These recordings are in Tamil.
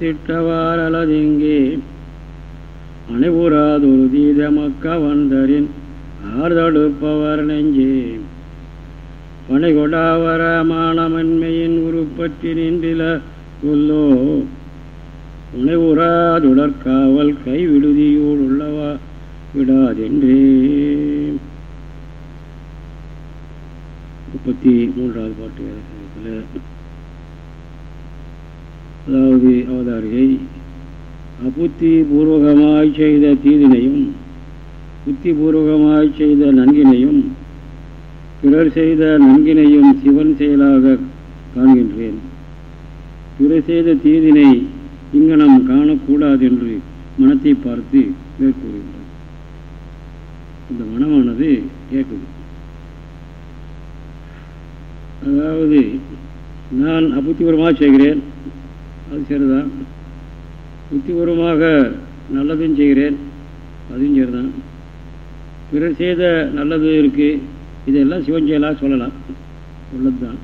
அமைத்திட்டவார் அலதிங்கே அனைவுறாதொரு தீதமக்க வந்தரின் ஆர்தடுப்பவர் நெஞ்சே. பனைகொடாவர மானமன்மையின் உருப்பற்றி நின்றில உள்ளோ. உணைவுறாதுடற்காவல் கைவிடுதியோடு உள்ளவா விடாதென்றே. முப்பத்தி மூன்றாவது பாட்டு. அதாவது அவதாரிகை அபுத்தி பூர்வகமாய் செய்த தீதினையும் புத்தி பூர்வகமாய் செய்த நன்கினையும் பிறர் செய்த நன்கினையும் சிவன் செயலாக காண்கின்றேன். பிறர் செய்த தீதினை இங்கனம் காணக்கூடாது என்று மனத்தை பார்த்து மேற்கூறுகின்றார் இந்த மனமானது கேட்குது. அதாவது நான் அபுத்திபுரமாக செய்கிறேன். அது சரிதான். புத்திபூர்வமாக நல்லதும் செய்கிறேன் அதுவும் சரிதான். பிறர் செய்த நல்லது இருக்குது இதெல்லாம் சிவன் செயலாக சொல்லலாம். உள்ளது தான்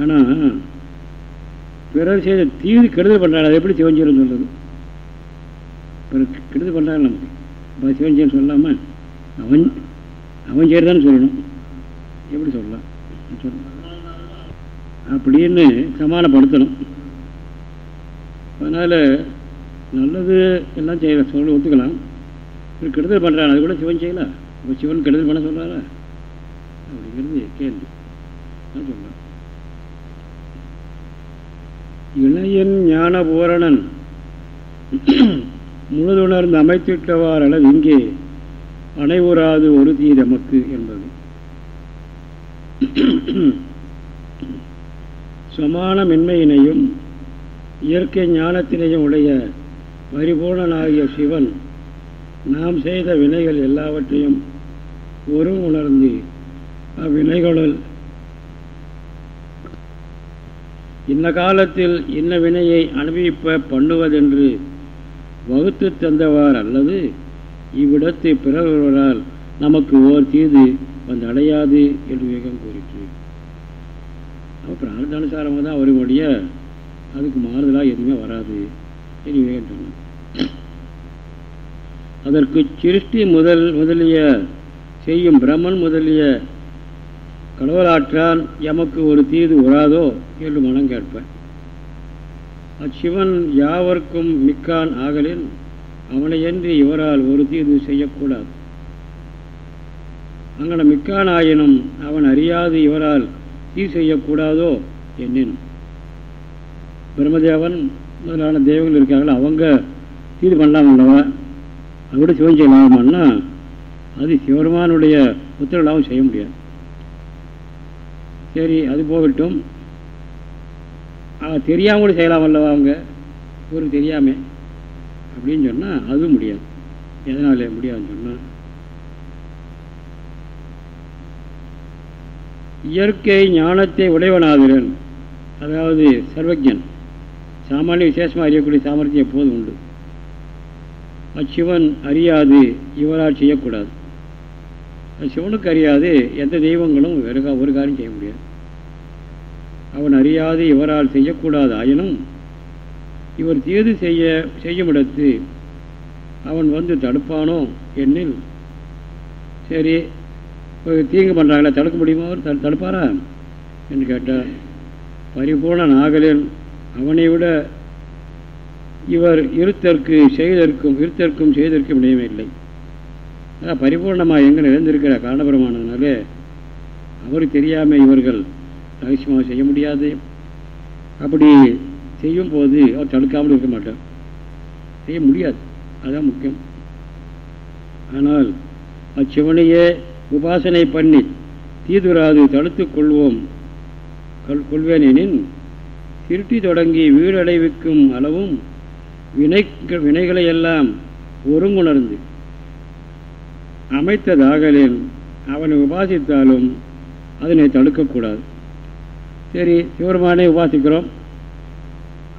ஆனால் பிறர் செய்த தீது கெடுதல் பண்ணுறாங்க அது எப்படி சிவன் செயல்னு சொல்கிறது பிறர் கெடுதல் பண்ணுறாங்க நமக்கு. இப்போ சிவன் செயல் சொல்லாமல் அவன் அவன் செய்கிறதான்னு சொல்லணும். எப்படி சொல்லலாம்? சொல்லலாம் அப்படின்னு சமானப்படுத்தணும் அதனால் நல்லது எல்லாம் செய்ய சொல்ல ஒத்துக்கலாம். ஒரு கெடுதல் பண்ணுறான் அது கூட சிவன் செய்யலாம் இப்போ சிவன் கெடுதல் பண்ண சொல்கிறாரா அப்படிங்கிறது கேள்வி. நான் சொல்கிறேன் இளையன் ஞான பூரணன் முழுதுணர்ந்து அமைத்திட்டவாறளவு இங்கே. அனைவராது ஒரு தீ நமக்கு என்பது. சமானமின்மையினையும் இயற்கை ஞானத்தினையும் உடைய பரிபூர்ணனாகிய சிவன் நாம் செய்த வினைகள் எல்லாவற்றையும் ஒரு உணர்ந்து அவ்வினைகளுள் இந்த காலத்தில் இன்ன வினையை அனுபவிப்ப பண்ணுவதென்று வகுத்து தந்தவார் அல்லது இவ்விடத்து பிறகுவரால் நமக்கு ஓர் தீது வந்து அடையாது என்று வேகம் கூறிற்று. அப்போ பிரார்த்தானுசாரமாக தான் வரும்படிய அதுக்கு மாறுதலாக எதுவுமே வராது. என்று அதற்கு சிருஷ்டி முதல் முதலிய செய்யும் பிரம்மன் முதலிய கடவுளாற்றான் எமக்கு ஒரு தீது உராதோ என்று மனம் கேட்பேன். அச்சிவன் யாவர்க்கும் மிக்கான் ஆகலின் அவனையன்றி இவரால் ஒரு தீது செய்யக்கூடாது. அங்கன மிக்கான் ஆயினும் அவன் அறியாது இவரால் தீ செய்யக்கூடாதோ என்னின் பிரம்மதேவன் முதலான தெய்வங்கள் இருக்காங்களோ அவங்க தீது பண்ணலாம் அல்லவா? அது சிவன் செய்யலாமான்னா அது சிவருமானுடைய உத்தரவில்லாமல் செய்ய முடியாது. சரி அது போகட்டும். தெரியாமல் கூட செய்யலாம் அல்லவா அவங்க? ஒரு தெரியாம. அப்படின்னு சொன்னால் அதுவும் முடியாது. எதனால் முடியாதுன்னு சொன்னால் இயற்கை ஞானத்தை உடையவனாதிரன் அதாவது சர்வஜன். சாமானிய விசேஷமாக அறியக்கூடிய சாமர்த்தியம் எப்போதும் உண்டு. அச்சிவன் அறியாது இவரால் செய்யக்கூடாது. சிவனுக்கு அறியாது எந்த தெய்வங்களும் வேறு ஒரு காரியம் செய்ய முடியாது. அவன் அறியாது இவரால் செய்யக்கூடாது ஆயினும் இவர் தீது செய்ய செய்யுமிடத்து அவன் வந்து தடுப்பானோ என்னில்? சரி தீங்கு பண்ணுறாங்களே தடுக்க முடியுமா? அவர் தடுப்பாரா? என்று கேட்டார். பரிபூர்ண நாகலில் அவனை விட இவர் இருத்தற்கு செய்தற்கும் இருத்தற்கும் செய்தற்கும் இடையமே இல்லை. பரிபூர்ணமாக எங்கே நிறைந்திருக்கிற காரணபுரமானதுனாலே அவருக்கு தெரியாமல் இவர்கள் ரகசியமாக செய்ய முடியாது. அப்படி செய்யும் போது அவர் தடுக்காமல் இருக்க மாட்டார். செய்ய முடியாது. அதுதான் முக்கியம். ஆனால் அச்சிவனையே உபாசனை பண்ணி தீதுராது தடுத்து கொள்வோம். கொள்வேனெனின் திருட்டி தொடங்கி வீடடைவிக்கும் அளவும் வினை வினைகளை எல்லாம் ஒருங்குணர்ந்து அமைத்ததாகலில் அவனை உபாசித்தாலும் அதனை தடுக்கக்கூடாது. சரி சிவருமானே உபாசிக்கிறோம்.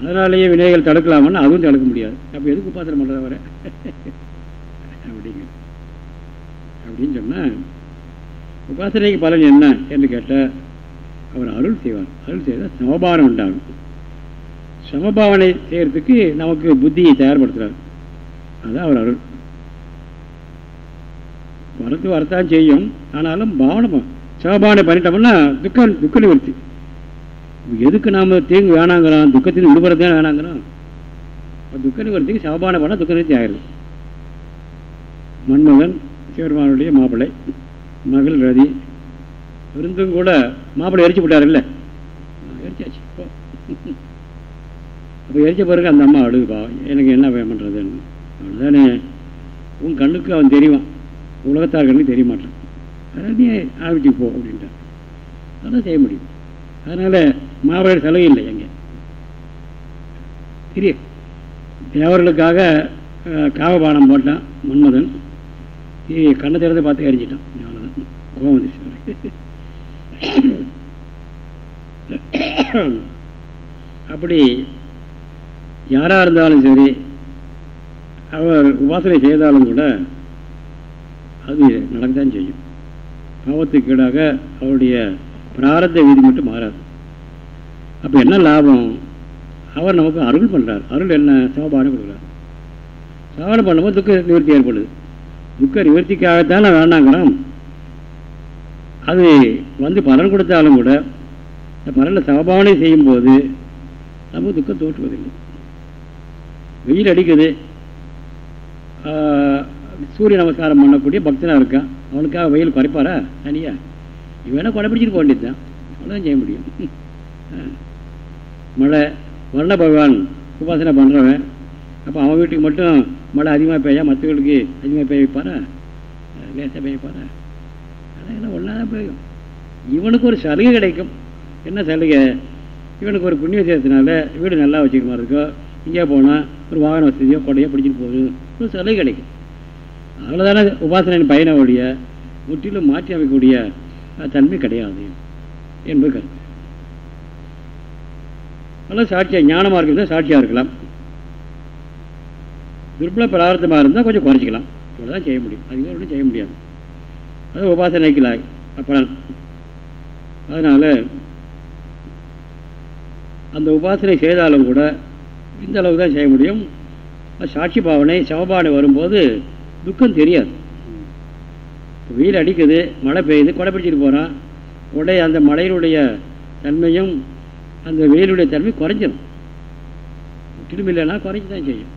அதனாலேயே வினைகள் தடுக்கலாமான்னு அதுவும் தடுக்க முடியாது. அப்போ எதுக்கு உபாசனம் பண்ணுறது வர அப்படிங்க. அப்படின்னு சொன்னால் உபாசனைக்கு பலன் என்ன? என்று கேட்டால் அவர் அருள் செய்வார். அருள் செய்தால் சமபானம் உண்டாகும். சமபாவனை செய்யறதுக்கு நமக்கு புத்தியை தயார்படுத்துறாரு. அதுதான் அவர் அருள். வரத்து வரத்தான் செய்யும். ஆனாலும் பாவனை சமபாவனை பண்ணிட்டோம்னா துக்க துக்க நிவர்த்தி. எதுக்கு நாம் தீங்கு வேணாங்கிறோம்? துக்கத்தின் விடுபடுறது தான் வேணாங்கிறோம் துக்க நிவர்த்திக்கு சமபாவனை பண்ணால் துக்க நிவர்த்தி ஆயிடுது மன்மகன் சிவருமானுடைய மாப்பிள்ளை மகள் ரதி விருந்தும் கூட மாப்பிள்ளை எரிச்சு விட்டாருல்ல எரிச்சாச்சு. இப்போ அப்போ எரிச்ச பிறகு அந்த அம்மா அழுகுப்பா எனக்கு என்ன பண்ணுறதுன்னு அவ்வளோதானே உன் கண்ணுக்கு அவன் தெரியுவான் உலகத்தார் கண்ணுக்கு தெரிய மாட்டான். அதனால் நீ ஆரம்பிச்சு போ அப்படின்ட்டான் அதான் செய்ய முடியும். அதனால் மாப்பிள்ளை செலவு இல்லை எங்கே தெரிய தேவர்களுக்காக காவபானம் போட்டான் மன்மதன். கண்ணை திறந்து பார்த்து எரிஞ்சிட்டான். அவ்வளோதான் கோபம் வந்துச்சு அப்படி யாராக இருந்தாலும் சரி அவர் உபாசனை செய்தாலும் கூட அது நடக்கத்தான் செய்யும். பாவத்துக்கு ஈடாக அவருடைய பிராரத்த விதி மட்டும் மாறாது. அப்போ என்ன லாபம்? அவர் நமக்கு அருள் பண்ணுறார் அருள் என்ன? சமபானம் கொடுக்குறார். சமபானம் பண்ணும்போது துக்க நிவர்த்தி ஏற்படுது. துக்க நிவர்த்திக்காகத்தான் நான் வேண்டாங்கிறோம் அது வந்து பலன் கொடுத்தாலும் கூட இந்த பலனில் சமபாவனை செய்யும்போது நமக்கு துக்கம் தோற்றுவதில்லை வெயில் அடிக்குது சூரிய நமஸ்காரம் பண்ணக்கூடிய பக்தனாக இருக்கான். அவனுக்காக வெயில் குறைப்பாரா தனியா. இவனா கொடை பிடிச்சிட்டு போக வேண்டியது தான் அவ்வளோதான் செய்ய முடியும். மழை வர்ண பகவான் உபாசனை பண்ணுறவன் அப்போ அவன் வீட்டுக்கு மட்டும் மழை அதிகமாக பெய்யா மற்றவர்களுக்கு அதிகமாக பெய்ய வைப்பாரா? லேசாக பெய்ய வைப்பாரா? அதெல்லாம் ஒன்றா தான் பெய்யும் இவனுக்கு ஒரு சலுகை கிடைக்கும். என்ன சலுகை? இவனுக்கு ஒரு புண்ணிய சேர்த்தினால வீடு நல்லா வச்சுக்க மாதிரி இருக்கோ எங்கேயா போனால் ஒரு வாகன வசதியோ கொடையோ பிடிச்சிட்டு போகுது. ஒரு சலுகை கிடைக்கும். அவ்வளோதான உபாசனையின் பயனை ஒழிய முற்றிலும் மாற்றி அமைக்கக்கூடிய தன்மை கிடையாது என்பது கருத்து. நல்லா சாட்சியாக ஞானமாக இருக்கிறது சாட்சியாக இருக்கலாம். துர்பல பிரார்த்தமாக இருந்தால் கொஞ்சம் குறைச்சிக்கலாம். இவ்வளோதான் செய்ய முடியும். அதிகம் ஒன்றும் செய்ய முடியாது. அது உபாசனைக்கலாம் அப்புறம் அதனால் அந்த உபாசனை செய்தாலும் கூட இந்த அளவுக்கு தான் செய்ய முடியும். சாட்சி பாவனை சமபாவனை வரும்போது துக்கம் தெரியாது. வெயில் அடிக்குது மழை பெய்யுது கொடை பிடிச்சிட்டு போகிறான் உடைய அந்த மழையினுடைய தன்மையும் அந்த வெயிலுடைய தன்மை குறைஞ்சிடும் முற்றிலும் இல்லைன்னா குறைஞ்சி தான் செய்யும்.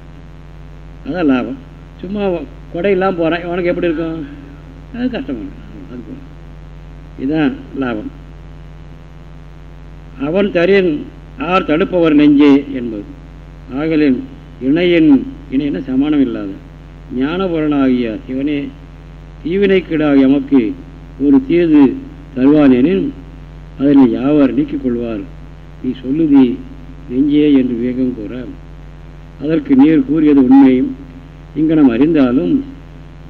அதான் லாபம். சும்மா கொடை இல்லாமல் போகிறான் உனக்கு எப்படி இருக்கும்? அது கஷ்டமாக அது இதுதான் லாபம். அவன் தரின் ஆர் தடுப்பவர் நெஞ்சு என்பது. ஆகலின் இணையின் இணையின சமானம் இல்லாத ஞானபுரனாகிய சிவனே தீவினைக்கிடாக எமக்கு ஒரு தீது தருவானேனும் அதனை யாவர் நீக்கிக் கொள்வார்? நீ சொல்லுதி நெஞ்சே என்று வேகம் கூற. அதற்கு நீர் கூறியது உண்மையும் இங்கனம் அறிந்தாலும்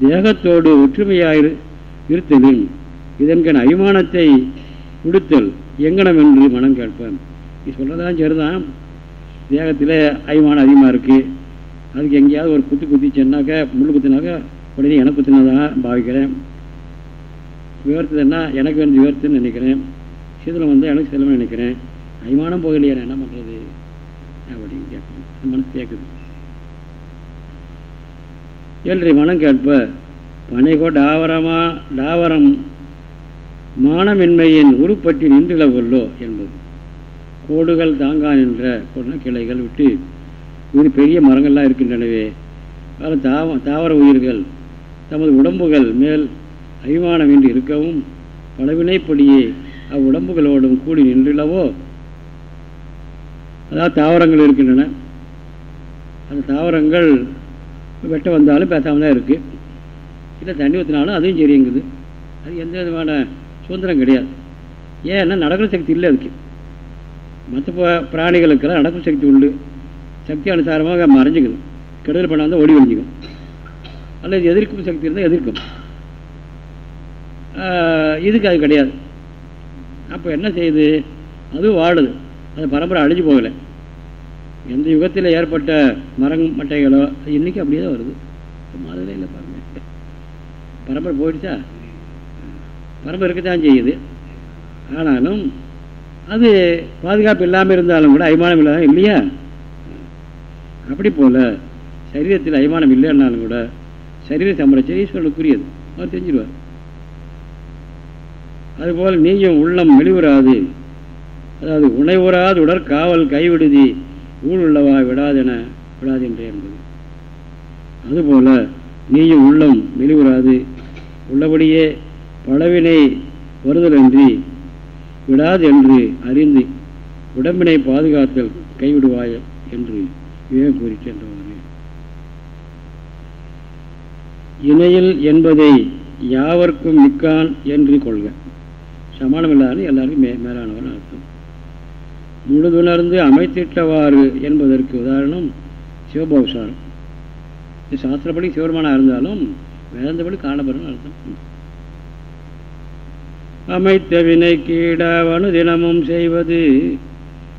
தேகத்தோடு ஒற்றுமையாயிரு இருத்தலின் இதன்கண் அபிமானத்தை உடுத்தல் எங்கனம் என்று மனம் கேட்பேன். நீ சொல்கிறதான் சரிதான். தேகத்தில் அய்மானம் அதிகமாக இருக்குது அதுக்கு எங்கேயாவது ஒரு குத்து குத்திச்சேன்னாக்கா முள் குத்தினாக்கா உடனே எனக்கு குத்தினதான் பாவிக்கிறேன். விவரத்துன்னா எனக்கு வந்து விவரத்துன்னு நினைக்கிறேன். சீதளம் வந்தால் எனக்கு சீதளம் நினைக்கிறேன். அய்மானம் போகலையா என்ன பண்ணுறது அப்படின்னு கேட்கணும் மனசு கேட்குது. என்று மனம் கேட்ப. பனைகோ டாவரமா டாவரம் மானமின்மையின் உருப்பட்டி உருப்பற்றி உள்ளோ என்பது. கோடுகள் தாங்கா நின்ற கிளைகள் விட்டு இது பெரிய மரங்கள்லாம் இருக்கின்றனவே. அதில் தாவ தாவர உயிர்கள் தமது உடம்புகள் மேல் அபிமானமின்றி இருக்கவும் பலவினைப்படியே அவ்வுடம்புகளோடும் கூடி நின்றுள்ளவோ அதாவது தாவரங்கள் இருக்கின்றன. அந்த தாவரங்கள் வெட்ட வந்தாலும் பேசாமல் தான் இருக்குது இல்லை தண்ணி ஊற்றினாலும் அதுவும் சரிங்குது அது எந்த விதமான சுதந்திரம் கிடையாது. ஏன்னா நடக்கிற சக்தி இல்லை அதுக்கு. மற்ற பிராணிகளுக்கெல்லாம் அடக்கும் சக்தி உண்டு. சக்தி அனுசாரமாக மறைஞ்சிக்கணும். கெடுதல் பண்ணாமல் ஓடி ஒழிஞ்சிக்கும் அல்லது எதிர்க்கும் சக்தி இருந்தால் எதிர்க்கும். இதுக்கு அது கிடையாது. அப்போ என்ன செய்யுது அதுவும் வாழுது அது பரம்பரை அழிஞ்சு போகலை. எந்த யுகத்தில் ஏற்பட்ட மரம் மட்டைகளோ அது இன்றைக்கி அப்படியே தான் வருது. மாதிரிலே இல்லை பாருங்க. பரம்பரை போயிடுச்சா? பரம்பரை இருக்கத்தான் செய்யுது. ஆனாலும் அது பாதுகாப்பு இல்லாமல் இருந்தாலும் கூட அபிமானம் இல்லாத இல்லையா? அப்படி போல் சரீரத்தில் அபிமானம் இல்லைன்னாலும் கூட சரீர சம்பரட்சம் ஈஸ்வரனுக்குரியது. அவர் தெரிஞ்சிருவார். அதுபோல் நீயும் உள்ளம் வெளிவுறாது அதாவது உணவுறாது உடற் காவல் கைவிடுதி ஊழ் உள்ளவா விடாதென விடாதென்றே என்பது அதுபோல நீயும் உள்ளம் வெளிவுறாது உள்ளபடியே பழவினை வருதலன்றி விடாது என்று அறிந்து உடம்பினை பாதுகாத்தல் கைவிடுவாய் என்று விவேகம் கூறிட்டு இணையில் என்பதை யாவர்க்கும் மிக்கான் என்று கொள்க. சமானமில்லாத எல்லாருக்கும் மே மேலானவர் அர்த்தம். முழுதுணர்ந்து அமைத்திட்டவாறு என்பதற்கு உதாரணம் சிவபௌசாரம். சாஸ்திரப்படி சிவருமானாக இருந்தாலும் வேந்தபடி காணப்படும் அர்த்தம். அமைத்த வினை கீடாவனு தினமும் செய்வது.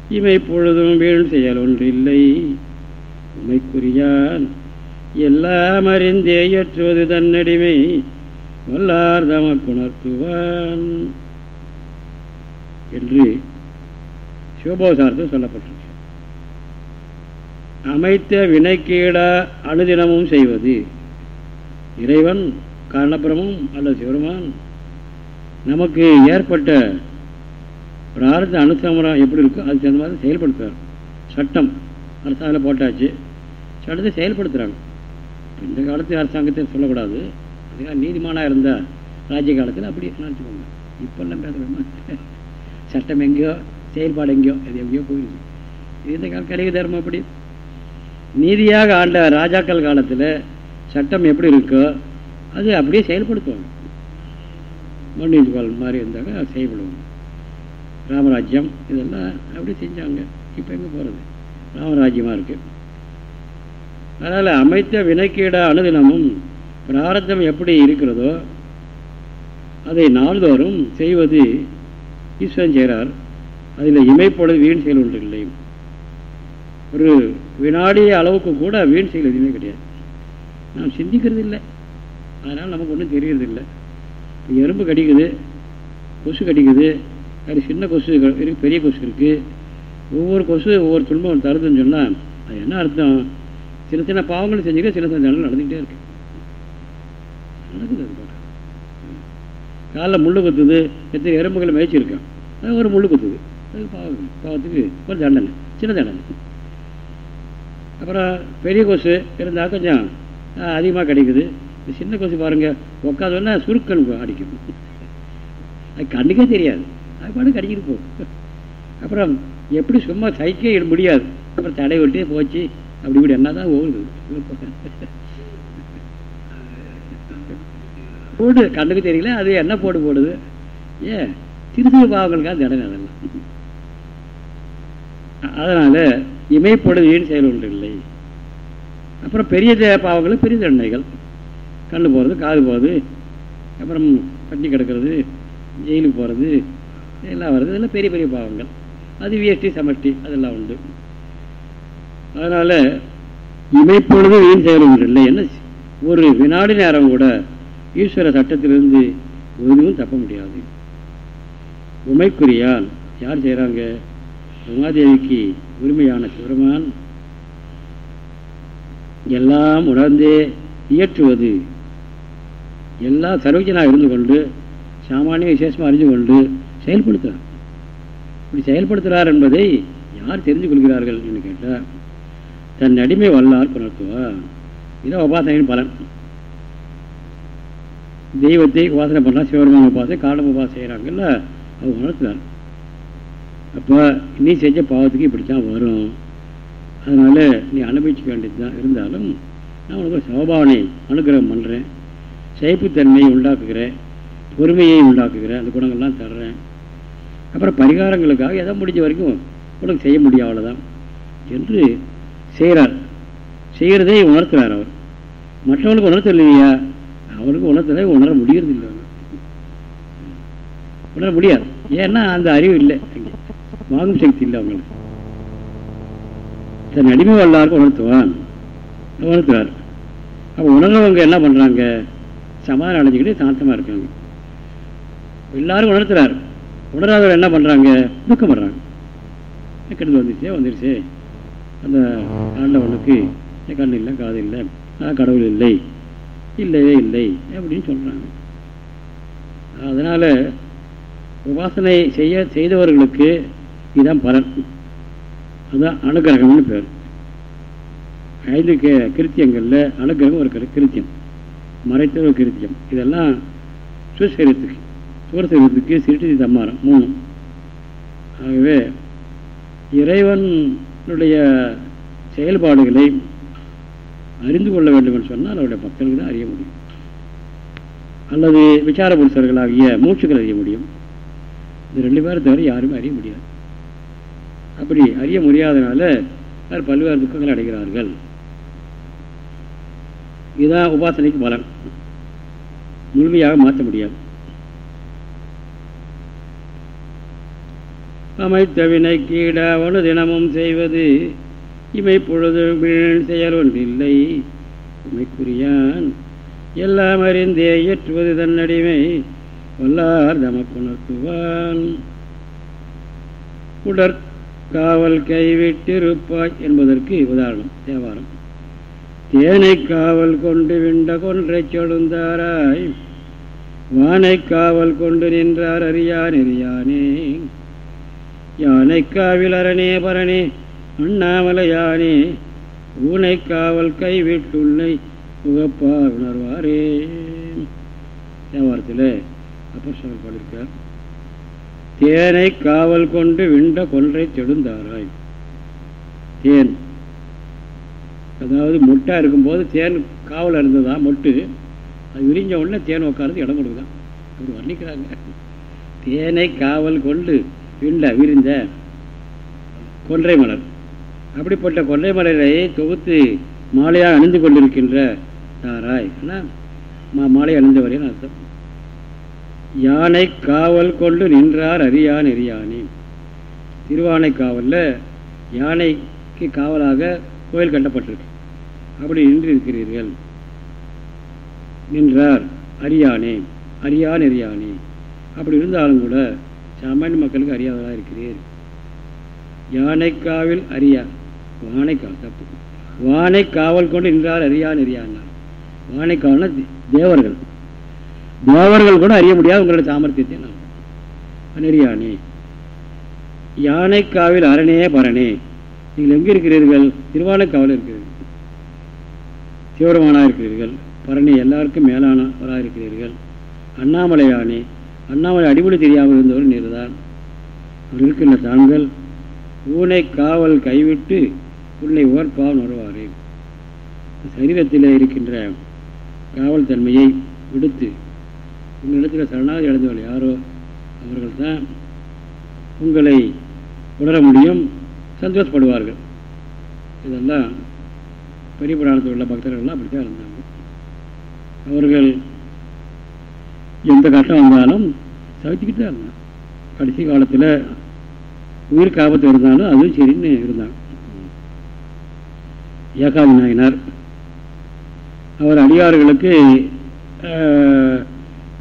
இமை பொழுதும் வீண் செயல் ஒன்றில்லை. உமைக்குரியான் எல்லாம் அறிந்தே ஏற்றுவது தன்னடிமை. வல்லார் தமக்குணர்த்துவான் என்று சிவபோசாரத்தில் சொல்லப்பட்டிருக்கு. அமைத்த வினைக்கீடா அனுதினமும் செய்வது. இறைவன் காரணப்புறமும் அல்லது சிவருமான் நமக்கு ஏற்பட்ட பிரார்த்த அனுசமரம் எப்படி இருக்கோ அதுக்கு தகுந்த மாதிரி செயல்படுத்துவார் சட்டம் அரசாங்கம் போட்டாச்சு. சட்டத்தை செயல்படுத்துகிறாங்க இந்த காலத்து அரசாங்கத்தை சொல்லக்கூடாது. அதுக்காக நீதிமானாக இருந்தால் ராஜ்ய காலத்தில் அப்படி நினச்சிக்கோங்க. இப்போல்லாம் பேசுகிறோமா சட்டம் எங்கேயோ செயல்பாடு எங்கேயோ அது எங்கேயோ போயிடுச்சு. இந்த காலம் கலிக தர்மம் அப்படி. நீதியாக ஆண்ட ராஜாக்கள் காலத்தில் சட்டம் எப்படி இருக்கோ அது அப்படியே செயல்படுத்துவாங்க. மன்னிச்சு பால் மாதிரி இருந்தாங்க செய்யப்படுவாங்க ராமராஜ்யம் இதெல்லாம் அப்படி செஞ்சாங்க. இப்போ எங்கே போகிறது ராமராஜ்யமாக இருக்குது அதனால் அமைத்த வினைக்கீடா அனுதினமும் பிராரத்தம் எப்படி இருக்கிறதோ அதை நாள்தோறும் செய்வது ஈஸ்வரன் செய்கிறார். அதில் இமைப்பொழுது வீண் செயல் ஒன்று இல்லை. ஒரு வினாடி அளவுக்கு கூட வீண் செயல் எதுவுமே கிடையாது. நாம் சிந்திக்கிறது இல்லை அதனால் நமக்கு ஒன்றும் தெரியறதில்லை. எறும்பு கடிக்குது கொசு கடிக்குது அது சின்ன கொசு இருக்குது பெரிய கொசு இருக்குது ஒவ்வொரு கொசு ஒவ்வொரு துன்பம் தருதுன்னு சொன்னால் அது என்ன அர்த்தம்? சின்ன சின்ன பாவங்கள் செஞ்சுக்க சின்ன சின்ன தண்டனை நடந்துக்கிட்டே இருக்கு. நடக்குது அது போல காலில் முள்ளு குத்துது எத்தனை எறும்புகளை மேய்ச்சிருக்கேன். அது ஒரு முள்ளு குத்துது. அது பாவம் பாவத்துக்கு ஒரு தண்டனை சின்ன தண்டனை. அப்புறம் பெரிய கொசு இருந்தால் கொஞ்சம் அதிகமாக கிடைக்குது. சின்ன கொசு பாருங்கள் உடனே சுருக்கன் அடிக்கும். அது கண்ணுக்கே தெரியாது. அது பாட்டு கடிக்கிட்டு போகும் அப்புறம் எப்படி சும்மா சைக்கே முடியாது. அப்புறம் தடை விட்டு போச்சு. அப்படி இப்படி என்ன தான் ஓடுது. போடு கண்ணுக்கு தெரியல அது என்ன போடு போடுது. ஏன்? சிறு சிறு பாவங்களுக்காக தடை அதெல்லாம் அதனால இமைப்பொழுது வீண் செயல் ஒன்று இல்லை? அப்புறம் பெரிய பாவங்கள் பெரிய தண்டனைகள். கண்ணு போகிறது காது போகிறது அப்புறம் பட்டி கிடக்கிறது ஜெயிலுக்கு போகிறது எல்லாம் வருது. இதெல்லாம் பெரிய பெரிய பாவங்கள். அது விஎஸ்டி சமஷ்டி அதெல்லாம் உண்டு. அதனால் இமைப்பொழுது வீண் செயல் இல்லை. என்ன ஒரு வினாடி நேரம் கூட ஈஸ்வர சட்டத்திலிருந்து எதுவும் தப்ப முடியாது. உமைக்குரியால் யார் செய்கிறாங்க உமாதேவிக்கு உரிமையான சிவருமான் எல்லாம் உணர்ந்தே இயற்றுவது எல்லா சர்வஜனாக இருந்து கொண்டு சாமானிய விசேஷமாக அறிந்து கொண்டு செயல்படுத்துகிறார் இப்படி செயல்படுத்துகிறார் என்பதை யார் தெரிஞ்சு கொள்கிறார்கள் என்று கேட்டால் தன் அடிமை வல்லார் புணர்த்துவார் இதான் உபாசனையின் பலன். தெய்வத்தை உபாசனை பண்ணலாம் சிவபெருமான உபாசனை காலம் உபாசனை செய்கிறாங்கல்ல அது உணர்த்துறார். அப்போ நீ செஞ்ச பாவத்துக்கு இப்படி தான் வரும். அதனால் நீ அனுபவிச்சுக்க வேண்டியது தான் இருந்தாலும் நான் உனக்கு சோபாவனை அனுகிரகம் பண்ணுறேன் சைப்புத்தன்மையை உண்டாக்குகிறேன் பொறுமையை உண்டாக்குகிறேன் அந்த குணங்கள்லாம் தர்றேன். அப்புறம் பரிகாரங்களுக்காக எதை முடிஞ்ச வரைக்கும் உனக்கு செய்ய முடியும் அவ்வளோதான் என்று செய்கிறார் செய்கிறதே உணர்த்துறார் அவர். மற்றவங்களுக்கு உணர்த்தலையா அவருக்கு உணர்த்தலை உணர முடியறது இல்லை உணர முடியாது. ஏன்னா அந்த அறிவு இல்லை. வாங்கும் சக்தி இல்லை அவங்களுக்கு. தன் அடிமை வல்லாருக்கும் உணர்த்துவான். உணர்த்துவார் அப்போ உணர்றவங்க என்ன பண்ணுறாங்க சமாதானம் அடைஞ்சிக்கிட்டு சாந்தமாக இருக்காங்க. எல்லாரும் உணர்த்துறார். உணராதவர் என்ன பண்ணுறாங்க துக்கப்படுறாங்க கிடந்து வந்துருச்சே? வந்துருச்சு. அந்த ஆண்டவனுக்கு கண் இல்லை காது இல்லை. கடவுள் இல்லை. இல்லவே இல்லை. அப்படின்னு சொல்கிறாங்க அதனால் உபாசனை செய்ய செய்தவர்களுக்கு இதுதான் பலன். அதுதான் அனுகிரகம்னு பேர். ஐந்து கிருத்தியங்களில் அனுகிரகம் ஒரு கிருத்தியம். மறைத்தல் கிருத்தியம் இதெல்லாம் சுசரீரத்துக்கு சுவரசரீரத்துக்கு சிருட்டி தம்மாரம் மூணு ஆகவே இறைவனுடைய செயல்பாடுகளை அறிந்து கொள்ள வேண்டும் என்று சொன்னால் அவருடைய பக்தர்கள் தான் அறிய முடியும். அல்லது விசார புருஷர்களாகிய மூச்சுக்கள் அறிய முடியும். இது ரெண்டு பேரை தவிர யாருமே அறிய முடியாது. அப்படி அறிய முடியாதனால பல்வேறு துக்கங்கள் அடைகிறார்கள். இதான் உபாசனைக்கு பலன் முழுமையாக மாற்ற முடியாது. அமைத்தவினை கீடாவனு தினமும் செய்வது இமை பொழுது செயல் ஒன்றில்லை உமைக்குரியான் எல்லாம் அறிந்தே இயற்றுவது தன்னடிமை வல்லார் தமக்குணர்த்துவான் உடற்காவல் கைவிட்டிருப்பாய் என்பதற்கு உதாரணம் தேவாரம். தேனை காவல் கொண்டு விண்ட கொன்றை சொழுந்தாராய் வானை காவல் கொண்டு நின்றார் அறியான் எரியானே யானை காவில் அரணே பரணே அண்ணாமலையானே. ஊனை காவல் கைவிட்டுள்ளை உகப்பார் உணர்வாரே. தேவாரத்தில் அப்பர் சுவாமி பாடியிருக்கார் தேனை காவல் கொண்டு விண்ட கொன்றை தெடுந்தாராய் தேன் அதாவது மொட்டாக இருக்கும்போது தேன் காவல் இருந்ததா மொட்டு அது விரிஞ்ச உடனே தேன் உட்காரது இடம் கொடுக்குதான். அப்படி வர்ணிக்கிறாங்க. தேனை காவல் கொண்டு விண்ட விரிந்த கொன்றை மலர். அப்படிப்பட்ட கொன்றை மலரை தொகுத்து மாலையாக அணிந்து கொண்டிருக்கின்ற தாராய். மாலை அணிந்தவரின் அர்த்தம். யானை காவல் கொண்டு நின்றார் அறியான் எரியானே. திருவானை காவலில் யானைக்கு காவலாக கோயில் கட்டப்பட்டிருக்கு. அப்படி நின்று இருக்கிறீர்கள் நின்றார். அறியானே. அறியான் அறியானே அப்படி இருந்தாலும் கூட சாமானிய மக்களுக்கு அறியாததாக இருக்கிறீர். யானைக்காவில் அறியா. வானைக்காவல் தப்பு. வானை காவல் கொண்டு நின்றார் அறியான் அறியானார் வானை காவல்னா தேவர்கள். தேவர்கள் கூட அறிய முடியாது உங்களோட சாமர்த்தியத்தை நான் நெறியானே யானைக்காவில் அரணே பரணே. நீங்கள் எங்கே இருக்கிறீர்கள்? திருவானைக்காவல் இருக்கிறீர்கள். தீவிரமானாக இருக்கிறீர்கள் பரணி எல்லாருக்கும் மேலானவராக இருக்கிறீர்கள். அண்ணாமலையானே அண்ணாமலை அடிப்படை தெரியாமல் இருந்தவர் நீர்தான். அவர் இருக்கின்ற தாங்கள் ஊனை காவல் கைவிட்டு உன்னை ஓர்ப்பான் உணர்வாரே சரீரத்தில் இருக்கின்ற காவல் தன்மையை விடுத்து உங்களிடத்தில் சரணாகதி அடைந்தவர்கள் யாரோ அவர்கள் தான் உங்களை உணர முடியும். சந்தோஷப்படுவார்கள். இதெல்லாம் பெரிய புராணத்தில் உள்ள பக்தர்கள்லாம் அப்படித்தான் இருந்தாங்க. அவர்கள் எந்த கஷ்டம் வந்தாலும் சவிச்சுக்கிட்டு தான் இருந்தாங்க. கடைசி காலத்தில் உயிர் காபத்து இருந்தாலும் அதுவும் சரின்னு இருந்தாங்க. ஏகாதி நாயனார் அவர் அடியார்களுக்கு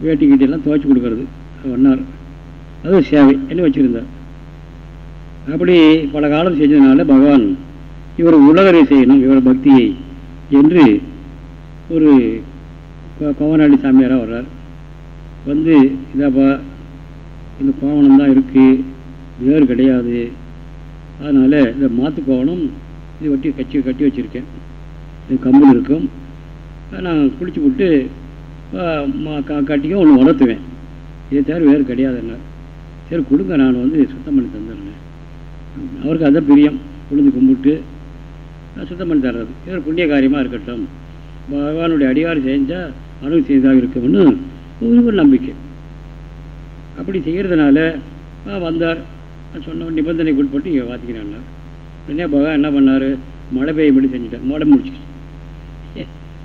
வேட்டி கீட்டியெல்லாம் துவைச்சி கொடுக்கறது. ஒன்னார் அது சேவை என்ன வச்சுருந்தார். அப்படி பல காலம் செஞ்சதுனால பகவான் இவர் உலகரை செய்யணும் இவர் பக்தியை என்று ஒரு கோவனாடி சாமியாராக வர்றார். வந்து இதாப்பா இந்த கோவணம் தான் இருக்குது வேறு கிடையாது. அதனால் இந்த மாத்து கோவணம் இது வட்டி கச்சி கட்டி வச்சுருக்கேன். இது கம்பல் இருக்கும். நான் குளிச்சு விட்டு காட்டிக்க ஒன்று உணர்த்துவேன். இதை தவிர வேறு கிடையாது என்ன சரி கொடுங்க நான் வந்து சுத்தம் பண்ணி தந்துடுறேன். அவருக்கு அதான் பிரியம். உளுந்து கும்பிட்டு சுத்தம் பண்ணி தர்றது. இது புண்ணிய காரியமாக இருக்கட்டும். பகவானுடைய அடியாறு செஞ்சால் அணுகு செய்தாக இருக்கும்னு ஒரு நம்பிக்கை. அப்படி செய்கிறதுனால வந்தார். சொன்ன நிபந்தனைக்கு உட்பட்டு இங்கே வாத்திக்கிறாங்க உடனே பகவான் என்ன பண்ணார்? மழை பெய்ய மட்டும் செஞ்சுட்டார். மழை முடிச்சு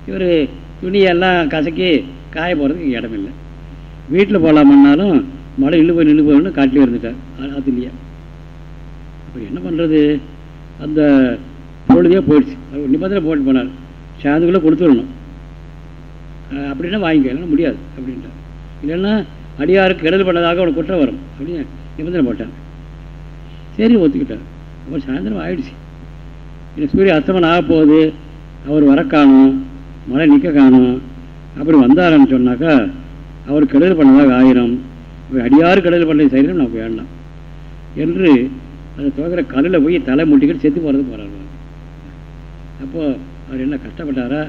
இவர் துணியெல்லாம் கசக்கி காய போகிறதுக்கு இடம் இல்லை. வீட்டில் போகலாமன்னாலும் மழை நின்று போய் நின்று போகணும்னு காட்டிலே இருந்துட்டார். ஆற்றுலையே அப்போ என்ன பண்ணுறது அந்த பொழுதே போயிடுச்சு. அவர் நிபந்தனை போட்டு போனார். சாயந்தரக்குள்ளே கொடுத்துடணும். அப்படின்னா வாங்கிக்க. இல்லைன்னா முடியாது அப்படின்ட்டார். இல்லைன்னா அடியாருக்கு இடது பண்ணதாக அவனுக்கு குற்றம் வரும். அப்படின்னு நிபந்தனை போட்டான் சரி ஒத்துக்கிட்டார். அப்புறம் சாயந்தரம் ஆயிடுச்சு. இல்லை சூரிய அஸ்தமனம் ஆக போகுது. அவர் வர காணும். மழை நிற்க காணும். அப்படி வந்தாரன்னு சொன்னாக்கா அவர் கெடுதல் பண்ணதாக ஆயிரம். அடியாறு கெடுதல் பண்ண சரீரம் நமக்கு வேண்டாம். என்று அதை துவக்கிற கல்லில் போய் தலை முட்டிக்கிட்டு செத்து போகிறது போகிறார் அப்போ அவர் என்ன கஷ்டப்பட்டாரா?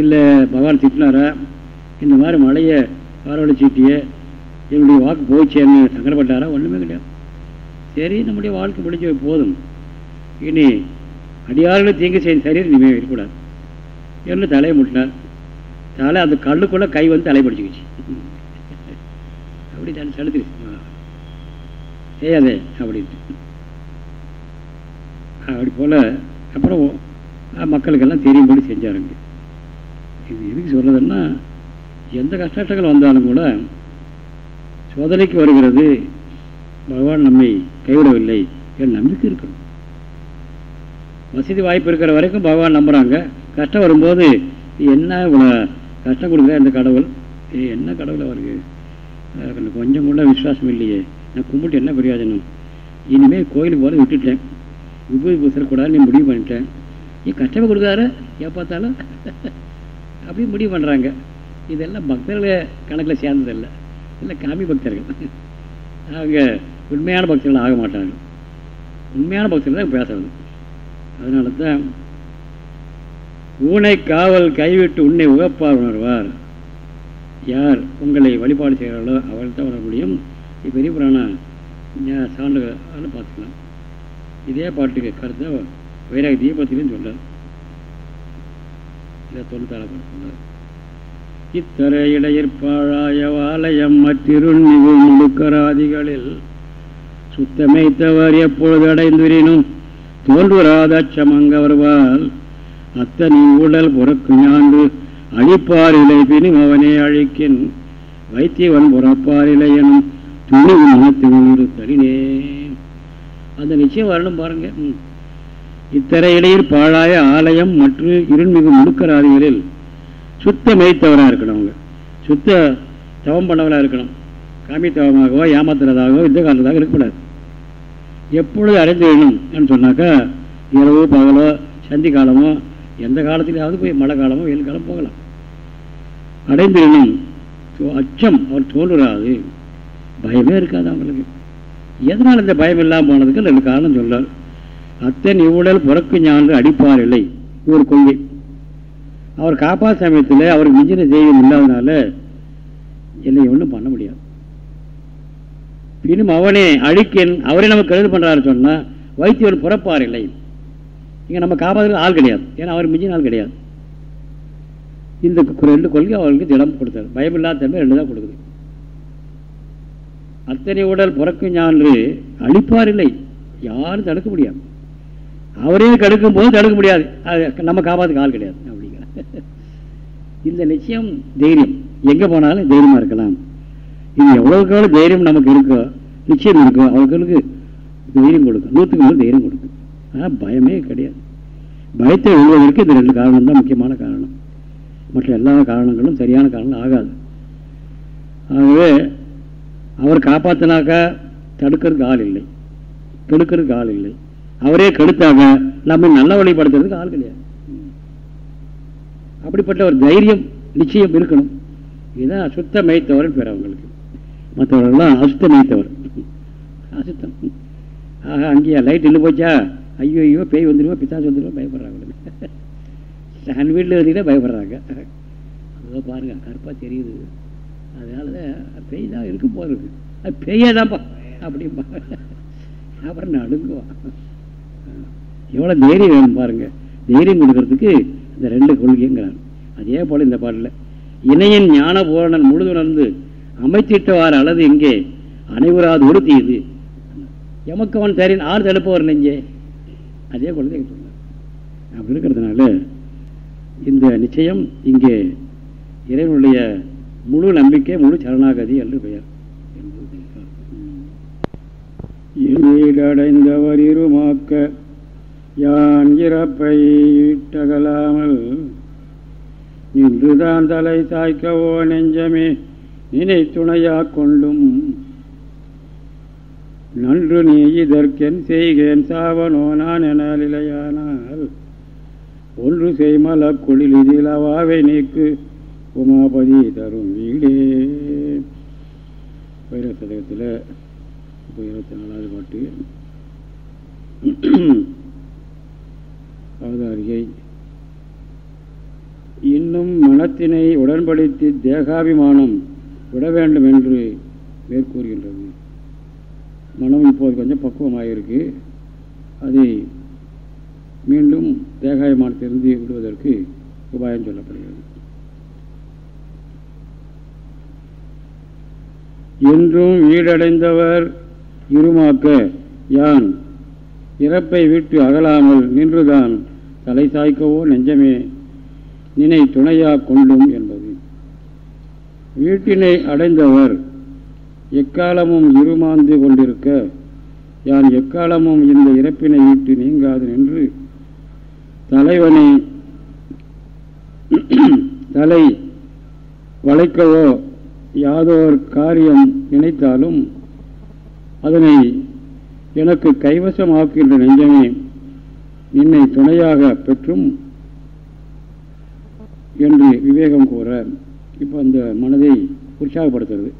இல்லை பகவான் திட்டினாரா? இந்த மாதிரி மழையை வரவழைச்சிட்டியே என்னுடைய வாக்கு போச்சேன்னு சங்கடப்பட்டாரா? ஒன்றுமே கிடையாது. சரி நம்முடைய வாழ்க்கை முடிஞ்ச போதும். இனி அடியார்களை தீங்கு செய்ய சரி இனிமேல் இருக்கக்கூடாது. என்று தலையை முட்டினார். தலை அந்த கல்லுக்குள்ளே கை வந்து தலை படிச்சுக்கிச்சு. அப்படி தலை செலுத்துச்சு செய்யாதே அப்படின்ட்டு. அப்படி போல் அப்புறம் மக்களுக்கெல்லாம் தெரியும்படி செஞ்சாருங்க. இது எதுக்கு சொல்கிறதுன்னா எந்த கஷ்டங்கள் வந்தாலும் கூட சோதனைக்கு வருகிறது பகவான் நம்மை கைவிடவில்லை என் நம்பிக்கை இருக்கணும். வசதி வாய்ப்பு இருக்கிற வரைக்கும் பகவான் நம்புகிறாங்க கஷ்டம் வரும்போது என்ன இவ்வளோ கஷ்டம் கொடுக்குற இந்த கடவுள்? என்ன கடவுளை அவருக்கு? கொஞ்சம் கூட விசுவாசம் இல்லையே. நான் கும்பிட்டு என்ன பிரயோஜனம்? இனிமேல் கோயிலுக்கு போகிறது விட்டுட்டேன். விபூதி பூசக்கூடாது நீ முடிவு பண்ணிட்டேன் நீ கஷ்டமாக கொடுக்குறாரு ஏன் பார்த்தாலும். அப்படி முடிவு பண்ணுறாங்க இதெல்லாம் பக்தர்கள் கணக்கில் சேர்ந்ததில்லை. இல்லை காமி பக்தர்கள். அவங்க உண்மையான பக்தர்கள் ஆக மாட்டாங்க. உண்மையான பக்தர்கள் தான் பேசுறது. அதனால தான் ஊனை காவல் கைவிட்டு உன்னை உகப்பார் உணர்வார். யார் உங்களை வழிபாடு செய்கிறார்களோ அவர்கள் தான் உணர முடியும். பெரிய புராண சான்றுகள் பார்த்துக்கலாம். இதே பாட்டுக்கு கருத்தை வைராக தீபத்திலையும் சொன்னார். இதை தொண்ணூத்தாறு சொன்னார். இத்தர இடையிற்பாழாய வாலயம் மற்றிருண்மிகு முழுக்கராதிகளில் சுத்தமைத்தவர் எப்பொழுது அடைந்துரினும் தோன்றுவராத அச்சமங்க வருவால் அத்தனின் உடல் புறக்கு ஞாண்டு அழிப்பாரிலை பினும் அவனே அழிக்கின் வைத்தியவன் புறப்பாரிலை எனும் துணிவு மனத்தில் தரினே அந்த நிச்சயம் வரணும் பாருங்க. இத்தர பாழாய ஆலயம் மற்றும் இருண்மிகு முழுக்கராதிகளில் சுத்த மெய்த்தவராக இருக்கணும் அவங்க. சுத்த தவம் பண்ணவராக இருக்கணும். காமித்தவமாகவோ ஏமாத்துறதாகவோ இந்த காலத்தாக இருக்கக்கூடாது. எப்பொழுது அடைந்து வேணும் என்று சொன்னாக்கா இரவோ பகலோ சந்தி காலமோ எந்த காலத்திலாவது போய் மழை காலமோ வெயில் காலம் போகலாம். அடைந்து வேணும் அச்சம் அவர் தோன்றுறாது பயமே இருக்காது அவங்களுக்கு. எதனால் இந்த பயம் இல்லாமல் போனதுக்கு ரெண்டு காரணம் சொல்றார். அத்தன் இவ்வுடல் புறக்கு ஞான்று அடிப்பார் இல்லை. ஒரு கொள்கை. அவர் காப்பா சமயத்தில் அவருக்கு மிஞ்சின செய்தி இல்லாதனால இல்லை ஒன்றும் பண்ண முடியாது. பின்னும் அவனே அழிக்கன் அவரே நம்ம கருது பண்ணுறாரு சொன்னால் வைத்தியர் புறப்பார் இல்லை. இங்கே நம்ம காப்பாற்றுறது ஆள் கிடையாது. ஏன்னா அவர் மிஞ்சின ஆள் கிடையாது. இந்த ரெண்டு கொள்கை அவர்களுக்கு திடம் கொடுத்தார். பயமில்லாத தன்மை ரெண்டு தான் கொடுக்குது. அத்தனை உடல் பிறக்கும் ஞான்று அழிப்பார் இல்லை யாரும் தடுக்க முடியாது. அவரே தடுக்கும் போது தடுக்க முடியாது. நம்ம காப்பாற்றுக்கு ஆள் கிடையாது. அப்படிங்கிற. இந்த நிச்சயம் தைரியம். எங்கே போனாலும் தைரியமாக இருக்கலாம். இது எவ்வளவுக்கு எவ்வளோ தைரியம் நமக்கு இருக்கோ நிச்சயம் இருக்கோ அவர்களுக்கு தைரியம் கொடுக்கும். நூற்றுக்கு மேலே தைரியம் கொடுக்கும். ஆனால் பயமே கிடையாது. பயத்தை எழுவதற்கு இந்த ரெண்டு காரணம் தான் முக்கியமான காரணம். மற்ற எல்லா காரணங்களும் சரியான காரணம் ஆகாது. ஆகவே அவர் காப்பாற்றினாக்கா தடுக்கிறதுக்கு ஆள் இல்லை. கெடுக்கிறதுக்கு ஆள் இல்லை. அவரே கெடுத்தாங்க நம்ம நல்ல வழிபடுத்துறதுக்கு ஆள் கிடையாது. அப்படிப்பட்ட ஒரு தைரியம் நிச்சயம் இருக்கணும். இதுதான் அசுத்த மேய்த்தவர் பேர் அவங்களுக்கு மற்றவர்கள்லாம் அசுத்த மேய்த்தவர் அசுத்தம். ஆஹா அங்கேயா லைட் இல்லை போச்சா? ஐயோ ஐயோ பேய் வந்துடுவோம் பித்தாசு வந்துடுவோம் பயப்படுறாங்க. தன் வீட்டில் இருந்தீங்கன்னா பயப்படுறாங்க. அதுதான் பாருங்க கருப்பாக தெரியுது. அதனால தான் பேய் தான் இருக்க. போகிறது அது பேயே தான்ப்பா அப்படிம்பா அப்புறம் நடுங்குவான் எவ்வளோ தைரியம் வேணும் பாருங்க. தைரியம் கொடுக்கறதுக்கு இந்த ரெண்டு கொள்கைங்கிறான் அதே போல் இந்த பாட்டில் இணையின் ஞான பூரணன் முழுதுணர்ந்து அமைத்திட்டவாறு அல்லது எங்கே அனைவராது உறுத்தியது எமக்கு அவன் தரின் ஆறு தடுப்பவர் நெஞ்சே. அதே கொள்கை சொன்னார். அப்படி இருக்கிறதுனால இந்த நிச்சயம் இங்கே இறைவனுடைய முழு நம்பிக்கை முழு சரணாகதி என்று பெயர். அடைந்தவர் இருமாக்க யான் இறப்பை ஈட்டகலாமல் இன்றுதான் தலை சாய்க்கவோ நெஞ்சமே நினை துணையா கொண்டும் நன்று நீ இதற்கென் செய்கேன் சாவனோ நான் எனலிலையானால் ஒன்று செய்மல குளில் இதில் அவாவை நீக்கு. உமாபதி தரும் வீடே. வைரசதகத்தில் இப்போ இருபத்தி நாலாவது பாட்டு. அவதாரிகை இன்னும் மனத்தினை உடன்படுத்தி தேகாபிமானம் விட வேண்டும் என்று மேற்கூறுகின்றது. மனம் இப்போது கொஞ்சம் பக்குவமாகிருக்கு அதை மீண்டும் தேகாபிமானத்திலிருந்து விடுவதற்கு உபாயம் சொல்லப்படுகிறது. என்றும் வீடடைந்தவர் இருமாக்க யான்? இறப்பை விட்டு அகலாமல் நின்றுதான் தலை சாய்க்கவோ நெஞ்சமே நினை துணையா கொள்ளும் என்பது. வீட்டினை அடைந்தவர் எக்காலமும் இருமாந்து கொண்டிருக்க யான் எக்காலமும் இந்த இறப்பினை விட்டு நீங்காது நின்று தலைவனை தலை வளைக்கவோ யாதோர் காரியம் நினைத்தாலும் அதனை எனக்கு கைவசமாக்குகின்ற நெஞ்சமே நின்னை துணையாக பெற்றும் என்று விவேகம் கூற இப்போ அந்த மனதை உற்சாகப்படுத்துறது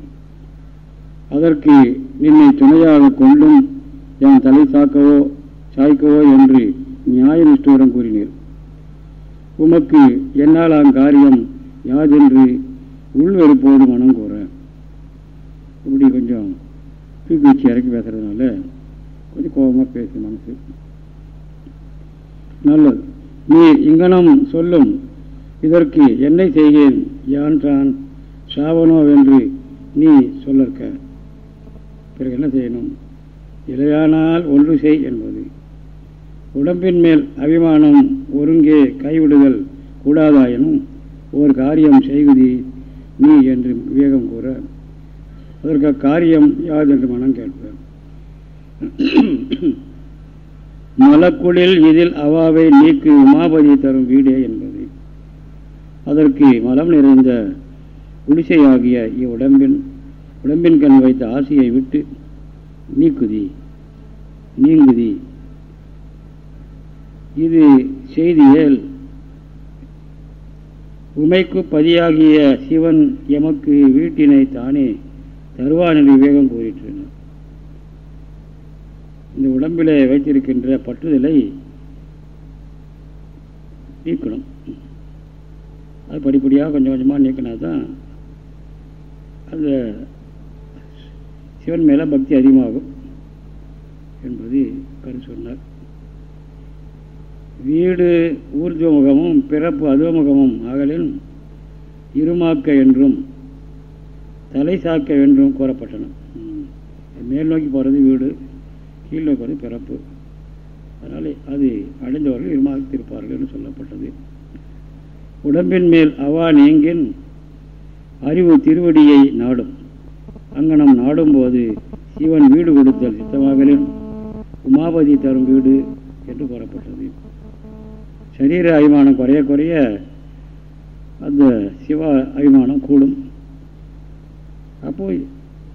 அதற்கு நின்னை துணையாக கொண்டும் என் தலை சாக்கவோ சாய்க்கவோ என்று நியாய நிஷ்டூரம் கூறினீர். உமக்கு என்னால் காரியம் யாதென்று உள்வெறுப்போடு மனம் கூற. இப்படி கொஞ்சம் தூக்கி வச்சு இறக்கி பேசுறதுனால கொஞ்சம் கோபமாக பேசு மனசு. நல்லது. நீ இங்கனம் சொல்லும் இதற்கு என்னை செய்கேன் யான்றான் சாவனோவென்று நீ சொல்லற்க. பிறகு என்ன செய்யணும்? இலையானால் ஒன்று செய் என்பது. உடம்பின் மேல் அபிமானம் ஒருங்கே கைவிடுதல் கூடாதாயினும் ஒரு காரியம் செய்குதி நீ என்று விவேகம் கூற அதற்கு காரியம் யாதென்று மனம் கேட்பேன் மலக்குளில் இதில் அவாவை நீக்கு உமாபதி தரும் வீடே என்பது. அதற்கு மலம் நிறைந்த குடிசையாகிய இவ்வுடம்பின் உடம்பின் கண் வைத்த ஆசையை விட்டு நீக்குதி நீங்குதி இது செய்தியல் உமைக்கு பதியாகிய சிவன் எமக்கு வீட்டினை தானே தருவான் விவேகம் கூறிட்டுனர் இந்த உடம்பில் வைத்திருக்கின்ற பற்றுதலை நீக்கணும். அது படிப்படியாக கொஞ்சம் கொஞ்சமாக நீக்கினா தான் அந்த சிவன் மேலே பக்தி அதிகமாகும் என்பது கரு சொன்னார். வீடு ஊர்துவமுகமும் பிறப்பு அதுவமுகமும் அகலின் இருமாக்க என்றும் தலை சாக்க என்றும் கூறப்பட்டன. மேல் நோக்கி போகிறது வீடு கீழ் நோக்கி போகிறது பிறப்பு. அதனால் அது அடைந்தவர்கள் இருமாக்கத்திருப்பார்கள் என்று சொல்லப்பட்டது. உடம்பின் மேல் அவா நீங்கின் அறிவு திருவடியை நாடும். அங்கனம் நாடும்போது சிவன் வீடு கொடுத்தல் சித்தமாகலின் உமாபதி தரும் வீடு என்று கூறப்பட்டது. சரீர அபிமானம் குறைய குறைய அந்த சிவ அபிமானம் கூடும். அப்போது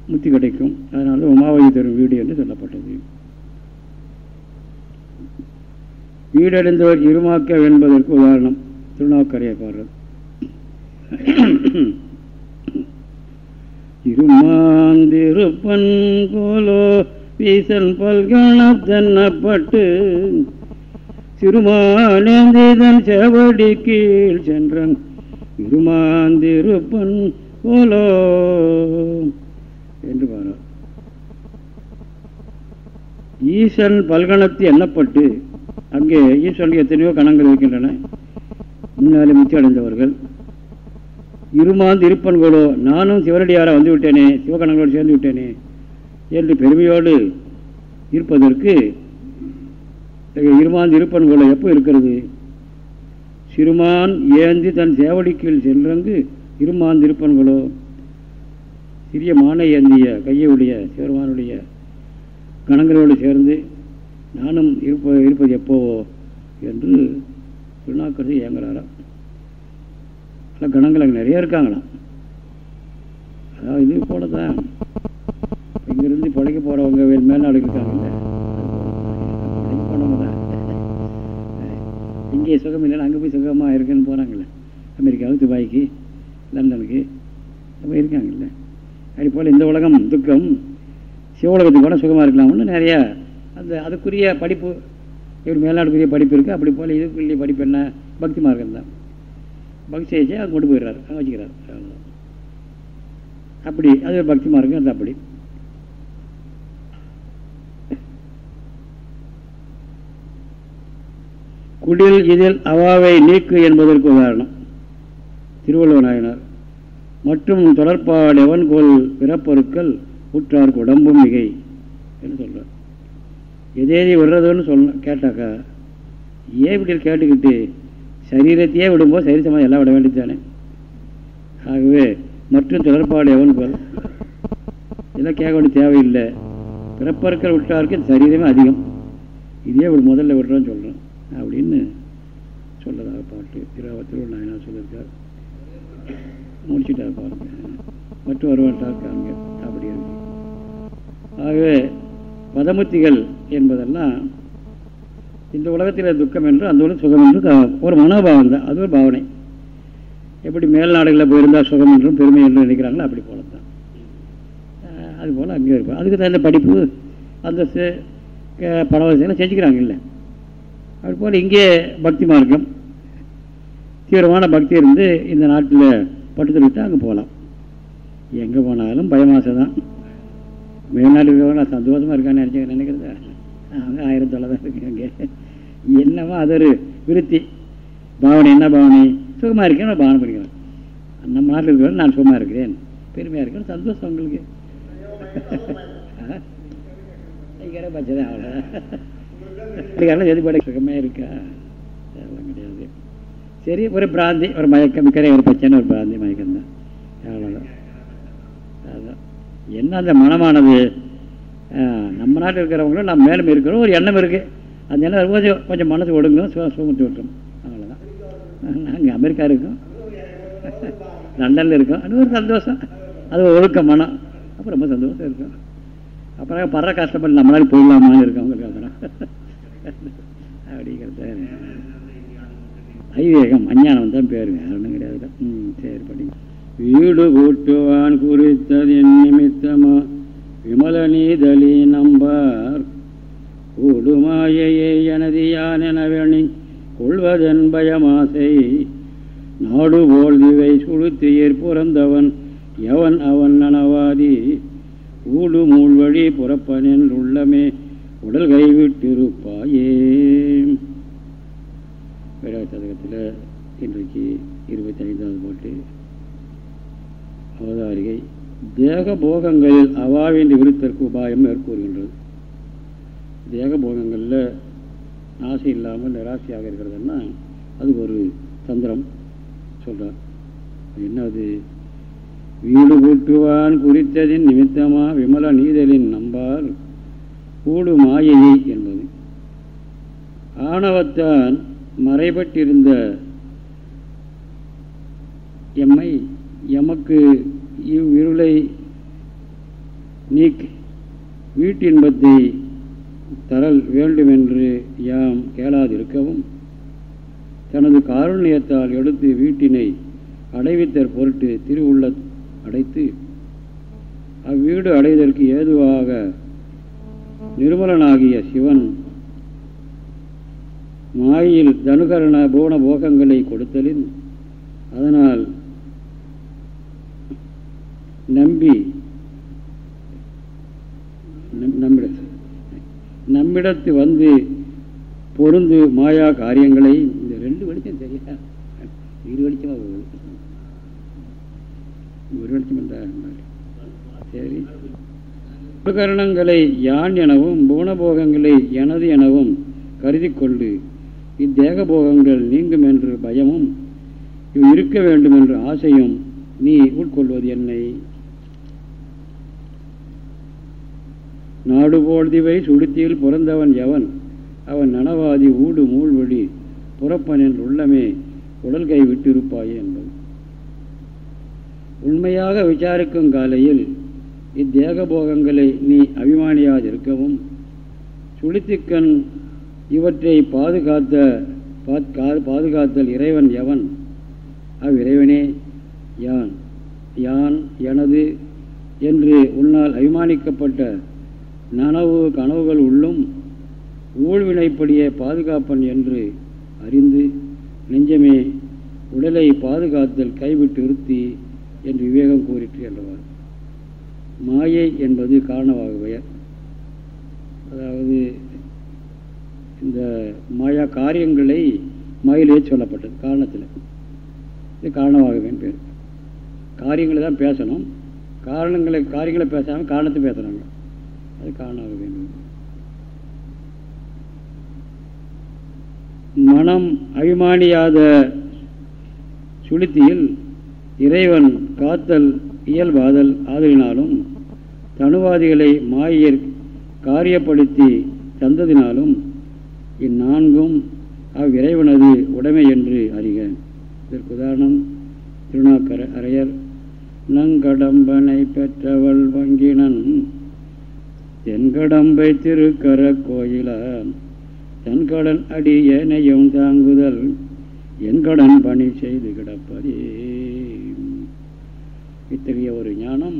முத்தி கிடைக்கும். அதனால உமாவதி தரும் வீடு என்று சொல்லப்பட்டது. வீடடைந்தவர் இருமாக்க என்பதற்கு உதாரணம். திருநாக்கரையை பாடுறது இருமாந்திருப்பன் கோலோ வீசல் பல்கணத்தன்னப்பட்டு சிறுமானேந்திதன் செவடி கீழ் சென்றன். இருமாந்திருப்பன் போலோ என்று பாரார் ஈசன் பல்கணத்து எண்ணப்பட்டு அங்கே ஈஸ்வரனுக்கு எத்தனையோ கணங்கள் இருக்கின்றன. முன்னாலே முத்தி அடைந்தவர்கள் இருமாந்து இருப்பன்களோ நானும் சிவனடியார வந்து விட்டேனே சிவகணங்களோடு சேர்ந்து விட்டேனே என்று பெருமையோடு இருப்பதற்கு இருமாந்து இருப்பன்களை எப்போ இருக்கிறது? சிறுமான் ஏந்தி தன் சேவடிக்கீழ் சென்றங்கு இருமாந்து இருப்பன்களோ சிறிய மானை ஏந்திய கையுடைய சிவருமானுடைய கணங்களோடு சேர்ந்து நானும் இருப்ப இருப்பது எப்போவோ என்று திருநாக்கரசு இயங்குறாராம் சில கணங்கள் அங்கே நிறைய இருக்காங்களாம். அதாவது இது போல தான் இங்கிருந்து படைக்க போகிறவங்க மேல்நாடு இருக்காங்கல்ல பழைக்க போனவங்க இங்கே சுகம் இல்லைன்னா அங்கே போய் சுகமாக இருக்குன்னு போகிறாங்கல்ல அமெரிக்காவுக்கு துபாய்க்கு லண்டனுக்கு போய் இருக்காங்கல்ல அது போல் இந்த உலகம் துக்கம் சிவலகத்துக்கு கூட சுகமாக இருக்கலாம்னு நிறையா அந்த அதுக்குரிய படிப்பு இப்படி மேல்நாடுக்குரிய படிப்பு இருக்குது அப்படி போல் இதுக்குரிய படிப்பு என்ன? பக்தி மார்க்கம் தான். பக்தி செய்ய கொண்டு போயிடுறாரு அங்கே வச்சுக்கிறார் அப்படி அது ஒரு பக்தி மார்க்கம் அது அப்படி. குடில் இதில் அவாவை நீக்கு என்பதற்கு உதாரணம். திருவள்ளுவர் நாயனார். மற்றும் தொடர்பாடு எவன் கோல் பிறப்பொருட்கள் உற்றார்க்கு உடம்பும் மிகை என்று சொல்கிறார் எதேதி விடுறதுன்னு சொல்ல கேட்டாக்கா ஏன் இப்படி கேட்டுக்கிட்டு சரீரத்தையே விடும்போது சரி சமாதி எல்லாம் விட வேண்டியதானே ஆகவே மற்றும் தொடர்பாடு எவன் கோல் இதெல்லாம் கேட்க வேண்டிய தேவையில்லை. பிறப்பற்கள் விட்டாருக்கு சரீரமே அதிகம். இதே முதல்ல விடுறோன்னு சொல்கிறேன் அப்படின்னு சொல்லதாக பாட்டு. திரு திருவண்ணாயனா சொல்லியிருக்கார். முடிச்சுட்டா பாருங்க. மற்றும் வருவாட்டா இருக்காங்க அப்படி இருக்கு ஆகவே பதமுத்திகள் என்பதெல்லாம் இந்த உலகத்தில் துக்கம் என்று அந்த உலகம் சுகம் என்று ஒரு மனோபாவம் தான். அது ஒரு பாவனை. எப்படி மேல் நாடுகளில் போயிருந்தால் சுகம் என்றும் பெருமை என்றும் நினைக்கிறாங்களோ அப்படி போல தான் அது போல் அங்கே இருக்கும் அதுக்கு தகுந்த படிப்பு அந்தஸ்து பட வசதியெல்லாம் செஞ்சுக்கிறாங்க இல்லை. அதுபோல் இங்கே பக்தி மார்க்கம் தீவிரமான பக்தி இருந்து இந்த நாட்டில் பட்டு விட்டு அங்கே போகலாம் எங்கே போனாலும் பயமாசை தான் மேல்நாடு இருக்கிறவங்க சந்தோஷமாக இருக்கான்னு நினச்சி நினைக்கிறதா? அவங்க ஆயிரம் தொலை தான் என்னவோ அது ஒரு விருத்தி. பாவனை என்ன பாவனை? சுகமாக இருக்கேன் நான் பாவனை பண்ணிக்கிறேன் நம்ம நாட்டில் இருக்கிற நான் சுகமாக இருக்கிறேன். பெருமையாக இருக்கேன் சந்தோஷம் உங்களுக்கு. இங்கே பச்சதான் அவ்வளோதான் எதுபடி சுகமே இருக்கா? அதெல்லாம் கிடையாது. சரி ஒரு பிராந்தி ஒரு மயக்கம் கரை ஒரு பச்சைன்னு ஒரு பிராந்தி மயக்கம் தான் அவ்வளோதான் என்ன அந்த மனமானது? ஆஹ், நம்ம நாட்டில் இருக்கிறவங்களும் நம்ம மேலும் இருக்கிறோம் ஒரு எண்ணம் இருக்குது அந்த எண்ணம் கொஞ்சம் கொஞ்சம் மனசு ஒடுங்கும் சுக விட்டுரும். அவ்வளோதான் நாங்கள் அமெரிக்கா இருக்கோம். லண்டனில் இருக்கோம். அது ஒரு சந்தோஷம். அது ஒரு ஒழுக்க மனம். அப்போ ரொம்ப சந்தோஷம் இருக்கும். அப்புறம் படுற கஷ்டப்பட்டு நம்மளால போயிடலாமான்னு இருக்கவங்களுக்கு அப்புறம் அப்படிங்கிறது ஐவேகம் அஞ்ஞானம் தான் பேர் வேற ஒன்றும் கிடையாது. ம் சரி படிங்க. வீடு கூட்டுவான் குறித்ததின் நிமித்தமா? விமல நீதலி நம்பார். கூடுமாயையே எனது யானெனவெணி கொள்வதன் பயமாசை. நாடு போல் திவை சுழுத்தியர் புறந்தவன் எவன் அவன் நனவாதி? ஊடு மூழ்வழி புறப்பனின் உள்ளமே. உடல் கைவிட்டிருப்பாயே வேறாவது சதகத்தில் இன்றைக்கு இருபத்தி ஐந்தாவது போட்டு. அவதாரிகை தேக போகங்களில் அவாவின்றி விருத்தற்கு உபாயம் மேற்கூறுகின்றது தேக போகங்களில் ஆசை இல்லாமல் நிராசையாக இருக்கிறதுன்னா அது ஒரு தந்திரம் சொல்கிறார் என்ன அது வீடு கூட்டுவான் குறித்ததின் நிமித்தமா விமல நீதலின் நம்பால் கூடு மாயையை என்பது. ஆணவத்தான் மறைபட்டிருந்த எம்மை எமக்கு இவ்விருளை நீக்கி வீட்டின்பத்தை தரல் வேண்டுமென்று யாம் கேளாதிருக்கவும். தனது காருண்யத்தால் எடுத்து வீட்டினை அடைவித்தற் பொருட்டு திருவுள்ள அடைத்து அவ்வீடு அடைவதற்கு ஏதுவாக நிர்மலனாகிய சிவன் மாயில் தனுகரண போன போகங்களை கொடுத்தலின் அதனால் நம்பி நம்மிட நம்மிடத்து நம்மிடத்து வந்து பொருந்து மாயா காரியங்களை இந்த ரெண்டு வெளிச்சம் சரியா இரு வெளிச்சமாக ஒரு வெளிச்சம். ஒரு வெளிச்சம் சரி. உபகரணங்களை யான் எனவும் பூணபோகங்களை எனது எனவும் கருதி கொண்டு இத்தேக போகங்கள் நீங்கும் என்று பயமும் இவ் இருக்க வேண்டும் என்ற ஆசையும் நீ உட்கொள்வது என்னை. நாடுபோல் திவை சுடுத்தியில் பிறந்தவன் எவன்? அவன் நனவாதி ஊடு மூழ்வழி புறப்பன் புறப்பனின் உள்ளமே உடல் கை விட்டிருப்பாயே என்பது. உண்மையாக விசாரிக்கும் காலையில் இத்தேக போகங்களை நீ அபிமானியாதிருக்கவும் சுளித்துக்கண் இவற்றை பாதுகாத்த பாதுகாத்தல் இறைவன் எவன்? அவ்விறைவனே யான் யான் எனது என்று உன்னால் அபிமானிக்கப்பட்ட நனவு கனவுகள் உள்ளும் ஊழ்வினைப்படியே பாதுகாப்பன் என்று அறிந்து நெஞ்சமே உடலை பாதுகாத்தல் கைவிட்டு இருத்தி என்று விவேகம் கூறிற்று என்றவர். மாயை என்பது காரணமாக பெயர் அதாவது இந்த மாயா காரியங்களை மாயிலே சொல்லப்பட்டது காரணத்தில். இது காரணமாகவேன்னு பேர். காரியங்களை தான் பேசணும். காரணங்களை காரியங்களை பேசாமல் காரணத்தை பேசுகிறாங்க அது காரணமாக வேண்டும் மனம் அபிமானியாத சுளுத்தியில் இறைவன் காத்தல் இயல்பாதல் ஆதலினாலும் தனுவாதிகளை மாயர் காரியப்படுத்தி தந்ததினாலும் இந்நான்கும் அவ்விறைவனது உடைமை என்று அறிக. இதற்கு உதாரணம் திருநாக்கர அரையர் நங்கடம்பனை பெற்றவள் வங்கினன் தென்கடம்பை திருக்கர கோயிலான் தன்கடன் அடி ஏனையும் தாங்குதல் என் கடன் பணி செய்து கிடப்பதே. இத்தகைய ஒரு ஞானம்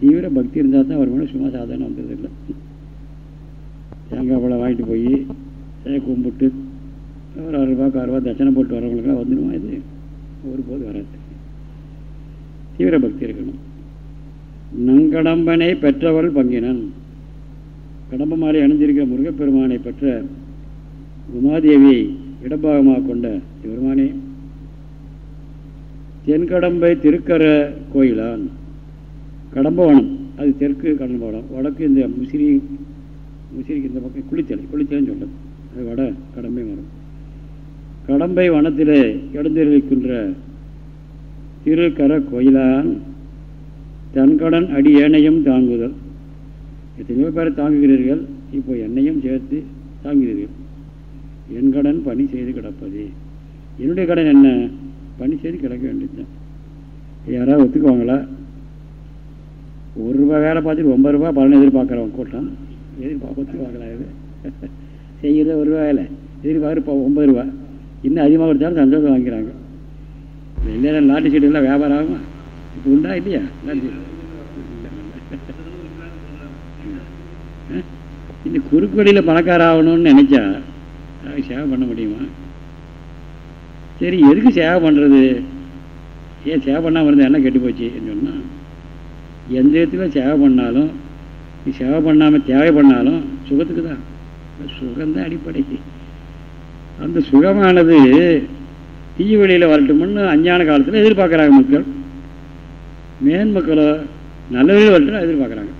தீவிர பக்தி இருந்தால் தான் அவர் மேலே சும்மா சாதாரணம் வந்ததில்லை. தேங்காய் பழம் வாங்கிட்டு போய் கும்பிட்டு ஒரு ஆறு ரூபாய்க்கு ஆறு ரூபா தட்சணை போட்டு வரவங்களுக்கெல்லாம் வந்துடுமா இது? ஒரு போது வராது. தீவிர பக்தி இருக்கணும். நங்கடம்பனை பெற்றவள் பங்கினன். கடம்ப மாலை அணிஞ்சிருக்கிற முருகப்பெருமானை பெற்ற உமாதேவியை இடபாகமாக கொண்ட பெருமானே தென்கடம்பை திருக்கர கோயிலான். கடம்பவனம். அது தெற்கு கடம்பவனம். வடக்கு இந்த முசிறி முசிறிக்கு இந்த பக்கம் குளித்தலை. குளித்தலைன்னு சொல்றது. அது வட கடம்பை மரம் கடம்பை வனத்தில் எழுந்திருக்கின்ற திருக்கர கோயிலான் தன்கடன் அடி ஏனையும் தாங்குதல். எத்தனையோ பேர் தாங்குகிறீர்கள். இப்போ என்னையும் சேர்த்து தாங்குகிறீர்கள். என் கடன் பணி செய்து கிடப்பது. என்னுடைய கடன் என்ன? பணி செய்து கிடக்க வேண்டியதுதான் யாராவது ஒத்துக்குவாங்களா? ஒரு ரூபா வேலை பார்த்துட்டு ஒன்பது ரூபா பலனை எதிர்பார்க்குறவங்க கூட்டம். எதிர்பார்க்க ஒத்துக்குவாங்களா இது? செய்கிறது ஒரு ரூபா வேலை. எதிர்பார்க்குற ஒம்பது ரூபா. இன்னும் அதிகமாக கொடுத்தாலும் சந்தோஷம் வாங்கிக்கிறாங்க. இல்லை லாட்டி சீட்டுலாம் வியாபாரம் ஆகுமா? இப்போ உண்டா இல்லையா? லாட்டி இந்த குறுக்கு வழியில் பணக்கார ஆகணும்னு நினச்சா சேவை பண்ண முடியுமா? சரி எதுக்கு சேவை பண்ணுறது ஏன் சேவை பண்ணாமல் இருந்தால் என்ன கெட்டு போச்சு சொன்னால் எந்த இடத்துல சேவை பண்ணாலும் நீ சேவை பண்ணாமல் தேவை பண்ணாலும் சுகத்துக்கு தான். சுகம்தான் அடிப்படைக்கு. அந்த சுகமானது தீய வழியில் வரட்டும்னு அஞ்ஞான காலத்தில் எதிர்பார்க்குறாங்க மக்கள். மேன் மக்களோ நல்ல வழியில் வரட்டும் எதிர்பார்க்குறாங்க.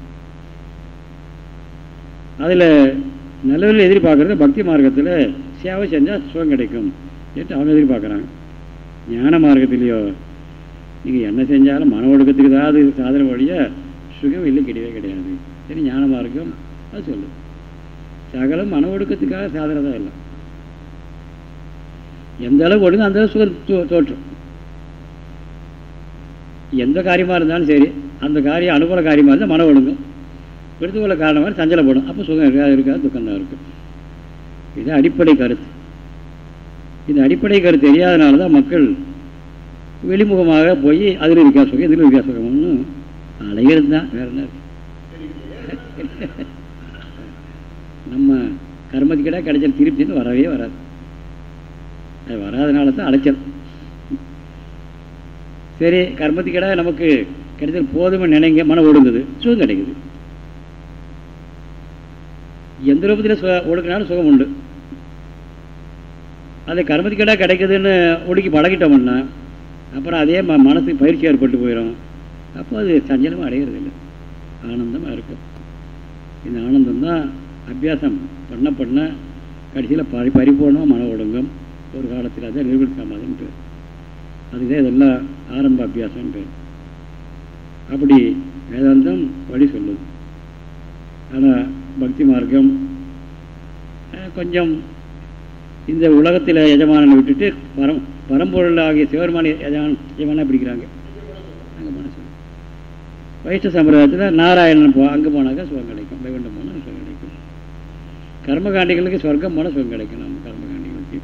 அதில் நல்லவர்கள் எதிர்பார்க்குறது பக்தி மார்க்கத்தில் சேவை செஞ்சால் சுகம் கிடைக்கும். கேட்டு அவங்க எதிர்பார்க்குறாங்க ஞான மார்க்கத்திலேயோ? நீங்கள் என்ன செஞ்சாலும் மன ஒடுக்கத்துக்கு தான் அது சாதனை வழிய சுகம் இல்லை கிடையவே கிடையாது. சரி ஞான மார்க்கம் அது சொல்லு. சகலம் மன ஒடுக்கத்துக்காக சாதனை தான் இல்லை எந்த அளவு ஒடுங்க அந்த சுகம் தோற்றும். எந்த காரியமாக இருந்தாலும் சரி அந்த காரியம் அனுகூல காரியமாக இருந்தால் மன ஒடுங்கும் விருதுகொள்ள காரணமாக சஞ்சலப்படும் அப்போ சுகம் இருக்காது இருக்காது துக்கம் தான் இருக்கும் இது அடிப்படை கருத்து. இது அடிப்படை கருத்து தெரியாதனால தான் மக்கள் வெளிமுகமாக போய் அதில் இருக்கா சுகம் இதில் இருக்கா சுகம்னு அலைகிறது தான் வேற என்ன நம்ம கர்மத்துக்கிட்ட கிடைச்சல் திருப்தின்னு வரவே வராது. அது வராதனால தான் அலைச்சல். சரி கர்மத்துக்கிட நமக்கு கிடைச்சல் போதுமே நினைங்க மனம் ஒடுங்குது சுகம் கிடைக்குது. எந்த ரூபத்தில் சுக ஒடுக்கினாலும் சுகம் உண்டு. அது கர்மத்துக்கேடாக கிடைக்குதுன்னு ஒடுக்கி பழகிட்டோம்னா அப்புறம் அதே ம மனசுக்கு பயிற்சி ஏற்பட்டு போயிடும் அப்போ அது சஞ்சலமாக அடையிறதில்லை. ஆனந்தமாக இருக்கும். இந்த ஆனந்தம் தான் அபியாசம். பண்ண பண்ண கடைசியில் பரி பரிபூர்ணமாக மன ஒடுங்கும். ஒரு காலத்தில் அதை நிர்வல் சமாதம் பேர். அதுதான் இதெல்லாம் ஆரம்ப அபியாசம் பேர். அப்படி வேதாந்தம் வழி சொல்லுது. ஆனால் பக்தி மார்க்கம் கொஞ்சம் இந்த உலகத்தில் எஜமானனை விட்டுட்டு பரம் பரம்பொருள் ஆகிய சிவருமான எஜமான எஜமான பிடிக்கிறாங்க. அங்கே மனசு வைஷ்ண சம்பிரதாயத்தில் நாராயணன் போ அங்கே போனாக்கா சுகம் கிடைக்கும். வைகுண்டம் போனால் சுகம் கிடைக்கும். கர்மகாண்டிகளுக்கு சொர்க்கம் போனால் சுகம் கிடைக்கும். நம்ம கர்மகாண்டிகளுக்கு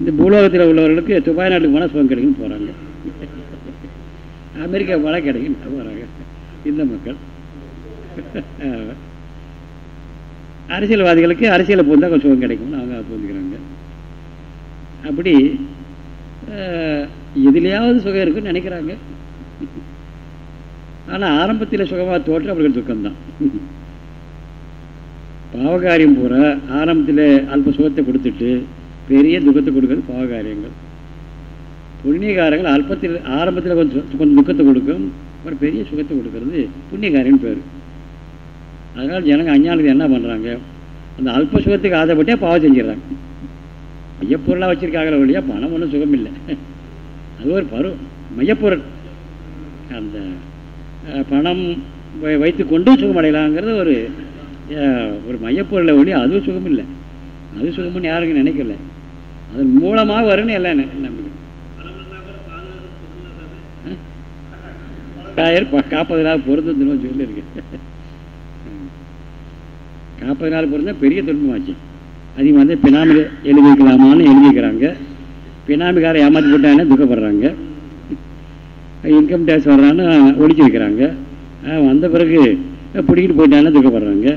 இந்த பூலோகத்தில் உள்ளவர்களுக்கு துபாய் நாட்டுக்கு போனால் சுகம் கிடைக்குன்னு போகிறாங்க அமெரிக்கா போனால் கிடைக்கும் போகிறாங்க இந்த மக்கள். அரசியல்வாதிகளுக்கு அரசியலை பூந்தால் கொஞ்சம் சுகம் கிடைக்கும்னு அவங்க பூந்துக்கிறாங்க அப்படி எதுலேயாவது சுகம் இருக்குன்னு நினைக்கிறாங்க. ஆனால் ஆரம்பத்தில் சுகமாக தோற்று அவர்கள் துக்கம்தான். பாவகாரியம் பூரா ஆரம்பத்தில் அல்ப சுகத்தை கொடுத்துட்டு பெரிய துக்கத்தை கொடுக்கறது பாவகாரியங்கள். புண்ணியகாரங்கள் அல்பத்தில் ஆரம்பத்தில் கொஞ்சம் கொஞ்சம் துக்கத்தை கொடுக்கும் அப்புறம் பெரிய சுகத்தை கொடுக்கறது புண்ணியகாரியம் பேர். அதனால் ஜனங்க அஞ்ஞானத்தை என்ன பண்ணுறாங்க அந்த அல்ப சுகத்துக்கு ஆதப்பட்டே பாவம் செஞ்சிடறாங்க. மையப்பொருளாக வச்சுருக்காங்கள ஒழியா பணம் ஒன்றும் சுகம் இல்லை. அது ஒரு பரு மையப்பொருள். அந்த பணம் வைத்து கொண்டும் சுகம் அடையலாங்கிறது ஒரு ஒரு மையப்பொருளை ஒழிய அதுவும் சுகம் இல்லை. அது சுகம்னு யாருக்கும் நினைக்கல. அதன் மூலமாக வரும்னு எல்லாம் நம்பிக்கை காப்பதனால் பொருந்ததுன்னு சொல்லியிருக்கேன் நாற்பது நாள் பொருந்தா பெரிய துன்பமாச்சு. அதிகமாக வந்து பினாமி எழுதி வைக்கலாமான்னு எழுதி வைக்கிறாங்க பினாமிக்காரை ஏமாற்றி போட்டாங்கன்னா துக்கப்படுறாங்க. இன்கம் டேக்ஸ் வர்றான்னு ஒழிச்சு வைக்கிறாங்க. வந்த பிறகு பிடிக்கிட்டு போயிட்டான்னு துக்கப்படுறாங்க.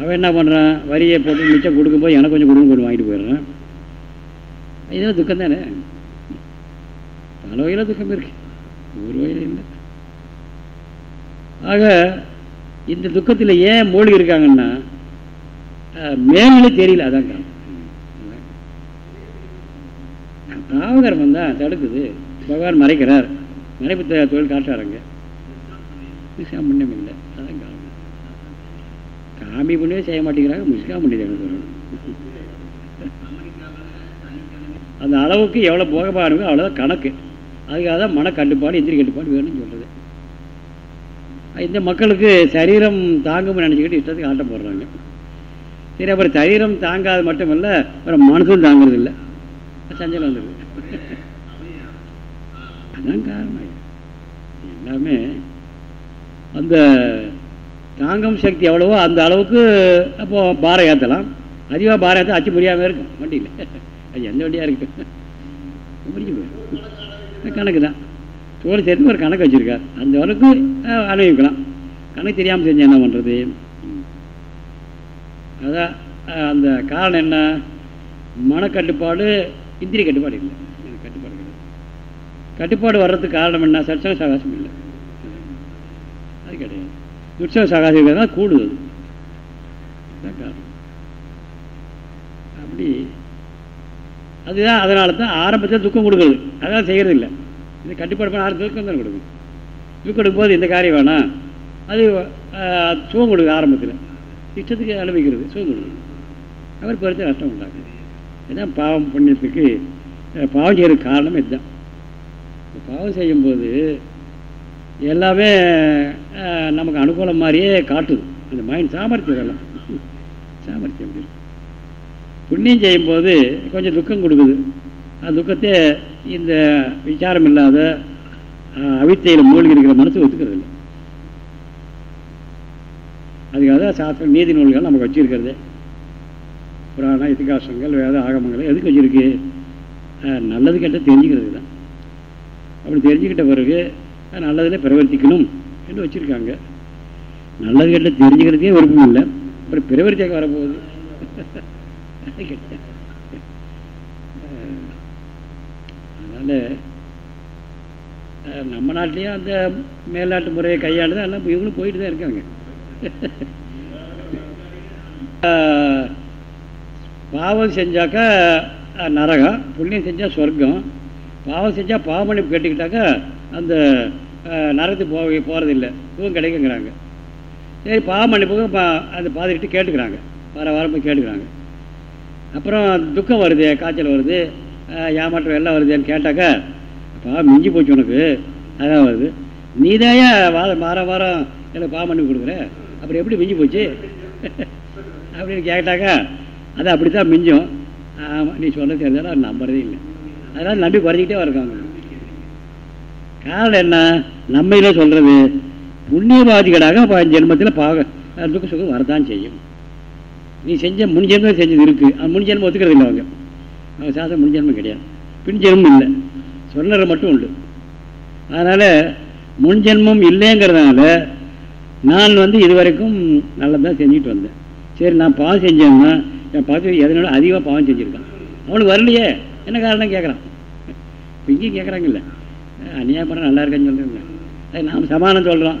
அவன் என்ன பண்ணுறான் வரியை போட்டு மிச்சம் கொடுக்கும்போது எனக்கு கொஞ்சம் கொடுங்க கொஞ்சம் வாங்கிட்டு போயிடுறான். இதெல்லாம் துக்கம் தானே பல வகையில் துக்கம் இருக்கு. ஒரு வகையில் இல்லை. ஆக இந்த துக்கத்தில் ஏன் மூழ்கி இருக்காங்கன்னா மேலே தெரியல அதான் பாவகர்மம் தான் தடுக்குது. பகவான் மறைக்கிறார். மறைப்பு தொழில் காட்டுறாருங்க. புண்ணியம் இல்லை அதான் காரணம். காமி புண்ணியம் செய்ய மாட்டேங்கிறாங்க. முஸ்கா புண்ணியம் சொல்லணும் அந்த அளவுக்கு எவ்வளோ போகப்பாடுங்க அவ்வளோதான் கணக்கு. அதுக்காக தான் மன கட்டுப்பாடு எந்திரி கட்டுப்பாடு வேணும்னு சொல்கிறேன் இந்த மக்களுக்கு சரீரம் தாங்கும்னு நினச்சிக்கிட்டு இஷ்டத்துக்கு ஆட்டம் போடுறாங்க. சரி அப்புறம் சரீரம் தாங்காது மட்டும் இல்லை அப்புறம் மனசும் தாங்கிறது இல்லை சஞ்சலம் வந்துருக்கு அதான் காரணம். எல்லாமே அந்த தாங்கும் சக்தி எவ்வளவோ அந்த அளவுக்கு அப்போ பாரம் ஏற்றலாம் அதிகமாக பாரம் ஏற்ற அச்சு முடியாமல் இருக்கும். வண்டியில். அது எந்த வண்டியாக இருக்கு முடிஞ்சு போயிடும். கணக்கு தான். தோல் சேர்த்து ஒரு கணக்கு வச்சுருக்கார். அந்த அளவுக்கு அனுபவிக்கலாம். கணக்கு தெரியாமல் செஞ்சு என்ன பண்ணுறது அதான் அந்த காரணம் என்ன? மனக்கட்டுப்பாடு இந்திரிய கட்டுப்பாடு இல்லை. கட்டுப்பாடு கிடையாது. கட்டுப்பாடு வர்றதுக்கு காரணம் என்ன? சட்சங்க சகாசம் இல்லை. அது கிடையாது. துட்சக சகாசம் தான் கூடுது காரணம். அப்படி. அதுதான் அதனால தான் ஆரம்பத்தில் துக்கம் கொடுக்குது அதான் செய்கிறது இல்லை. இது கட்டுப்பாடு பண்ண ஆறு துக்கம் தான் கொடுக்கும் துக்கம் கொடுக்கும்போது இந்த காரியம் வேணாம். அது சுகம் கொடுக்குது ஆரம்பத்தில். இஷ்டத்துக்கு அனுபவிக்கிறது சுகம் கொடுக்குது. அவர் பொறுத்து நஷ்டம் உண்டாக்குது. இதுதான் பாவம் புண்ணியத்துக்கு பாவம் செய்கிற காரணம் இதுதான். பாவம் செய்யும்போது எல்லாமே நமக்கு அனுகூலம் மாதிரியே காட்டுது. அந்த மைண்ட் சாமர்த்தியம் எல்லாம். சாமர்த்தியம் புண்ணியம் செய்யும்போது கொஞ்சம் துக்கம் கொடுக்குது. அந்த துக்கத்தை இந்த விசாரம் இல்லாத அவித்தையில் மூழ்கி இருக்கிற மனசு ஒத்துக்கிறது இல்லை அதுக்காக சாஸ்திரம் நீதி நூல்கள் நமக்கு வச்சிருக்கிறது. புராண இத்திகாசங்கள் வேத ஆகமங்கள் எதுக்கு வச்சிருக்கு? நல்லது கெட்ட தெரிஞ்சுக்கிறது தான். அப்படி தெரிஞ்சுக்கிட்ட பிறகு நல்லதில் பிரவர்த்திக்கணும் என்று வச்சுருக்காங்க. நல்லது கெட்ட தெரிஞ்சுக்கிறதுக்கே விருப்பம் இல்லை. அப்புறம் பிரவர்த்தியாக வரப்போகுது. அதனால் நம்ம நாட்டிலையும் அந்த மேல்நாட்டு முறையை கையாண்டு தான் எல்லாம் இவங்களும் போயிட்டு தான் இருக்காங்க. பாவம் செஞ்சாக்கா நரகம் புண்ணியம் செஞ்சால் சொர்க்கம். பாவம் செஞ்சால் பாவமணி கேட்டுக்கிட்டாக்கா அந்த நரகத்துக்கு போக போகிறதில்லை இவங்க கிடைக்குங்கிறாங்க. சரி பாவ பா அந்த பாதிக்கிட்டு கேட்டுக்கிறாங்க. வர வாரம் கேட்டுக்கிறாங்க. அப்புறம் துக்கம் வருது காய்ச்சல் வருது. ஏமாற்றம் எல்லாம் வருதுன்னு கேட்டாக்கா பாவம் மிஞ்சி போச்சு உனக்கு. அதான் வருது. நீதாயா வாரம் வாரம் வாரம் எனக்கு பாவம் பண்ணி கொடுக்குற? அப்புறம் எப்படி மிஞ்சி போச்சு? அப்படின்னு கேட்டாக்கா அது அப்படி தான் மிஞ்சும். ஆமாம் நீ சொல்ல தெரிஞ்சாலும் அவர் நம்புறதே இல்லை. அதனால் நம்பி குறைஞ்சிக்கிட்டே இருக்காங்க. காரணம் என்ன? நம்மையில சொல்கிறது புண்ணியவாதிகளாக ஜென்மத்தில் பாக துக்க சுகம் வரதான் செய்யும். நீ செஞ்ச முன் ஜென்மம் செஞ்சது இருக்குது அது முன் ஜென்மம் ஒத்துக்கிறது இல்லை அவங்க. அவங்க சாஸ்திரம் முன்ஜென்மம் கிடையாது. பின்ஜென்மம் இல்லை. சொன்னரை மட்டும் உண்டு. அதனால் முன்ஜென்மம் இல்லைங்கிறதுனால நான் வந்து இதுவரைக்கும் நல்லதாக செஞ்சுட்டு வந்தேன். சரி நான் பாவம் செஞ்சேன்னா என் பார்த்து எதனால அதிகமாக பாவம் செஞ்சுருக்கான்? அவனுக்கு வரலையே. என்ன காரணம் கேட்குறான்? இப்போ இங்கேயும் கேட்குறாங்கல்ல. அநியாயம் பண்ண நல்லா இருக்கான்னு சொல்கிறேன் அது நாம் சமானம் சொல்கிறோம்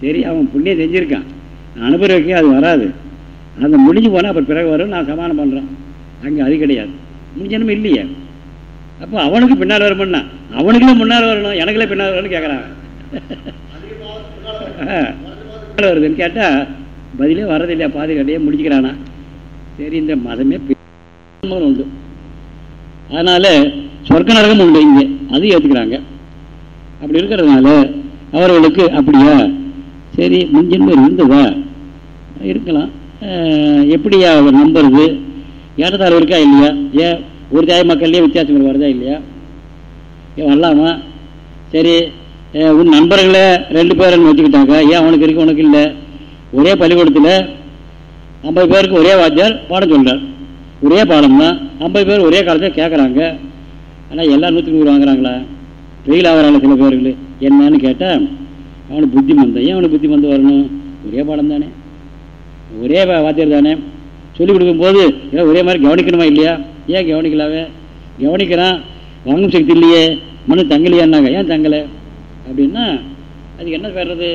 சரி அவன் புண்ணியம் செஞ்சுருக்கான். அனுபவிக்க அது வராது. அந்த முடிஞ்சு போனால் அப்புறம் பிறகு வரும். நான் சமானம் பண்ணுறோம் அங்கே அது கிடையாது. முடிஞ்சனும் இல்லையே. அப்போ அவனுக்கு பின்னால் வரணும்னா அவனுக்குலாம் முன்னால் வரணும் எனக்குலாம் பின்னால் வரணும்னு கேட்குறான் வருதுன்னு கேட்டால் பதிலே வர்றதில்லையா? பாதி கடையே முடிச்சுக்கிறானா? சரி இந்த மதமே உண்டு. அதனால சொர்க்க நரகம் உண்டு இங்கே. அது ஏற்றுக்கிறாங்க அப்படி இருக்கிறதுனால அவர்களுக்கு அப்படியா? சரி முன்ஜென்மம் இருந்ததா இருக்கலாம். எப்படியா அவர் நம்புறது? ஏற்றத்தாழ்வு இருக்கா இல்லையா? ஏன் ஒரு தாய் மக்கள்லேயே வித்தியாசங்கள் வருதா இல்லையா? ஏன் வரலாமா? சரி உன் நண்பர்களை ரெண்டு பேரும் வச்சுக்கிட்டாங்க ஏன் அவனுக்கு இருக்கு உனக்கு இல்லை? ஒரே பள்ளிக்கூடத்தில் ஐம்பது பேருக்கு ஒரே வாத்தியார் பாடம் சொல்கிறார் ஒரே பாடம் தான். ஐம்பது பேர் ஒரே காலத்தில் கேட்குறாங்க ஆனால் எல்லாம் நூற்றி நூறு வாங்குறாங்களா? ஃபெயில் ஆகிறாங்க சில பேர்கள் என்னன்னு கேட்டால் அவனுக்கு புத்தி மந்தம். ஏன் அவனுக்கு புத்தி மந்தம் வரணும்? ஒரே பாடம் தானே. ஒரே வாத்தியார் தானே. சொல்லிக் கொடுக்கும்போது ஏன் ஒரே மாதிரி கவனிக்கணுமா இல்லையா? ஏன் கவனிக்கலாவே கவனிக்கிறான் வாங்கும் சக்தி இல்லையே மனு தங்கலையான்னாங்க. ஏன் தங்கலை? அப்படின்னா அதுக்கு என்ன பெறது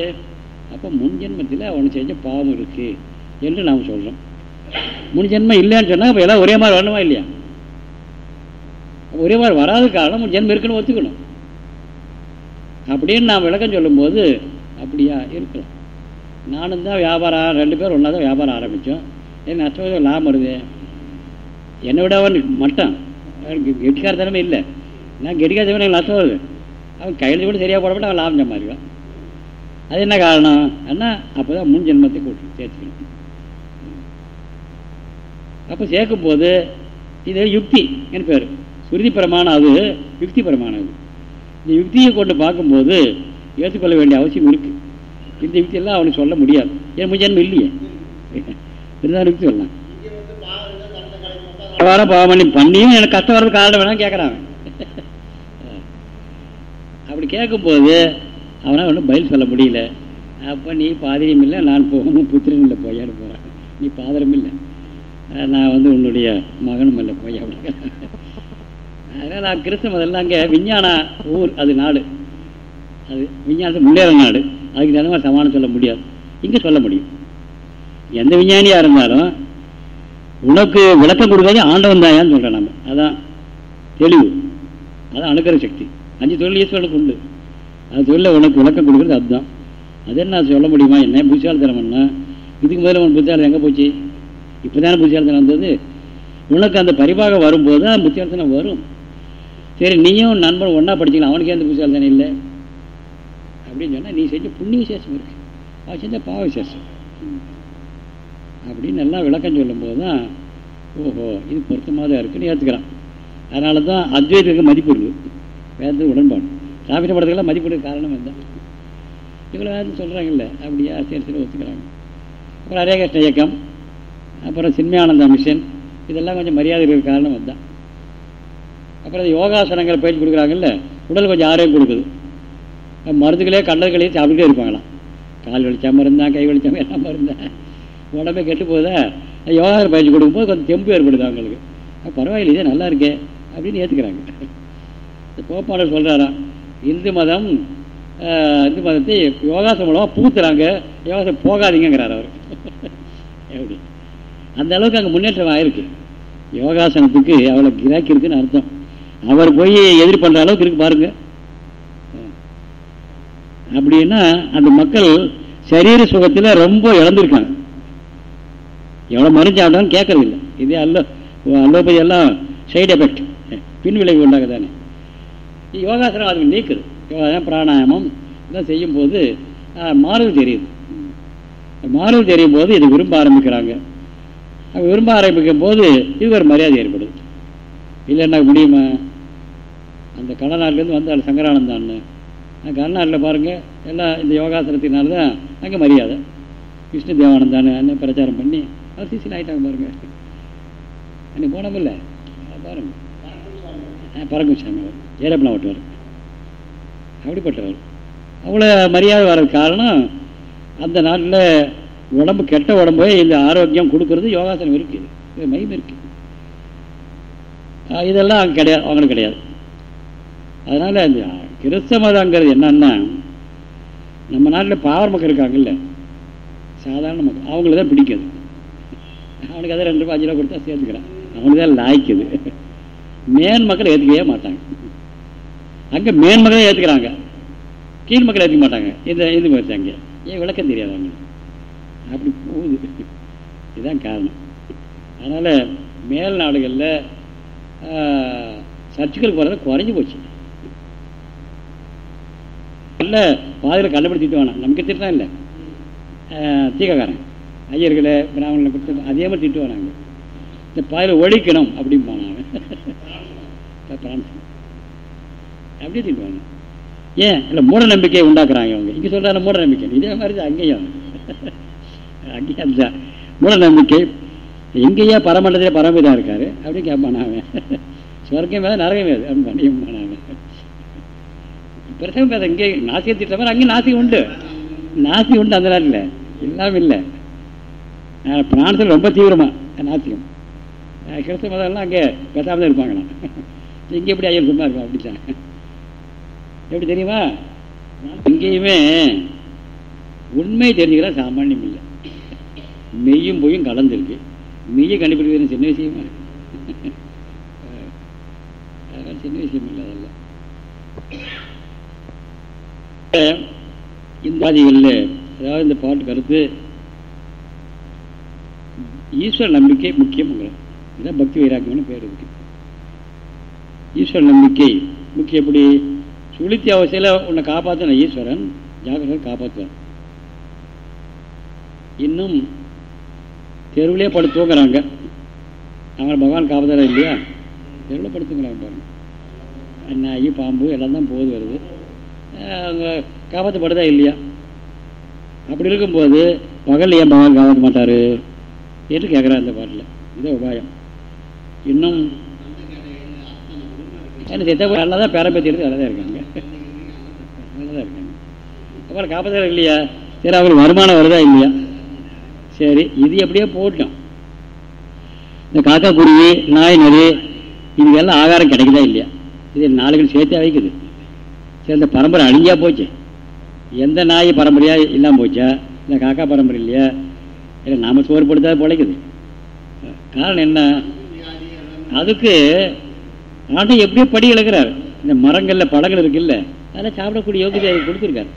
அப்போ முன் ஜென்மத்தில் அவனுக்கு செஞ்ச பாவம் இருக்குது என்று நாம் சொல்கிறோம் முன் ஜென்மம் இல்லைன்னு சொன்னால் அப்போ எல்லாம் ஒரே மாதிரி வரணுமா இல்லையா? ஒரே மாதிரி வராத காரணம் முன் ஜென்மம் இருக்குன்னு ஒத்துக்கணும். அப்படின்னு நாம் விளக்கம் சொல்லும்போது அப்படியா இருக்கலாம். நானும் தான் வியாபாரம் ரெண்டு பேரும் ஒன்றா தான் வியாபாரம் ஆரம்பித்தோம் எனக்கு நஷ்டம் லாபம் வருது. என்னை விட அவன் மட்டான். கெட்டிக்காரத்தனமே இல்லை. நான் கெட்டிக்காரத்தனமே எனக்கு நஷ்டம் வருது. அவன் கையில் கூட சரியாக போடப்பட்டு அவன் லாபம் சம்பாதிக்கான் அது என்ன காரணம்? ஏன்னா அப்போ தான் முன் ஜென்மத்தை கூட்டு சேர்த்துக்கணும். அப்போ சேர்க்கும் போது இது யுக்தி என் பேர். சுருதி பிரமாணம் அது யுக்தி பிரமாணம் அது இந்த யுக்தியை கொண்டு பார்க்கும்போது ஏற்றுக்கொள்ள வேண்டிய அவசியம் இருக்குது இந்த யுக்தியெல்லாம் அவனுக்கு சொல்ல முடியாது. என் முன் இல்லையே. இருந்தாலும் சொல்லலாம் வாரம் பாவம் பண்ணி பண்ணியும் எனக்கு கஷ்டம் வர்றது காரணம் வேணாம் கேட்குறான் அப்படி கேட்கும்போது அவனால் ஒன்றும் பதில் சொல்ல முடியல. அப்போ நீ பாதிரியும் இல்லை நான் போகணும் புத்திரன் இல்லை போயாடு போகிறேன் நீ பாதரம் இல்லை. நான் வந்து உன்னுடைய மகனும் இல்லை போய் அப்படி அதனால் நான் கிறிஸ்தவ மதெல்லாம் அங்கே விஞ்ஞான ஊர் அது நாடு. அது விஞ்ஞானத்தை முன்னேற நாடு. அதுக்கு தகுந்த சமானம் சொல்ல முடியாது. இங்கே சொல்ல முடியும். எந்த விஞ்ஞானியாக இருந்தாலும் உனக்கு விளக்கம் கொடுக்காதே ஆண்டவன் தாயான்னு சொல்கிறேன் நம்ம அதான் தெளிவு. அதான் அணுக்கிற சக்தி. அஞ்சு தொழில் ஈஸ்வரனுக்கு உண்டு. அது தொழிலில் உனக்கு விளக்கம் கொடுக்குறது அதுதான். அது என்ன சொல்ல முடியுமா? என்ன புத்திசாலித்தனம்னா இதுக்கு முதல்ல உன் புத்திசாலி எங்கே போச்சு? இப்போ தானே புத்தியாளத்தனம் வந்தது. உனக்கு அந்த பரிபாகம் வரும்போது தான் புத்தியாளத்தனம் வரும். சரி நீயும் நண்பன் ஒன்றா படிச்சிக்கலாம். அவனுக்கு எந்த புத்தியாளத்தனம் இல்லை? அப்படின்னு சொன்னால் நீ செஞ்ச புண்ணிய விசேஷம் இருக்கு. அவன் செஞ்ச பாவ விசேஷம். அப்படின்னு எல்லாம் விளக்கம் சொல்லும்போது தான் ஓஹோ இது பொருத்தமாக தான் இருக்குன்னு ஏற்றுக்கிறான் அதனால தான் அத்வைத்துக்கு மதிப்பு இருக்குது வேதத்துக்கு உடன்பாடு. சாப்பிட்ட படத்துக்கெல்லாம் மதிப்பிடுற காரணம் இதுதான். இவ்வளோ வேதம் சொல்கிறாங்கல்ல அப்படியா சரி சரி ஒத்துக்கிறாங்க. அப்புறம் ஹரேகிருஷ்ண இயக்கம் அப்புறம் சின்மயானந்த மிஷன் இதெல்லாம் கொஞ்சம் மரியாதை இருக்கிற காரணம் அதுதான் அப்புறம் யோகாசனங்கள் பயிற்சி கொடுக்குறாங்கல்ல உடல் கொஞ்சம் ஆரோக்கியம் கொடுக்குது. மருந்துகளே கண்டதுகளையும் சாப்பிட்டுட்டே இருப்பாங்களாம். கால் வலிச்சாமல் இருந்தான் கை வலிச்சாமல் எல்லாம் இருந்தான் உடம்பே கெட்டு போதா யோகா பயிற்சி கொடுக்கும்போது கொஞ்சம் தெம்பு ஏற்படுது அவங்களுக்கு. பரவாயில்ல இதே நல்லா இருக்கே அப்படின்னு ஏற்றுக்கிறாங்க கோப்பாளர் சொல்கிறாராம் இந்து மதம் இந்து மதத்தை யோகாசம் மூலமாக பூத்துறாங்க யோகாசம் போகாதீங்கிறார் அவர். எப்படி? அந்த அளவுக்கு அங்கே முன்னேற்றம் ஆயிருக்கு. யோகாசனத்துக்கு அவ்வளோ கிராக்கி இருக்குன்னு அர்த்தம். அவர் போய் எதிர் பண்ணுற அளவுக்கு இருக்கு பாருங்க. அப்படின்னா அந்த மக்கள் சரீர சுகத்தில் ரொம்ப இழந்திருக்காங்க. எவ்வளோ மருந்து சாப்பிட்டாலும் கேட்கறது இல்லை இதே அல்ல அல்லோபதி எல்லாம் சைடு எஃபெக்ட் பின் விளைவு உண்டாக தானே யோகாசனம் அதுக்கு நீக்குது. யோகா பிராணாயாமம் இதெல்லாம் செய்யும்போது மாறுதல் தெரியுது. மாறுதல் தெரியும் போது இது விரும்ப ஆரம்பிக்கிறாங்க. விரும்ப ஆரம்பிக்கும் போது இது ஒரு மரியாதை ஏற்படுது. இல்லைன்னா முடியுமா? அந்த கடநாட்டிலேருந்து வந்தாள் சங்கரானந்தான்னு கடநாட்டில் பாருங்கள் எல்லாம் இந்த யோகாசனத்தினால தான் அங்கே மரியாதை. விஷ்ணு தேவானந்தான்னு பிரச்சாரம் பண்ணி அவர் சிசில் ஆகிட்டாங்க பாருங்கள் அன்னைக்கு போனமில்ல பாருங்க. பறக்கும் சாமி அவர் ஏரப்பனா ஓட்டுவார் அப்படிப்பட்டவர். அவ்வளோ மரியாதை வர்றது காரணம் அந்த நாட்டில் உடம்பு கெட்ட உடம்பு இந்த ஆரோக்கியம் கொடுக்கறது யோகாசனம் இருக்குது மயம் இருக்குது இதெல்லாம் அங்கே கிடையாது அவங்களுக்கு கிடையாது. அதனால் இந்த கிறிஸ்த மதங்கிறது என்னன்னா நம்ம நாட்டில் பாவர் மக்கள் இருக்காங்கல்ல. சாதாரண மக்கள். அவங்கள தான் பிடிக்கிறது. அவனுக்கு அதை ரெண்டு ரூபாய் அஞ்சு ரூபா கொடுத்தா சேர்த்துக்கிறான். அவனுக்கு தான் லாய்க்குது. மேன் மக்களை ஏற்றுக்கவே மாட்டாங்க. அங்கே மேன் மக்களை ஏற்றுக்கிறாங்க கீழ் மக்களை ஏற்றுக்க மாட்டாங்க. இந்த இது மாதிரி அங்கே. ஏன் விளக்கம் தெரியாது அவங்க அப்படி போகுது. இதுதான் காரணம். அதனால் மேல் நாடுகளில் சர்ச்சுக்களுக்கு போகிறது குறைஞ்சி போச்சு. இல்லை பாதையில் கண்டுபிடிச்சிட்டு வேணாம். நமக்கு திட்டம் இல்லை. தீகக்காரன் ஐயர்களை பிராமணர்களை கொடுத்து அதே மாதிரி திட்டு வராங்க. இந்த பாதையில் ஒழிக்கணும் அப்படின்னு போனாங்க அப்படியே திட்டுவாங்க ஏன்? இல்லை மூட நம்பிக்கையை உண்டாக்குறாங்க அவங்க. இங்கே சொல்கிறாங்க மூட நம்பிக்கை இதே மாதிரி தான் அங்கேயும் அங்கேயும் தான் மூட நம்பிக்கை எங்கேயா பரமண்டலத்திலே பரமபிதா இருக்காரு. அப்படின்னு கேட்பான் அவன். ஸ்வர்க்கம் வேறு நரகம் வேறு அப்படின்னு பண்ணியும் பிரச்சனை பிரசவம் பேச இங்கே நாசிக திட்ட மாதிரி அங்கேயும் உண்டு. நாசி உண்டு அந்த நாட்டில். இல்லாமல் இல்லை. பிராணத்தில் ரொம்ப தீவிரமாக நாத்தியம் கிறிஸ்தவ மதம்லாம் அங்கே பேசாமல் தான் இருப்பாங்கண்ணா இங்கே எப்படி ஐயர் சும்மா இருக்கும் அப்படித்தான். எப்படி தெரியுமா? இங்கேயுமே உண்மை தெரிஞ்சுக்கிறா சாமானியம் இல்லை. மெய்யும் பொய்யும் கலந்துருக்கு. மெய்யை கண்டுபிடிக்கிறது சின்ன விஷயமா? சின்ன விஷயம் இல்லை அதெல்லாம். இந்த ஆதிகளில் அதாவது இந்த பாட்டு கருத்து ஈஸ்வர நம்பிக்கை முக்கியம்ங்கிற இதுதான் பக்தி வைராக்கியம்னு பேர் இருக்கு. ஈஸ்வர நம்பிக்கை முக்கியம் எப்படி? சுழித்தி அவசியில் உன்னை காப்பாற்றின ஈஸ்வரன் ஜாகிரதை காப்பாற்றுவான் இன்னும் தெருவிலே படுத்து தூங்குறாங்க. அவங்களை பகவான் காப்பாற்றுறா இல்லையா? தெருவில் படுத்துங்கிறாங்க பாருங்க. நாய் பாம்பு எல்லாம் தான் போது வருது. அவங்க காப்பாற்றப்படுதா இல்லையா? அப்படி இருக்கும்போது பகல் ஏன் பகவான் காப்பாற்ற மாட்டார்? என்று கேட்குறாரு அந்த பாட்டில். இதே உபாயம். இன்னும் என்ன சித்த நல்லா தான் பேரம் பேத்திட்டு நல்லா தான் இருக்காங்க. நல்லா தான் இருக்காங்க. அப்புறம் காப்பாற்ற இல்லையா? சரி அவங்களுக்கு வருமானம் வருதா இல்லையா? சரி இது எப்படியோ போட்டோம். இந்த காக்கா குருவி நாய் நரி இதுக்கெல்லாம் ஆகாரம் கிடைக்குதா இல்லையா? இது நாளைக்கு சேர்த்தே வைக்குது. சரி இந்த பரம்பரை அழிஞ்சா போச்சு. எந்த நாய் பரம்பரையாக இல்லாமல் போச்சா? இல்லை காக்கா பரம்பரை இல்லையா? இல்லை நாம் சோறு போட்டு பிழைக்குது. காரணம் என்ன? அதுக்கு ஆண்டு எப்படியோ படி இழக்கிறார். இந்த மரங்களில் பழங்கள் இருக்குல்ல அதெல்லாம் சாப்பிடக்கூடிய யோகியதை கொடுத்துருக்காரு.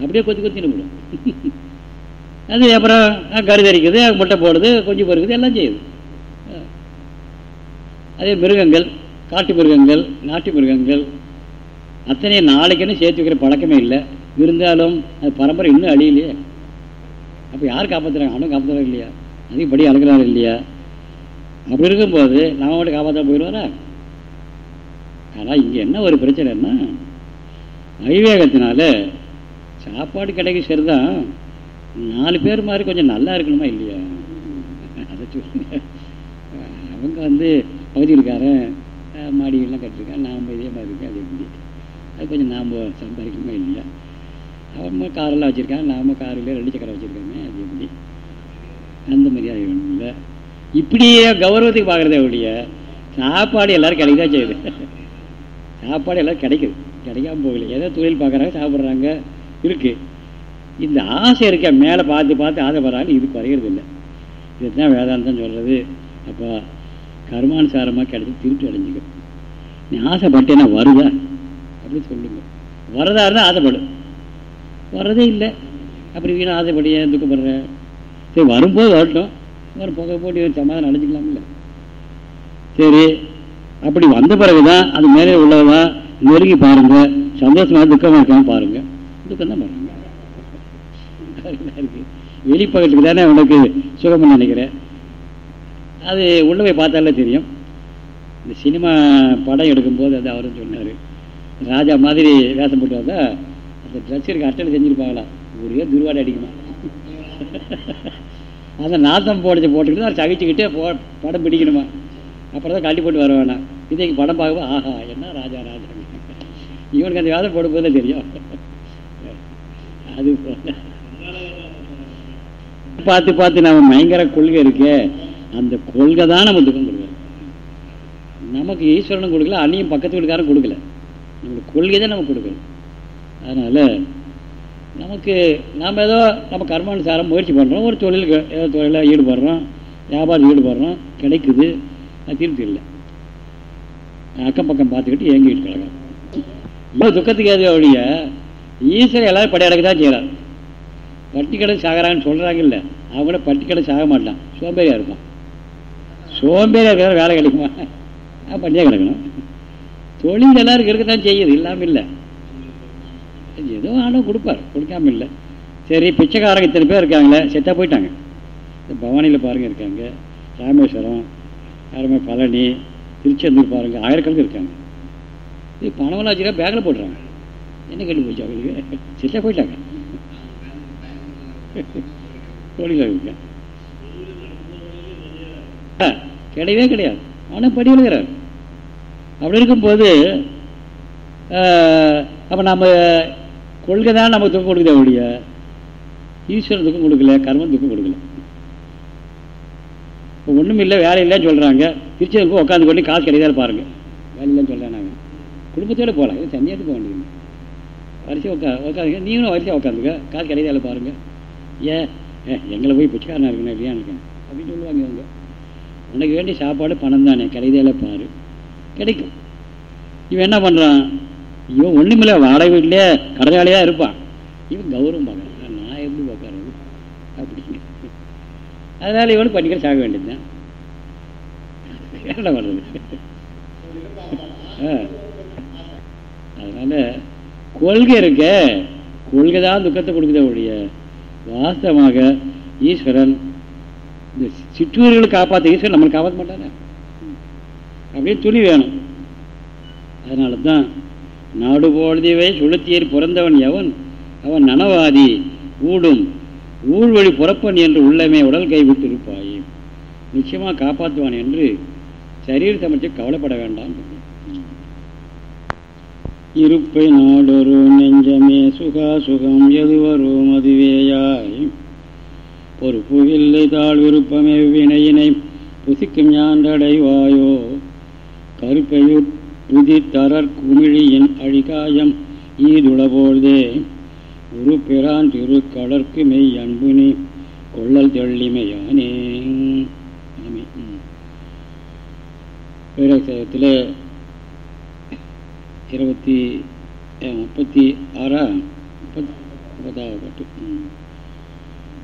அப்படியே கொத்தி கொத்தின்னு நிமிடும் அது அப்புறம் கருதரிக்குது முட்டை போடுது கொஞ்சம் பொறுக்குது எல்லாம் செய்யுது. அதே மிருகங்கள் காட்டு மிருகங்கள் நாட்டு மிருகங்கள் அத்தனை நாளைக்குன்னு சேர்த்து வைக்கிற பழக்கமே இல்லை. இருந்தாலும் அது பரம்பரை இன்னும் அழியலையே. அப்போ யார் காப்பாற்றுறாங்க அவனும் காப்பாற்றுறாங்க இல்லையா? அதிகப்படி படி இல்லையா? அப்படி இருக்கும்போது நாம் மட்டும் காப்பாற்ற போயிடுவாரா? ஆனால் இங்கே என்ன ஒரு பிரச்சனைன்னா அவிவேகத்தினால சாப்பாடு கிடைக்க சரிதான் நாலு பேர் மாதிரி கொஞ்சம் நல்லா இருக்கணுமா இல்லையா? அதை சொல்லுங்க. அவங்க வந்து பகுதியிருக்காரன் மாடிகள்லாம் கட்டிருக்கேன் நாம் இதே மாதிரி இருக்கேன் அது எப்படி? அது கொஞ்சம் நாம் சம்பாதிக்கணுமா இல்லையா? அவங்க காரெல்லாம் வச்சுருக்காங்க. நாம் காரில் ரெண்டு சக்கரம் வச்சுருக்காங்க. அது எப்படி? அந்த மரியாதை வேணும் இல்லை இப்படியே கௌரவத்துக்கு பார்க்குறதே ஒழிய சாப்பாடு எல்லோரும் கிடைக்கதான் செய்யுது. சாப்பாடு எல்லோரும் கிடைக்குது. கிடைக்காம போகல. ஏதோ தொழில் பார்க்குறாங்க சாப்பிட்றாங்க. இருக்குது இந்த ஆசை இருக்க மேலே பார்த்து பார்த்து ஆசைப்படுறாங்க இது குறையிறது இல்லை. இதுதான் வேதாந்தம் சொல்கிறது அப்போ கர்மானுசாரமாக கிடைச்சி திருட்டு அடைஞ்சிக்க நீ ஆசைப்பட்டேன்னா வருதா அப்படின்னு சொல்லுங்க. வரதா இருந்தால் ஆசைப்படும் வர்றதே இல்லை. அப்படி வீணாக ஆசைப்படி துக்கப்படுற சரி வரும்போது வரட்டும். ஒரு புகை போட்டு ஒரு சமாதானம் அடைஞ்சிக்கலாம்ல சரி அப்படி வந்த பிறகுதான் அது மேலே உள்ளவா நெருங்கி பாருங்க. சந்தோஷமாக துக்கமாக இருக்காமல் பாருங்க. துக்கம் தான் பாருங்க இருக்கு. வெளிப்பகத்துக்கு தானே உனக்கு சுகம்னு நினைக்கிறேன். அது உள்ள போய் பார்த்தாலே தெரியும். இந்த சினிமா படம் எடுக்கும்போது அது அவரும் சொன்னார். ராஜா மாதிரி வேஷம் போட்டு வந்தால் இந்த ட்ரெஸ் இருக்க செஞ்சுருப்பாங்களா ஒரே துருவாடை அடிக்குமா? அந்த நாத்தம் போடுச்சு போட்டுக்கிட்டு அதை சகிச்சுக்கிட்டே போ படம் பிடிக்கணுமா? அப்புறம் தான் கட்டி போட்டு வர வேணாம். இதைக்கு படம் பார்க்கும்போது ஆஹா என்ன ராஜா ராஜா? இவனுக்கு அந்த வேதம் போடும்போது தெரியும். அது போல. பார்த்து பார்த்து நம்ம பயங்கர கொள்கை இருக்கே. அந்த கொள்கை தான் நம்ம துக்கம் கொடுக்கல நமக்கு ஈஸ்வரனும் கொடுக்கல அன்னையும் பக்கத்து வீட்டுக்காரன் கொடுக்கல. நம்மளுக்கு கொள்கை தான் நமக்கு கொடுக்கணும் அதனால் நமக்கு நாம் ஏதோ நம்ம கர்மானுசாரம் முயற்சி பண்ணுறோம் ஒரு தொழிலுக்கு ஏதோ தொழிலில் ஈடுபடுறோம். வியாபாரம் ஈடுபடுறோம். கிடைக்குது. அது திருப்தி இல்லை. அக்கம் பக்கம் பார்த்துக்கிட்டு ஏங்கிட்டு கிடக்கும் இவ்வளோ துக்கத்துக்கு ஏதோ ஒழிய ஈஸ்வரன் எல்லாரும் படையடக்க தான் செய்கிறார் பட்டி கடை சாகிறான்னு சொல்கிறாங்கல்ல அவங்கள பட்டி கடை சாக மாட்டான் சோம்பேறியாக இருப்பான். சோம்பேறியாக இருக்கிற வேலை கிடைக்குமா? பண்ணியே கிடக்கணும். தொழில் எல்லாருக்கும் இருக்கத்தான் செய்யுது. இல்லாமல் இல்லை. ஏதோ ஆண்டவன் கொடுப்பார். கொடுக்காம இல்லை. சரி பிச்சைக்காரங்க இத்தனை பேர் இருக்காங்களே செத்தா போயிட்டாங்க. பவானியில் பாருங்க இருக்காங்க. ராமேஸ்வரம் யாருமே பழனி திருச்செந்தூர் பாருங்க ஆயிரக்கணக்கு இருக்காங்க. இது பணமெல்லாம் பேக்கில் போட்டுறாங்க. என்ன கேட்டு போச்சு அவங்களுக்கு? செத்தா போயிட்டாங்க. கோழிக்காக கிடையவே கிடையாது. ஆனால் படி விழுகிறார் அப்படி இருக்கும்போது அப்போ நம்ம கொள்கை தான் நம்ம துக்கம் கொடுக்குதே ஒழிய ஈஸ்வரன் துக்கம் கொடுக்கல கர்மம் துக்கம் கொடுக்கல. இப்போ ஒன்றும் இல்லை வேலை இல்லைன்னு சொல்கிறாங்க திருச்சி போய் உட்காந்து கொண்டு காசு கிடையாது பாருங்கள் வேலை இல்லைன்னு சொல்கிறேன் நாங்கள் குடும்பத்தோடு போகலாம் இது தனியாக போக வேண்டியது. வரிசையாக உட்கா உட்காந்துங்க நீங்களும் வரிசையாக உட்காந்துங்க காசு கிடையாது பாருங்கள் ஏன்? ஏ எங்களை போய் பிச்சைக்காரனா இருக்கணும் இல்லையா இருக்கேன் அப்படின்னு சொல்லுவாங்க அவங்க உனக்கு வேண்டிய சாப்பாடு பணம் தானே கிடைதேல பாரு. கிடைக்கும். இவன் என்ன பண்ணுறான் இவன் ஒன்றுமில்ல வாடகை வீட்டிலே கடற்காலையாக இருப்பான். இவன் கௌரவம் பார்க்குறான். நான் எப்படி பார்க்கறது? அப்படிங்க அதனால் இவனுக்கு பண்ணிக்கிற சாக வேண்டியதுதான் என்ன பண்ணுறது அதனால் கொள்கை இருக்க. கொள்கை தான் துக்கத்தை கொடுக்குதே ஒழிய வாஸ்தவமாக ஈஸ்வரன் இந்த சிற்றூர்களை காப்பாற்ற ஈஸ்வரன் நம்மளை காப்பாற்ற மாட்டானே? அப்படியே துணி வேணும். அதனால தான் நாடு போடுதவை சுளுத்தியர் பிறந்தவன் எவன்? அவன் நனவாதி ஊடும் ஊழ்வழி புறப்பன் என்று உள்ளமே உடல் கைவிட்டிருப்பாயே நிச்சயமாக காப்பாற்றுவான் என்று சரீரத்தை மட்டும் கவலைப்பட வேண்டாம். இருப்பை நாடொரு நெஞ்சமே சுகா சுகம் எதுவரும் அதுவேயாய் பொறுப்பு இல்லை தாழ் விருப்பமே வினையினை புசிக்கும் ஞான்றடைவாயோ கருப்பையுட் புதி தரற் குமிழியின் அழிகாயம் ஈதுளபோழ்தே. உரு பிரான் திரு கடற்கு மெய் அன்புனி கொள்ளல் தெள்ளிமையானே பேரத்தில் இருபத்தி முப்பத்தி ஆறா முப்பதாவது பட்டு.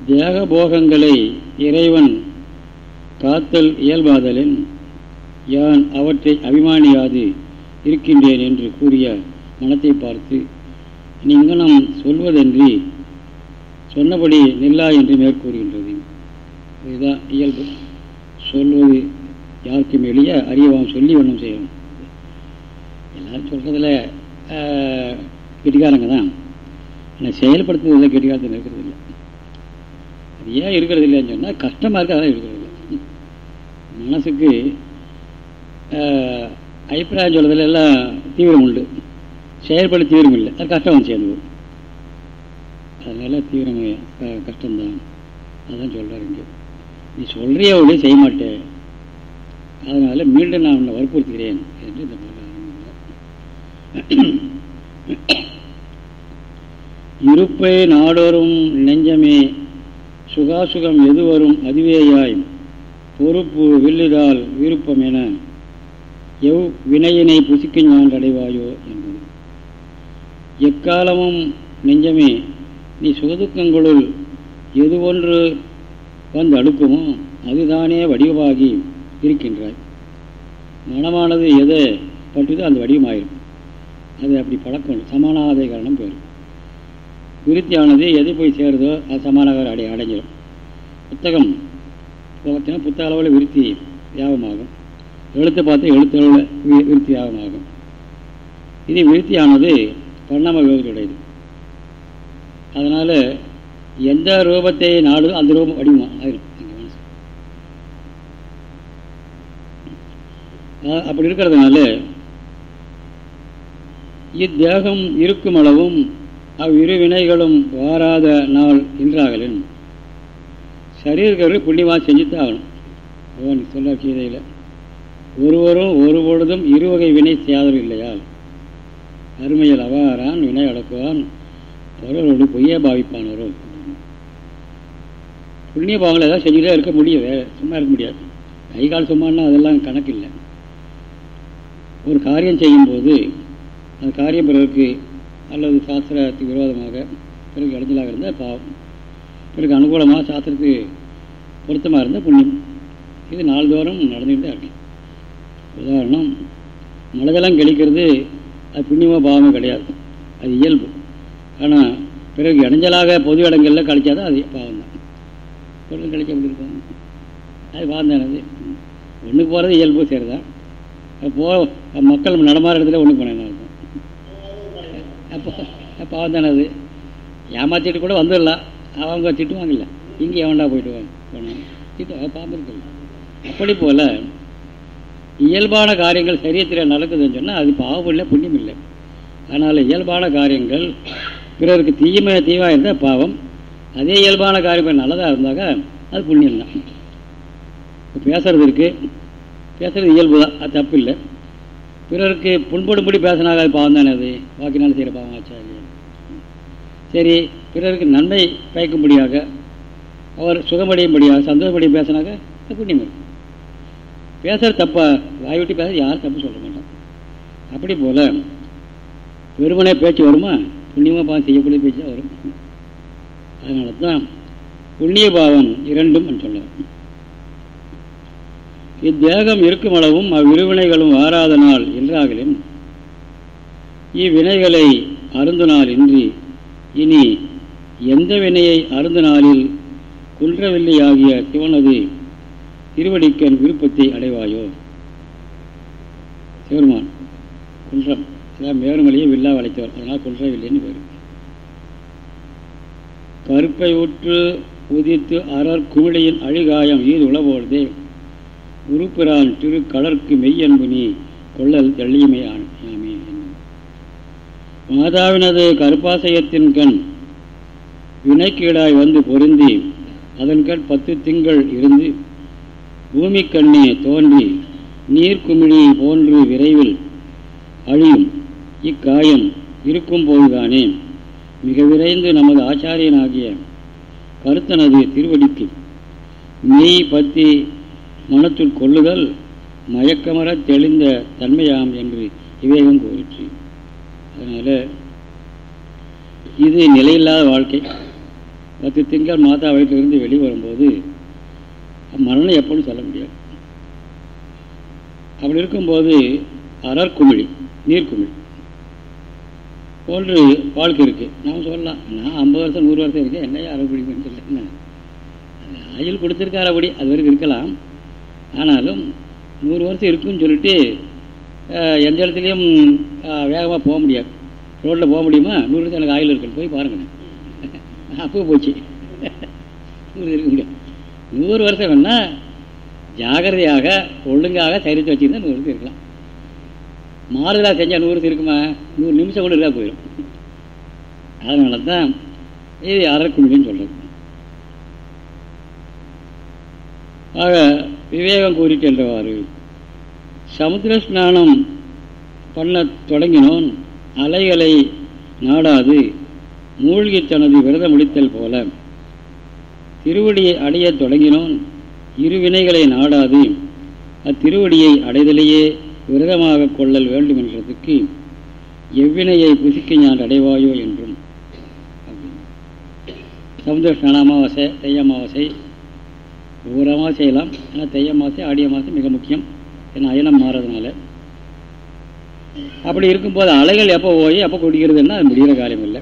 தேக போகங்களை இறைவன் காத்தல் இயல்பாதலின் யான் அவற்றை அபிமானியாது. இருக்கின்றேன் என்று கூறிய மனத்தை பார்த்து நீங்களும் சொல்வதன்றி சொன்னபடி நில்லா என்று மேற்கூறுகின்றது. இதுதான் இயல்பு. சொல்வது யாருக்கும் எளிய அறியவாம் சொல்லி ஒன்றும் செய்யணும் எல்லாரும் சொல்கிறதுல கெட்டிக்காரங்க தான். ஆனால் செயல்படுத்துறதுல கெட்டிக்காரத்தில் இருக்கிறது இல்லை அது ஏன் இருக்கிறது இல்லைன்னு சொன்னால் கஷ்டமாக இருக்குது அதான் இருக்கிறது இல்லை மனசுக்கு அபிப்பிராயம் சொல்கிறதுல எல்லாம் தீவிரம் உண்டு. செயல்பட தீவிரம் இல்லை. அது கஷ்டம் வந்து சேர்ந்து அதனால தீவிரம் கஷ்டம்தான். அதான் சொல்கிறார் இங்கே. நீ சொல்கிறிய ஒளி செய்ய மாட்டேன். அதனால மீண்டும் நான் உன்னை வற்புறுத்துகிறேன் என்று இந்த இருப்பை நாடோறும் நெஞ்சமே சுகாசுகம் எதுவரும் அதுவேயாய். பொறுப்பு வில்லுதால் விருப்பம் என எவ் வினையினை புசிக்க ஞான்றடைவாயோ என்பது. எக்காலமும் நெஞ்சமே நீ சுகதுக்கங்களுள் எது ஒன்று வந்து அடுக்குமோ அதுதானே வடிவமாகி இருக்கின்றாய். மனமானது எதை பற்றுதோ அந்த வடிவமாயிருக்கும். அது அப்படி பழக்கம் சமானாதை காரணம் பேர். விருத்தியானது எது போய் சேருதோ அது சமானாக அடை அடைஞ்சிடும் புத்தகம் பார்த்தீங்கன்னா புத்தக அளவில் விருத்தி வியாபமாகும் எழுத்தை பார்த்து எழுத்து அளவில் ஆகும் இது விருத்தியானது பரிணாம விரோதத்துடையது அதனால் எந்த ரூபத்தை நாடு அந்த ரூபம் வடிவமா ஆயிரும் அப்படி இருக்கிறதுனால இத்தேகம் இருக்கும் அளவும் அவ்விரு வினைகளும் வாராத நாள் இன்றாகலின் சரீரர்கள் புண்ணியமாக செஞ்சுத்தான் ஆகணும். பகவான் சொல்ல கீதையில். ஒருவரும் ஒரு பொழுதும் இருவகை வினை செய்யாதவர் இல்லையால் அருமையில் அவாரான் வினை அடக்குவான் பொருளோடு பொய்யே பாவிப்பானவரோ புண்ணிய பாவங்களை ஏதாவது செஞ்சுட்டே இருக்க முடியும் சும்மா இருக்க முடியாது. கை கால் சும்மானா அதெல்லாம் கணக்கு இல்லை ஒரு காரியம் செய்யும்போது அந்த காரியம் பிறருக்கு அல்லது சாஸ்திரத்துக்கு விரோதமாக பிறகு இடைஞ்சலாக இருந்தால் பாவம். பிறகு அனுகூலமாக சாஸ்திரத்துக்கு பொருத்தமாக இருந்தால் புண்ணியம். இது நாள்தோறும் நடந்துகிட்டு தான் இருக்கு. உதாரணம் மனதெல்லாம் கழிக்கிறது அது புண்ணியமாக பாவமே கிடையாது. அது இயல்பு. ஆனால் பிறகு இடைஞ்சலாக பொது இடங்களில் கழிச்சாதான் அது பாவம் தான் பொருள் கழிக்க எப்படி அது பாவம் தானது அது ஒன்றுக்கு போகிறது இயல்பு சரிதான். போ மக்கள் நடமாற இடத்துல ஒன்று போனேன் இருக்கும் அப்போ பாவம் தானே அது ஏமாத்திட்டு கூட வந்துடலாம். அவங்க திட்டுவாங்கல்ல இங்கே எவன்டா போயிட்டு வாங்க போனேன் திட்டு பாம்பு இருக்குல்ல. அப்படி போல் இயல்பான காரியங்கள் சரியத்தில் நடக்குதுன்னு சொன்னால் அது பாவம் இல்லை புண்ணியம் இல்லை அதனால் இயல்பான காரியங்கள் பிறருக்கு தீமை தீவாக இருந்தால் பாவம். அதே இயல்பான காரியம் நல்லதாக இருந்தாக்க அது புண்ணியம் தான் பேசுறது இருக்குது பேசுறது இயல்பு தான் அது தப்பு இல்லை பிறருக்கு புண்படும்படி பேசினாக அது பாவம் தானே அது? வாக்கினால் செய்கிற பாவம் ஆச்சா சரி பிறருக்கு நன்மை பயக்கும்படியாக அவர் சுகமடையும்படியாக சந்தோஷப்படியும் பேசினாக்க அது புண்ணியம் இருக்கும் பேசுகிற தப்பா? வாய் விட்டு பேச யாரும் தப்பு சொல்ல மாட்டான்? அப்படி போல் வெறுமனே பேச்சு வருமா? புண்ணியமாக பாவம் செய்யக்கூடிய பேச்சு தான் வரும். அதனால தான் புண்ணிய பாவம் இரண்டும் சொல்லலாம் இத்தேகம் இருக்கும் அளவும் அவ்விருவினைகளும் வாராத நாள் என்றாகலின் இவ்வினைகளை அருந்தினால் இன்றி இனி எந்த வினையை அருந்து நாளில் குன்றவில்லையாகிய சிவனது திருவடிக்கன் விருப்பத்தை அடைவாயோ? சிவருமான் குன்றம். அதான் மேருமலையும் வில்லா வளைத்தவர். அதனால் குன்றவில்லைன்னு பேர். கருப்பை உற்று உதித்து அறர் குமிழியின் அழுகாயம் ஈது உளபோழ்தே உருப்பிரான் திரு கடற்கு மெய்யன்பு நீ கொள்ளல் தெள்ளியுமே ஆமே மாதாவினது கருப்பாசயத்தின் கண் வினைக்கீடாய் வந்து பொருந்தி அதன் கண் பத்து திங்கள் இருந்து பூமிக்கண்ணே தோன்றி நீர்க்குமிழி போன்று விரைவில் அழியும். இக்காயம் இருக்கும் போதுதானே மிக விரைந்து நமது ஆச்சாரியனாகிய கருத்தனது திருவடிக்கு மெய் பத்தி மனத்துள் கொள்ளுதல் மயக்கமர தெளிந்த தன்மையாம் என்று விவேகம் கூறிற்று. அதனால் இது நிலையில்லாத வாழ்க்கை. பத்து திங்கள் மாதா வயிற்றிலிருந்து வெளிவரும்போது மரணம் எப்பொழுது சொல்ல முடியாது. அப்படி இருக்கும்போது அறற்குமிழி நீர்க்குமிழி போன்று வாழ்க்கை இருக்குது நாம் சொல்லலாம் நான் ஐம்பது வருஷம் நூறு வருஷம் இருக்கேன் என்னையா அறக்குடின்னு என்ன? ஆயுள் கொடுத்துருக்காரு அப்படி அது வரைக்கும் இருக்கலாம். ஆனாலும் நூறு வருஷம் இருக்குன்னு சொல்லிட்டு எந்த இடத்துலையும் வேகமாக போக முடியாது. ரோட்டில் போக முடியுமா? நூறு வருஷம் எனக்கு ஆயில் இருக்குன்னு போய் பாருங்க அப்போ போச்சு. நூறு இருக்க. முடியாது நூறு வருஷம் வேணால் ஜாகிரதையாக ஒழுங்காக சரித்து வச்சுருந்தா நூறு வருஷம் இருக்கலாம். மாறுதலாக செஞ்சால் நூறு இருக்குமா? நூறு நிமிஷம் கூட இருக்கா போயிடும் அதனால தான் இது அறக்குழுன்னு சொல்கிறது ஆக விவேகம் கூறிக்கின்றவாறு சமுத்திர ஸ்நானம் பண்ண தொடங்கினோன் அலைகளை நாடாது மூழ்கி தனது விரதம் முடித்தல் போல. திருவடியை அடைய தொடங்கினோன் இரு வினைகளை நாடாது. அத்திருவடியை அடைதலையே விரதமாக கொள்ளல் வேண்டும் என்றதுக்கு எவ்வினையை புசிக்க ஞான் அடைவாயோ என்றும். சமுதிர அமாவாசை தெய்ய அமாவாசை ஒவ்வொரு அமாவாசை செய்யலாம். ஆனால் தெய்ய அமாவாசை ஆடி அமாவாசை மிக முக்கியம். ஏன்னா அயனம் மாறதுனால. அப்படி இருக்கும்போது அலைகள் எப்போ போய் எப்போ குடிக்கிறதுன்னா அது முடிகிற காரியம் இல்லை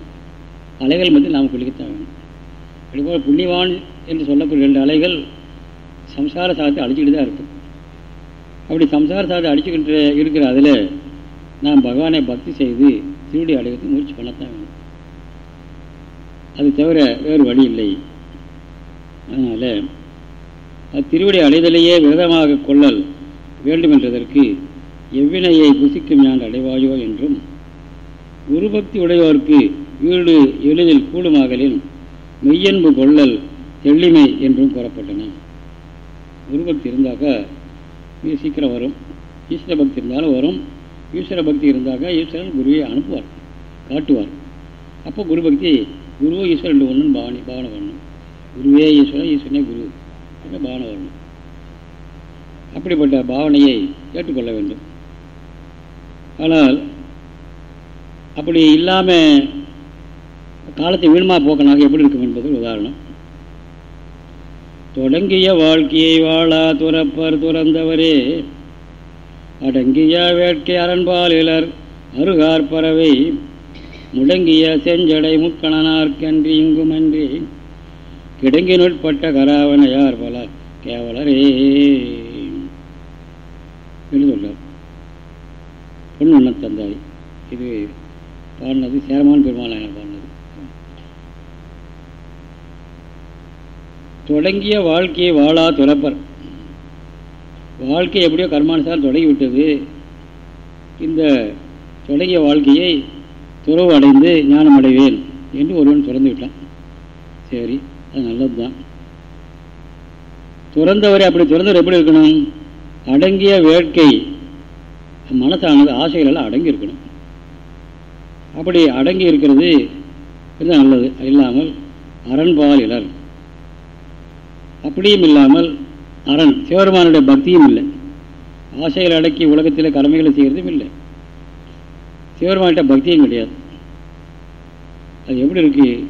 அலைகள் வந்து நாம் குளிக்கத்தான் வேணும். அதுபோல் புண்ணியவான் என்று சொல்லக்கூடிய ரெண்டு அலைகள் சம்சார சாதத்தை அழிச்சிக்கிட்டு தான் இருக்கும் அப்படி சம்சார சாதத்தை அடிச்சுக்கிட்டு இருக்கிற அதில் நாம் பகவானை பக்தி செய்து திருடி அடைகிறது முயற்சி பண்ணத்தான் வேணும். அது தவிர வேறு வழி இல்லை. அதனால் அது திருவடி அடைதலையே விரதமாக கொள்ளல் வேண்டும் என்றதற்கு எவ்வினையை புசிக்கும் ஞான் அடைவாயோ என்றும் குருபக்தி உடையோருக்கு வீடு எளிதில் கூடுமாகலின் மெய்யன்பு கொள்ளல் தெள்ளிமை என்றும் கூறப்பட்டன. குருபக்தி இருந்தாக்கா மிக சீக்கிரம் வரும். ஈஸ்வர பக்தி இருந்தாலும் வரும். ஈஸ்வர பக்தி இருந்தாக்கா ஈஸ்வரன் குருவை அனுப்புவார் காட்டுவார். அப்போ குரு பக்தி குருவோ ஈஸ்வரன் ஒன்றுன்னு பாவனை பாவனை வரணும் குருவே ஈஸ்வரன் ஈஸ்வரனே குரு அப்படின்னு பாவனை வரணும். அப்படிப்பட்ட பாவனையை ஏற்றுக்கொள்ள வேண்டும். ஆனால் அப்படி இல்லாமல் காலத்தை வீணமா போக்கனாக எப்படி இருக்கும் என்பது உதாரணம். தொடங்கிய வாழ்க்கையை வாழா துறப்பர் துறந்தவரே. அடங்கிய வேட்கை அரண்பால் இலர் அருகார் பறவை. முடங்கிய செஞ்சடை முக்கணனார்க்கன்றி இங்குமன்றி. கிடங்கினுட்பட்ட கராவனையார் பல கேவலரே. என்று சொல்றார். பொண்ணு தந்தாய் இது பாடினது சேரமான் பெருமாள் பாடினது. தொடங்கிய வாழ்க்கையை வாழா துறப்பர். வாழ்க்கை எப்படியோ கர்மானுசாரம் தொடங்கிவிட்டது. இந்த தொடங்கிய வாழ்க்கையை துறவு அடைந்து ஞானம் அடைவேன் என்று ஒருவன் துறந்து விட்டான். சரி அது நல்லது தான் துறந்தவரை அப்படி துறந்தவர் எப்படி இருக்கணும்? அடங்கிய வேட்கை. மனசானது ஆசைகளெல்லாம் அடங்கி இருக்கணும். அப்படி அடங்கி இருக்கிறது நல்லது. இல்லாமல் அரண்பால் இலர். அப்படியும் இல்லாமல் அரண் சிவபெருமானுடைய பக்தியும் இல்லை. ஆசைகள் அடக்கி உலகத்தில் கடமைகளை செய்கிறதும் இல்லை. சிவபெருமான்கிட்ட பக்தியும் கிடையாது. அது எப்படி இருக்கு?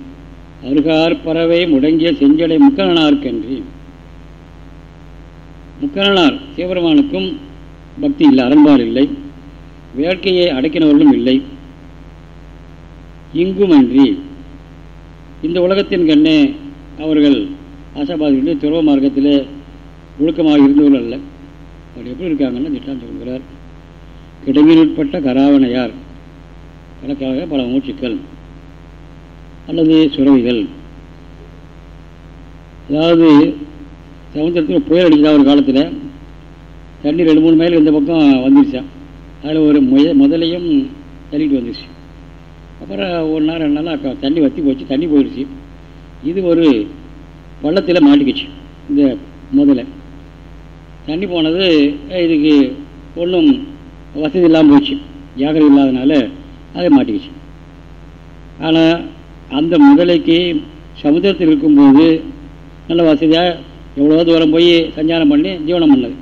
அருகார் பறவை முடங்கிய செஞ்சடை முக்கணனார்க்கன்றி முக்கணனார் சிவபெருமானுக்கும் பக்தி இல்லை அரண்பால் இல்லை. வேட்கையை அடக்கினவர்களும் இல்லை. இங்குமன்றி இந்த உலகத்தின் கண்ணே அவர்கள் ஆசாபாதிட்டு துறவ மார்க்கத்தில் ஒழுக்கமாக இருந்தவர்கள் அல்ல. அவர் எப்படி இருக்காங்கன்னா திட்டம் சொல்கிறார். கிடங்கினுட்பட்ட கராவணையார். கணக்காக பல மூச்சுக்கள். அல்லது சுரவிகள். அதாவது சமுத்திரத்தில் புயல் அடிச்சா ஒரு காலத்தில்? தண்ணி ரெண்டு மூணு மைல் இந்த பக்கம் வந்துருச்சான் அதில் ஒரு முய முதலையும் தள்ளிட்டு வந்துருச்சு. அப்புறம் ஒரு நாள் ரெண்டு நாள் தண்ணி வற்றி போச்சு. தண்ணி போயிடுச்சு இது ஒரு பள்ளத்தில் மாட்டிக்கிச்சு இந்த முதல்ல தண்ணி போனது இதுக்கு ஒன்றும் வசதி இல்லாமல் போச்சு ஜாகிரதை இல்லாதனால அதை மாட்டிக்கிச்சு. ஆனால் அந்த முதலைக்கு சமுத்திரத்தில் இருக்கும்போது நல்ல வசதியாக எவ்வளோ தூரம் போய் சஞ்சாரம் பண்ணி ஜீவனம் பண்ணது.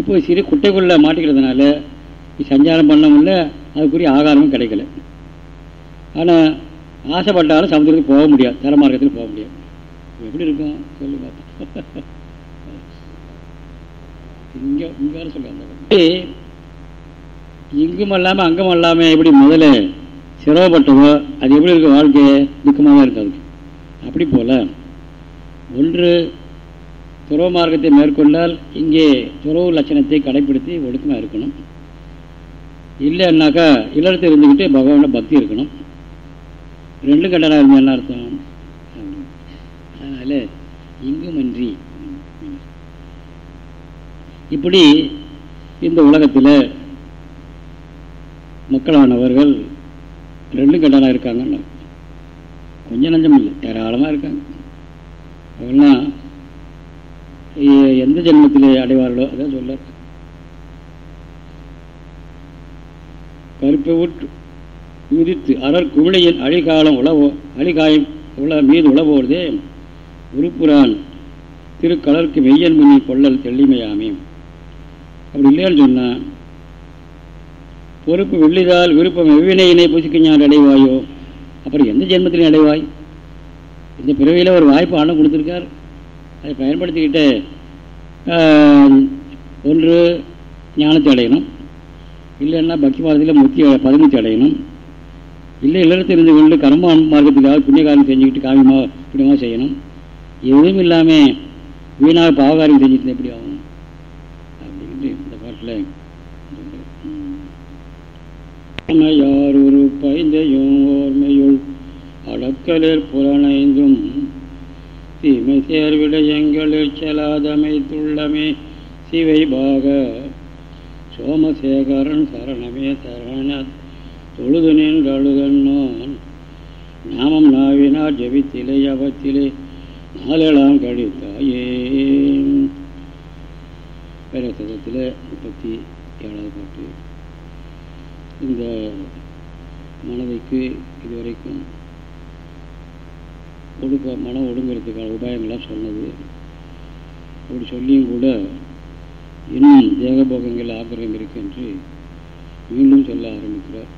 இப்போ சிறு குட்டைக்குள்ளே மாட்டிக்கிறதுனால சஞ்சாரம் பண்ண முடியல அதுக்குரிய ஆகாரமும் கிடைக்கல. ஆனால் ஆசைப்பட்டாலும் சமுதிரத்துக்கு போக முடியாது தரமார்க்கத்தில் போக முடியாது. எப்படி இருக்கும்? சொல்லு பார்த்தா இங்கே இங்கே சொல்லுவாங்க இங்கும் அல்லாமல் அங்கும் அல்லாமல் எப்படி முதல்ல சிரமப்பட்டதோ அது எப்படி இருக்கும் வாழ்க்கையை? துக்கமாக இருக்காது அப்படி போல ஒன்று துறவு மார்க்கத்தை மேற்கொண்டால் இங்கே துறவு லட்சணத்தை கடைபிடித்து ஒழுக்கமாக இருக்கணும். இல்லைன்னாக்கா இல்லறத்தில் இருந்துக்கிட்டு பகவானோட பக்தி இருக்கணும். ரெண்டும் கண்டனம் இருந்தால் என்ன அர்த்தம்? அதனால் இங்குமன்றி இப்படி இந்த உலகத்தில் மக்களானவர்கள் ரெண்டும் கண்டனா இருக்காங்கன்னு கொஞ்சம் நஞ்சம் இல்லை ஏராளமாக இருக்காங்க. அவெல்லாம் எந்த ஜென்மத்தில் அடைவார்களோ அதான் சொல்ல. கருப்பை விட்டு உதித்து அறர் குவிழையின் அழிகாலம் உழவோ அழிகாயம் உள்ள மீது உழவோதே உருப்புரான் திருக்கலருக்கு மணி கொள்ளல் தெள்ளிமையாமே. அப்படி இல்லைன்னு சொன்னால் பொறுப்பு வெள்ளிதால் விருப்பம் எவ்வினையினை புசிக்கிஞான் அடைவாயோ அப்புறம் எந்த ஜென்மத்திலையும் அடைவாய்? இந்த பிறவியில் ஒரு வாய்ப்பு ஆணம் கொடுத்துருக்கார். அதை பயன்படுத்திக்கிட்டு ஒன்று ஞானத்தை அடையணும். இல்லைன்னா பக்தி மாதத்தில் முத்தி பதிமுத்தி அடையணும். இல்லை இல்லறத்தில் இருந்து கொண்டு கர்ம மார்க்கத்துக்காக புண்ணியகாரம் செஞ்சுக்கிட்டு காவியமாக புண்ணியமாக செய்யணும். எதுவும் இல்லாமல் வீணாக பாவகாரியம் செஞ்சுட்டு எப்படி ஆகும்? அப்படின்ட்டு இந்த பாட்டில் யாரொரு பைந்தையும் ஓர்மையுள் அடக்கலில் புலனைந்தும் தீமை சேர்விடயங்களில் செலாதமைத்துள்ளமே. சிவை பாக சோமசேகரன் சரணமே சரண தொழுது நின்றழுதன்னோன் நாமம் நாவினார் ஜபித்திலே அவத்திலே நாளெல்லாம் கழித்தாயே. பேரசதத்தில் முப்பத்தி ஏழாவது பாட்டு. இந்த மனதைக்கு இதுவரைக்கும் ஒடுக்க மனம் ஒடுங்கிறதுக்கான உபாயங்களாக சொன்னது. அப்படி சொல்லியும் கூட இன்னும் தேகபோகங்கள் ஆக்கிரகம் இருக்கு மீண்டும் சொல்ல ஆரம்பிக்கிறார்.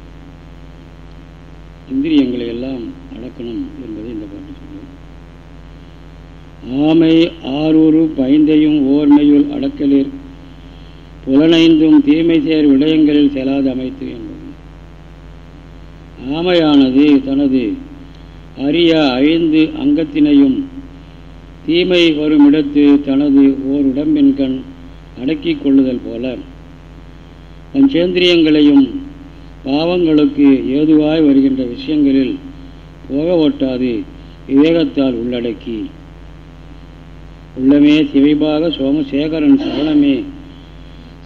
இந்திரியங்களை எல்லாம் அடக்கணும் என்பதை இந்த பாட்டு சொல்லுவோம் ஆமை ஆரூரு பைந்தையும் ஓர்மையுள் அடக்கலில் புலனைந்தும் தீமை சேர் விடயங்களில் செலாது அமைத்து என்பது. ஆமையானது தனது அரிய ஐந்து அங்கத்தினையும் தீமை வருமிடத்து தனது ஓர் உடம்பின் கண் அடக்கிக் கொள்ளுதல் போல. பஞ்சேந்திரியங்களையும் பாவங்களுக்கு ஏதுவாய் வருகின்ற விஷயங்களில் போக ஓட்டாது விவேகத்தால் உள்ளடக்கி. உள்ளமே சிவைபாக சோமசேகரன் சரணமே.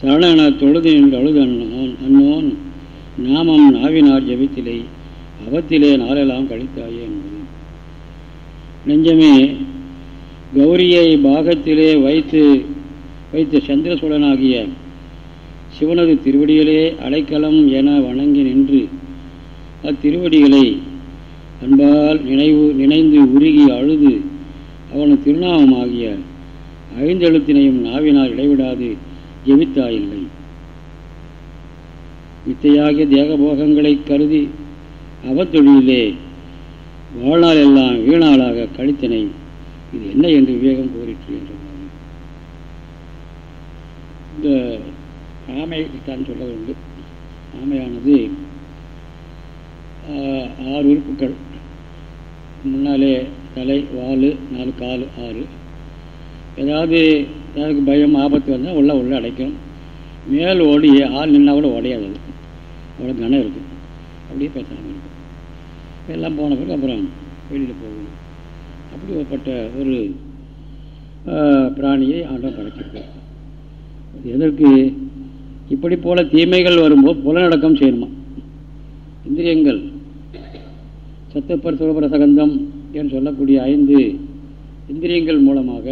சரணன தொழுது என்று அழுது அண்ணோன் அண்ணோன் நாமம் நாவினார் ஜபித்திலே. அவத்திலே நாளெல்லாம் கழித்தாயே என்பது. நெஞ்சமே கௌரியை பாகத்திலே வைத்து வைத்த சந்திரசூடனாகிய சிவனது திருவடிகளே அடைக்கலம் என வணங்கி நின்று அத்திருவடிகளை அன்பால் நினைவு நினைந்து உருகி அழுது அவனது திருநாமமாகிய ஐந்தெழுத்தினையும் நாவினால் இடைவிடாது ஜெபித்தாயில்லை வித்தையாகிய தேகபோகங்களை கருதி அவத்தொழிலே வாழ்நாள் எல்லாம் வீணாளாக கழித்தனை இது என்ன என்று விவேகம் கோரிற்று என்று இந்த ஆமை தான் சொல்ல உண்டு ஆமையானது ஆறு உறுப்புகள். முன்னாலே தலை வால் நாலு கால் ஆறு. ஏதாவது ஏதாவது பயம் ஆபத்து வந்தால் உள்ள உள்ள அடைக்கும். மேல் ஓடி ஆள் நின்னா கூட உடையாது அது. அவ்வளோ கனம் இருக்கும் அப்படியே பேசாமல் இருக்கும். எல்லாம் போன பிறகு அப்புறம் வெளியில் அப்படி அப்படிப்பட்ட ஒரு பிராணியை ஆண்டம் படைச்சிருக்கார். எதற்கு? இப்படி போல தீமைகள் வரும்போது புலநடக்கம் செய்யணுமா? இந்திரியங்கள். சத்தப்பர் சுரபர சகந்தம் என்று சொல்லக்கூடிய ஐந்து இந்திரியங்கள் மூலமாக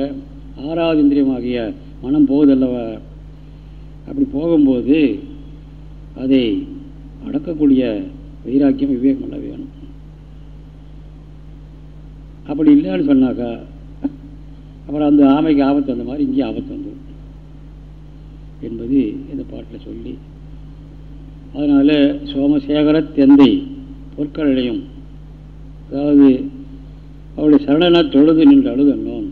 ஆறாவது இந்திரியமாகிய மனம் போகுதல்லவா? அப்படி போகும்போது அதை அடக்கக்கூடிய வைராக்கியம் விவேகம் அல்ல வேணும். அப்படி இல்லைன்னு சொன்னாக்கா அப்புறம் அந்த ஆமைக்கு ஆபத்து வந்த மாதிரி இங்கே ஆபத்து வந்துடும் என்பது இந்த பாட்டில் சொல்லி. அதனால் சோமசேகர தெந்தை பொற்களையும் அதாவது அவருடைய சரணனா தொழுது நின்று அழுதன்னோம்.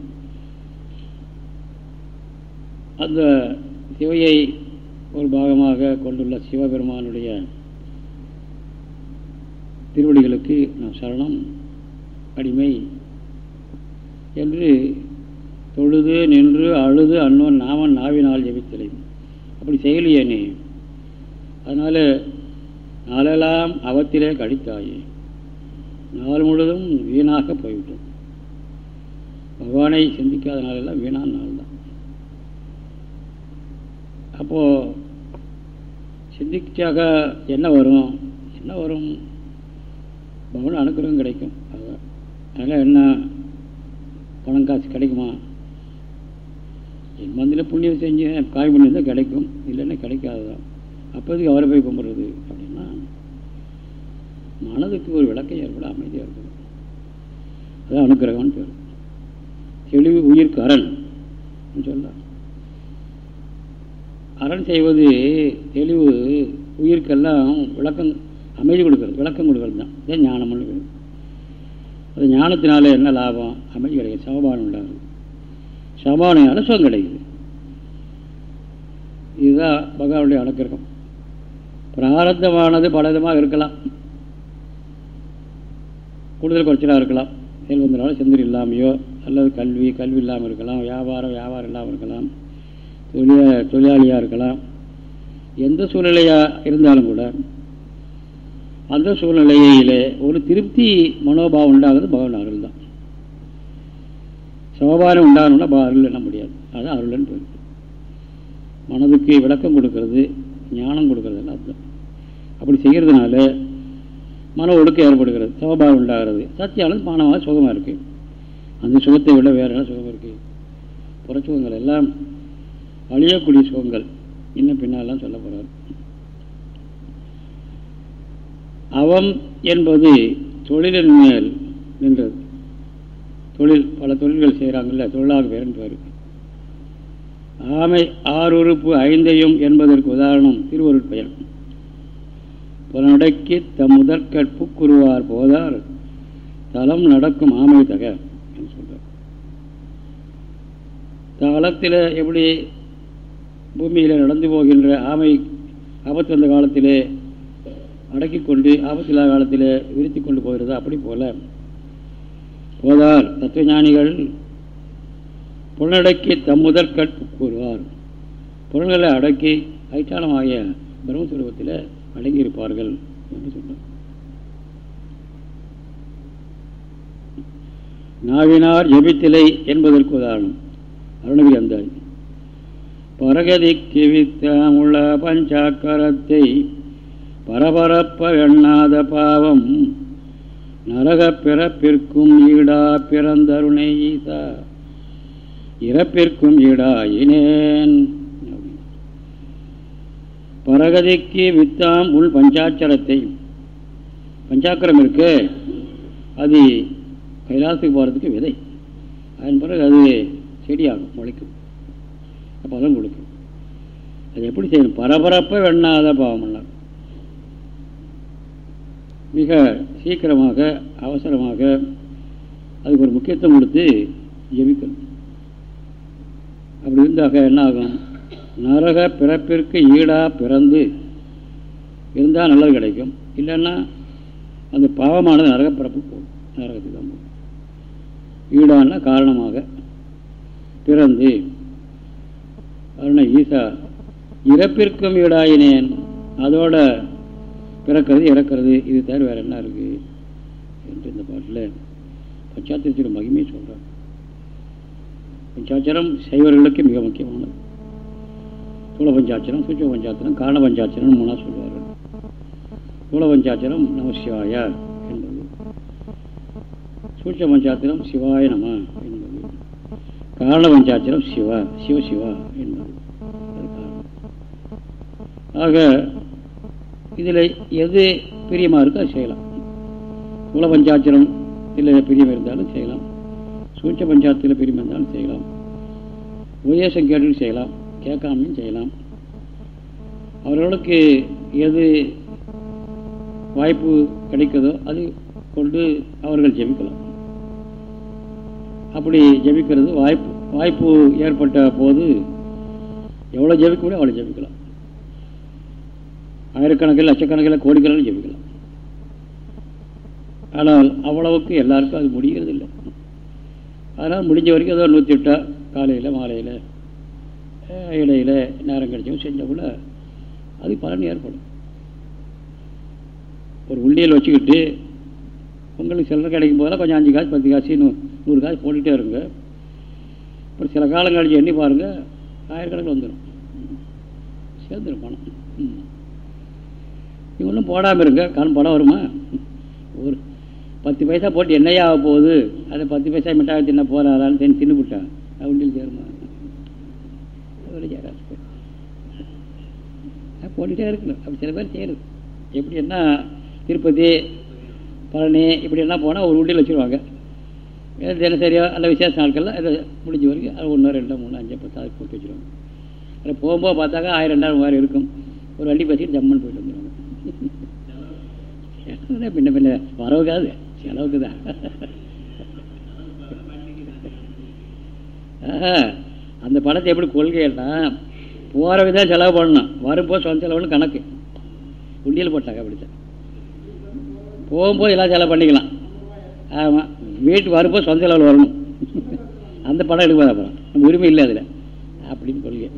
அந்த சிவையை ஒரு பாகமாக கொண்டுள்ள சிவபெருமானுடைய திருவடிகளுக்கு நாம் சரணம் அடிமை என்று தொழுது நின்று அழுது அன்னோன் நாமன் நாவினால் ஜெபித்தலை. அப்படி செய்யலையே நீ அதனால் நாளெல்லாம் அவத்திலே கழித்தாயே. நாள் முழுதும் வீணாக போய்விட்டது. பகவானை சிந்திக்காத நாளெல்லாம் வீணான நாள் தான் அப்போது சிந்திக்காக என்ன வரும்? என்ன வரும்? பகவான் அனுக்கிரகம் கிடைக்கும். அதுதான் அதனால் என்ன? பணம் காசு கிடைக்குமா? என் மந்தில புண்ணியம் செஞ்சு காய் புண்ணியம் தான் கிடைக்கும். இல்லைன்னா கிடைக்காதுதான். அப்போதைக்கு அவரை போய் கும்பிட்றது. அப்படின்னா மனதுக்கு ஒரு விளக்கம் ஏற்பட அமைதியாக இருக்கும். அதான் அனுக்கிரகம்னு பேர். தெளிவு உயிர்க்கு அரண் சொல்லலாம் அரண் செய்வது தெளிவு உயிருக்கெல்லாம் விளக்கம் அமைதி கொடுக்கறது விளக்கம் கொடுக்கறது தான். இதான் ஞானம்னு பேர். அது ஞானத்தினால என்ன லாபம்? அமைதி கிடையாது சமபானம் உண்டாகுது சமபானையால் சுகம் கிடைக்குது. இதுதான் பகவானுடைய அனுக்கிரகம். பிராரத்தமானது பல விதமாக இருக்கலாம். கூடுதல் குறைச்சலாக இருக்கலாம். செல்வந்தனால செந்தூர் இல்லாமையோ அல்லது கல்வி கல்வி இல்லாமல் இருக்கலாம் வியாபாரம் வியாபாரம் இல்லாமல் இருக்கலாம் தொழில தொழிலாளியாக இருக்கலாம். எந்த சூழ்நிலையாக இருந்தாலும் கூட அந்த சூழ்நிலையிலே ஒரு திருப்தி மனோபாவம் உண்டாகிறது பகவான் அருள் தான். சோபானம் உண்டாகணும்னா அருள் என்ன முடியாது. அது அருள்னு போயிருக்கு மனதுக்கு விளக்கம் கொடுக்கறது ஞானம் கொடுக்கறதுன்னு அர்த்தம். அப்படி செய்கிறதுனால மன ஒடுக்கம் ஏற்படுகிறது சோபாவம் உண்டாகிறது. சத்தியானது மானமாக சுகமாக இருக்குது அந்த சுகத்தை விட வேறு என்ன சுகம் இருக்குது புறச்சுகங்கள் எல்லாம் அழியக்கூடிய சுகங்கள். இன்னும் பின்னாலாம் சொல்ல போகிறார் அவம் என்பது தொழிலின் மேல் நின்றது. தொழில் பல தொழில்கள் செய்கிறாங்கல்ல தொழிலாக பேரன் பேர் ஆமை ஆறுறுப்பு ஐந்தையும் என்பதற்கு உதாரணம் திருவருட்பயன் புலனடக்கி தம் முதற்கற்பு கூறுவார் போதார் தலம் நடக்கும் ஆமை தக சொல்கிறார் சொல்றார். தளத்தில் எப்படி பூமியில் நடந்து போகின்ற ஆமை ஆபத்து வந்த காலத்திலே அடக்கி கொண்டு ஆபத்தில்லா காலத்தில் விரித்து கொண்டு போகிறது அப்படி போல போதார் தத்துவஞானிகள் புலனடக்கி தம்முதற் கற்பு கூறுவார். புலன்களை அடக்கி ஐட்டாளமாகிய பிரம்மஸ்வரூபத்தில் அடங்கியிருப்பார்கள் என்று சொன்னார். நாவினார் ஜபித்திலை என்பதற்கு உதாரணம். அருணகிரி அந்தாய் பரகதி கிவித்தமுள்ள பஞ்சாக்கரத்தை பரபரப்ப எண்ணாத பாவம் நரக பிறப்பிற்கும் ஈடா பிறந்தருணை ஈசா இறப்பிற்கும் ஈடாயினேன் பரகதிக்கு வித்தாம் உள் பஞ்சாட்சரத்தை. பஞ்சாக்கரம் இருக்கு. அது கைலாசத்துக்கு போகிறதுக்கு விதை. அதன் பிறகு அது செடியாகும் முளைக்கும். அப்போ தான் கொடுக்கும். அது எப்படி செய்யணும்? பரபரப்பை வெண்ணாத பாவம்லாம் மிக சீக்கிரமாக அவசரமாக அதுக்கு ஒரு முக்கியத்துவம் கொடுத்து ஜெபிக்கணும். அப்படி இருந்தாக்க என்ன ஆகும்? நரக பிறப்பிற்கு ஈடாக பிறந்து இருந்தால் நல்லது கிடைக்கும். இல்லைன்னா அந்த பாவமானது நரக பிறப்பு போகும். நரகத்துக்கு தான் போகும். ஈடான காரணமாக பிறந்து அருணா ஈசா இறப்பிற்கும் ஈடாயினேன். அதோட பிறக்கிறது இறக்கிறது இது தவிர வேறு என்ன இருக்குது என்று இந்த பாட்டில் பஞ்சாத்திரத்தியோட மகிமையை சொல்கிறார் பஞ்சாச்சாரம் செய்வர்களுக்கு மிக முக்கியமானது. ஸ்தூல பஞ்சாச்சரம் சூட்ச பஞ்சாத்திரம் காரண பஞ்சாட்சரம் மூணாக சொல்லுவார்கள் ஸ்தூல பஞ்சாச்சரம் நம சிவாய என்பது. சூட்ச பஞ்சாத்திரம் சிவாய நம என்பது. காரண பஞ்சாட்சரம் சிவா சிவ சிவா என்பது. ஆக இதில் எது பிரியமாக இருக்கோ அது செய்யலாம். சூழ பஞ்சாச்சரம் இல்லை பிரியம் இருந்தாலும் செய்யலாம். சூட்ச பஞ்சாயத்தில் பிரியம் இருந்தாலும் செய்யலாம். உபதேசம் கேட்டு செய்யலாம். கேட்காமையும் செய்யலாம். அவர்களுக்கு எது வாய்ப்பு கிடைக்குதோ அது கொண்டு அவர்கள் ஜெபிக்கலாம். அப்படி ஜெபிக்கிறது வாய்ப்பு வாய்ப்பு ஏற்பட்ட போது எவ்வளோ ஜெபிக்க முடியும் அவ்வளோ ஜெபிக்கலாம். ஆயிரக்கணக்கில் லட்சக்கணக்கில் கோடிக்கணக்கில் ஜெபிக்கலாம். ஆனால் அவ்வளவுக்கு எல்லாருக்கும் அது முடிகிறது இல்லை அதனால் முடிஞ்ச வரைக்கும் ஏதோ நூற்றி எட்டா காலையில் மாலையில் இடையில் நேரம் கிடைச்சவங்க செஞ்சால் அது பலன் ஏற்படும். ஒரு உண்டியல் வச்சுக்கிட்டு உங்களுக்கு சில்லறை கிடைக்கும் போதெல்லாம் கொஞ்சம் அஞ்சு காசு பத்து காசு நூ நூறு காசு போட்டுகிட்டே இருங்க. அப்புறம் சில காலம் கழிச்சு எண்ணி பாருங்கள் ஆயிரக்கணக்கில் வந்துடும் சேர்ந்துடும் பணம். நீ ஒன்றும் போடாமல் இருங்க காலம் பணம் வருமா? ஒரு பத்து பைசா போட்டு என்னையா ஆக போகுது? அதை பத்து பைசா மிட்டாய் தின்ன போகிறாரான்னு தின்னு தின்னு விட்டான் உண்டியில் சேருமா? சேராது போட்டுகிட்டே இருக்கணும். அப்படி சில பேர் செய்கிறது எப்படி என்ன? திருப்பதி பழனி இப்படி என்ன போனால் ஒரு உண்டியில் வச்சுருவாங்க. தினசரியாக அல்ல விசேஷ நாட்களில் அதை முடிஞ்ச வரைக்கும் அது ஒன்று ரெண்டு மூணு அஞ்சு பத்து அது போட்டு வச்சுருவாங்க. அதில் போகும்போது பார்த்தாக்கா ஆயிரம் ரெண்டாயிரம் மூவாயிரம் இருக்கும். ஒரு வண்டி பேசிட்டு ஜம்மன் போயிட்டு வந்துடுவாங்க பின்ன பின்ன வரவுக்காது செலவுக்கு தான். அந்த பணத்தை எப்படி கொள்கைன்னா போகிற விதம் செலவு பண்ணணும். வரும்போது சொந்த செலவுன்னு கணக்கு. உண்டியல் போட்டாங்க அப்படித்தான். போகும்போது எல்லாம் செலவு பண்ணிக்கலாம். ஆமாம் வீட்டு வரும்போது சொந்த செலவில் வரணும். அந்த படம் எடுக்க அப்புறம் நம்ம உரிமை இல்லை அதில். அப்படின்னு கொள்கை.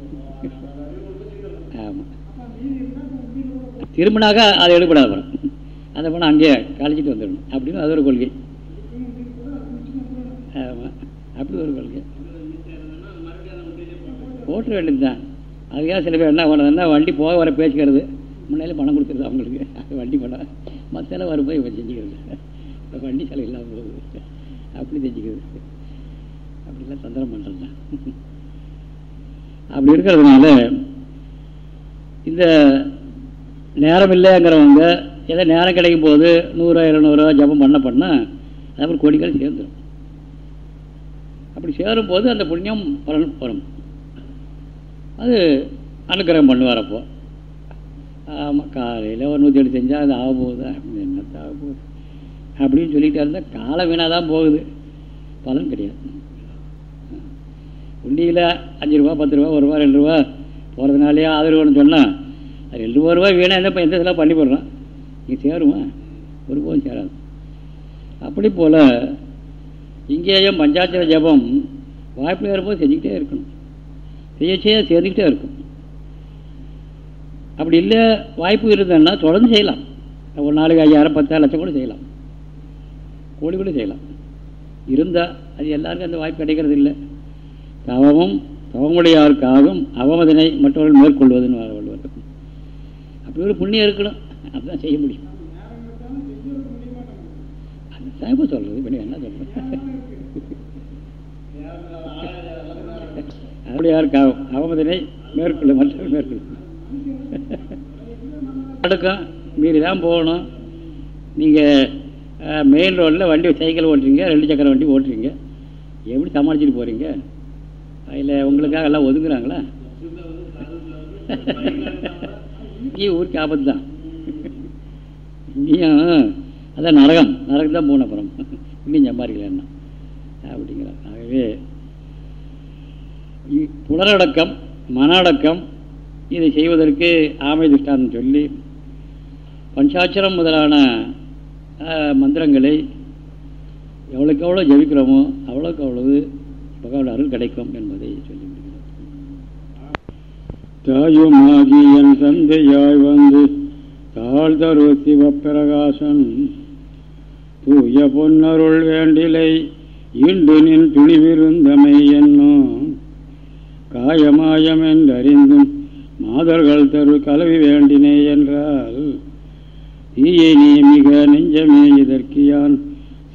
ஆமாம் திரும்பினாக்கா அதை எடுக்கப்படாத படம் அந்த பணம் அங்கேயே கழிச்சிட்டு வந்துடணும். அப்படின்னு அது ஒரு கொள்கை. ஆமாம் அப்படி ஒரு கொள்கை. ஓட்டுற வேண்டியது தான் அதுக்காக சில பேர் என்ன பண்ணுறதுன்னா வண்டி போக வர பேசிக்கிறது முன்னாலே பணம் கொடுத்துருது அவங்களுக்கு. வண்டி பணம் மற்ற வரும்போது இவன் செஞ்சுக்கிறது. வண்டி செலவு இல்லாமல் போகுது. அப்படி செஞ்சுக்கிறது. அப்படிலாம் தந்திரம் பண்ணுறது தான் அப்படி இருக்கிறதுனால இந்த நேரம் இல்லைங்கிறவங்க ஏதோ நேரம் கிடைக்கும் போது நூறுரூவா இரநூறுவா ஜபம் பண்ண பண்ணால் அப்புறம் கோடிகள் சேர்ந்துடும் அப்படி சேரும் போது அந்த புண்ணியம் பலன் வரும். அது அனுக்கிரகம் பண்ணுவார் அப்போது ஆமாம் காலையில் ஒரு நூற்றி எட்டு செஞ்சால் அது ஆக போகுதா? என்னத்தை ஆக போகுது? அப்படின்னு சொல்லிகிட்டே இருந்தால் காலம் வீணாக தான் போகுது. பலன் கிடையாது. உண்டியில் அஞ்சு ரூபா பத்து ரூபா ஒரு ரூபா ரெண்டு ரூபா போகிறதுனாலே ஆதரவுன்னு சொன்னால் அது ரெண்டு ரூபா ரூபா வீணாக என்ன எந்த செலவு பண்ணி போடுறான்? நீ சேருமா? ஒரு போதும் சேராது. அப்படி போல் இங்கேயும் பஞ்சாட்சர ஜபம் வாய்ப்பு வரும்போது செஞ்சுக்கிட்டே இருக்கணும். செய்ய சேர்ந்துக்கிட்டே இருக்கும். அப்படி இல்லை வாய்ப்பு இருந்ததுன்னா தொடர்ந்து செய்யலாம். ஒரு நாளைக்கு ஐயாயிரம் பத்தாயிரம் லட்சம் கூட செய்யலாம். கோடி கூட செய்யலாம். இருந்தால் அது எல்லாருக்கும் அந்த வாய்ப்பு கிடைக்கிறது இல்லை. தவமும் தவமுடையாருக்காகவும் அவமதனை மற்றவர்கள் மேற்கொள்வதுன்னு வள்ளுவர் அப்படி ஒரு புண்ணியம் இருக்கணும். அதுதான் செய்ய முடியும். அதுதான் இப்போ சொல்கிறது இப்போ என்ன சொல்கிறது அவடையாருக்காகும் அவமதினை மேற்கொள்ள மற்றவர்கள் மேற்கொள்ளும் அடுக்கம் மீறி தான் போகணும் நீங்கள் மெயின் ரோடில் வண்டி சைக்கிள் ஓட்டுறீங்க ரெண்டு சக்கர வண்டி ஓட்டுறீங்க. எப்படி சமாளிச்சுட்டு போகிறீங்க அதில் உங்களுக்காக எல்லாம் ஒதுங்குறாங்களா? இங்கே ஊருக்கு ஆபத்து தான். இங்கேயும் அதான் நரகம். நரகம் தான் போன அப்புறம். இன்னும் சம்பாதிக்கலன்னா. அப்படிங்கிறார் ஆகவே புலரடக்கம் மன அடக்கம் இதை செய்வதற்கு ஆமை திஷ்டாந்தம் சொல்லி பஞ்சாட்சரம் முதலான மந்திரங்களை எவ்வளோக்கு எவ்வளோ ஜபிக்கிறோமோ அவ்வளோக்கு அவ்வளவு பகவான் அருள் கிடைக்கும் என்பதை சொல்லி தாயுமாகி என் தந்தையாய் வந்து தாழ்தரு சிவப்பிரகாசன் தூய பொன்னருள் வேண்டிலை இன்று நின் துணிவிருந்தமை என்னும் காயமாயம் என்றறிந்தும் மாதர்கள் தரு கலவி வேண்டினே என்றால் தீயை நீ மிக நெஞ்சமே இதற்கு யான்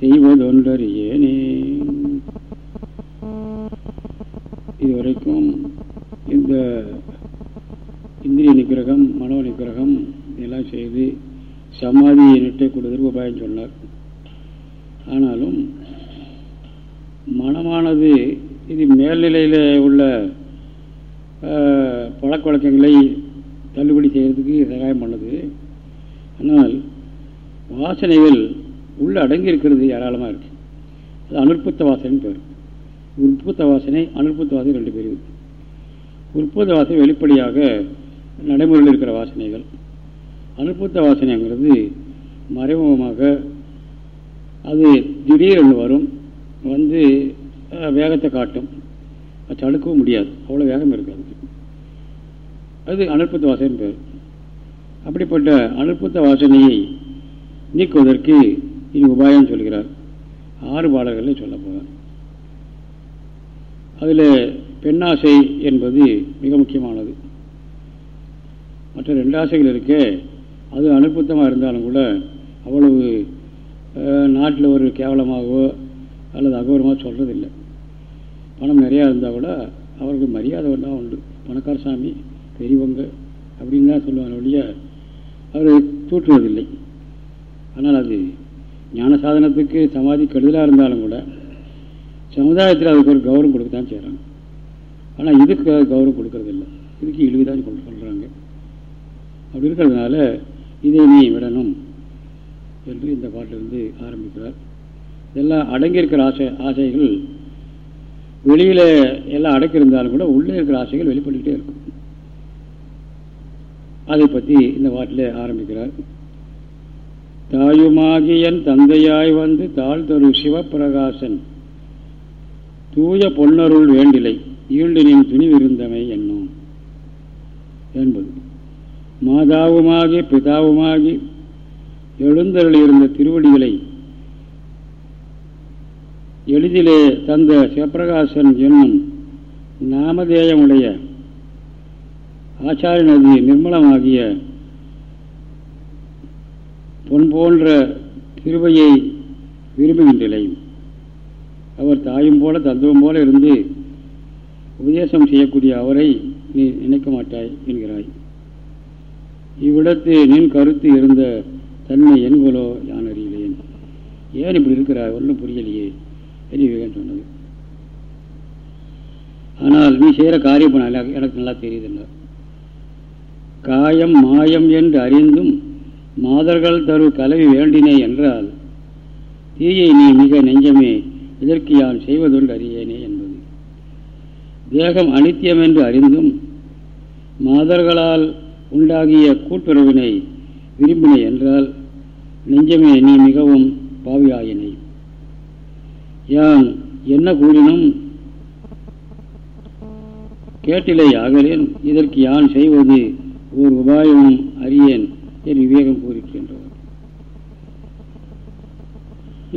செய்வதொன்றறியேனே. இதுவரைக்கும் இந்த இந்திரிய நிகிரகம் மனோ நிகிரகம் இதெல்லாம் செய்து சமாதியை நெட்டை கொடுத்தற்கு உபாயம் சொன்னார். ஆனாலும் மனமானது இது மேல்நிலையில் உள்ள பழக்க வழக்கங்களை தள்ளுபடி செய்கிறதுக்கு சகாயம் பண்ணுது ஆனால் வாசனைகள் உள்ள அடங்கி இருக்கிறது ஏராளமாக இருக்குது அது அனுற்புத்த வாசனைன்னு பேர். உற்புத்த வாசனை அனுற்புத்த வாசனை ரெண்டு பேர் உற்பத்த வாசனை வெளிப்படையாக நடைமுறையில் இருக்கிற வாசனைகள். அனுற்புத்த வாசனைங்கிறது மறைமுகமாக அது திடீரென்று வரும் வந்து வேகத்தை காட்டும். அது தடுக்கவும் முடியாது. அவ்வளோ வேகம் இருக்காது அது அனுற்புத்த வாசனை பேர். அப்படிப்பட்ட அனுற்புத்த வாசனையை நீக்குவதற்கு இனி உபாயம் சொல்கிறார். ஆறு பாடல்களில் சொல்ல போகிறார் அதில் பெண்ணாசை என்பது மிக முக்கியமானது. மற்ற ரெண்டு ஆசைகள் இருக்க அது அனுப்புத்தமாக இருந்தாலும் கூட அவ்வளவு நாட்டில் ஒரு கேவலமாகவோ அல்லது அகௌரமாக சொல்கிறதில்லை பணம் நிறையா இருந்தால் கூட அவருக்கு மரியாதை தான் உண்டு. பணக்கார சாமி பெரியவங்க அப்படின்னு தான் சொல்லுவாங்க ஒழிய அவர் தூற்றுவதில்லை. ஆனால் அது ஞான சாதனத்துக்கு சமாதி கெடுதலாக இருந்தாலும் கூட சமுதாயத்தில் அதுக்கு ஒரு கௌரவம் கொடுக்க தான் செய்கிறாங்க ஆனால் இதுக்கு கௌரவம் கொடுக்கறதில்ல. இதுக்கு இழிவு தான் சொல்கிறாங்க அப்படி இருக்கிறதுனால இதை நீ விடணும் என்று இந்த பாட்டிலிருந்து ஆரம்பிக்கிறார். இதெல்லாம் அடங்கியிருக்கிற ஆசை ஆசைகள் வெளியில் எல்லாம் அடக்கியிருந்தாலும் கூட உள்ளே இருக்கிற ஆசைகள் வெளிப்பட்டுக்கிட்டே இருக்கும். அதை பற்றி இந்த பாட்டில் ஆரம்பிக்கிறார். தாயுமாகியன் தந்தையாய் வந்து தாழ்தரு சிவப்பிரகாசன். தூய பொன்னருள் வேண்டிலை ஈண்டுனின் துணிவிருந்தமை என்னும். என்பது. மாதாவுமாகி பிதாவுமாகி எழுந்தருளியிருந்த திருவடிகளை எளிதிலே தந்த சிவபிரகாசன் என்னும் நாமதேயமுடைய ஆச்சாரியனது நிர்மலமாகிய பொன் போன்ற திருவையை விரும்புகின்றலை. அவர் தாயும் போல தத்துவம் போல இருந்து உபதேசம் செய்யக்கூடிய அவரை நீ நினைக்க மாட்டாய் என்கிறாய். இவ்விடத்து நின் கருத்து இருந்த தன்மை என்கொலோ யான் அறிகிறேன் ஏன் இப்படி இருக்கிறாய்? ஒன்றும் புரியலையே என்று சொன்னது. ஆனால் நீ செய்கிற காரியம் எனக்கு நல்லா தெரியுதுல்ல காயம் மாயம் என்று அறிந்தும் மாதர்கள் தரு கலவி வேண்டினே என்றால் தீயை நீ மிக நெஞ்சமே இதற்கு யான் செய்வதுண்டு அறியேனே என்பது. தேகம் அனித்தியம் என்று அறிந்தும் மாதர்களால் உண்டாகிய கூட்டுறவினை விரும்பினை என்றால் நெஞ்சமே நீ மிகவும் பாவியாயினை. யான் என்ன கூறினும் கேட்டிலே ஆகலேன் இதற்கு யான் செய்வது ஓர் உபாயமும் அறியேன். என் விவேகம் கூறியிருக்கின்றவர்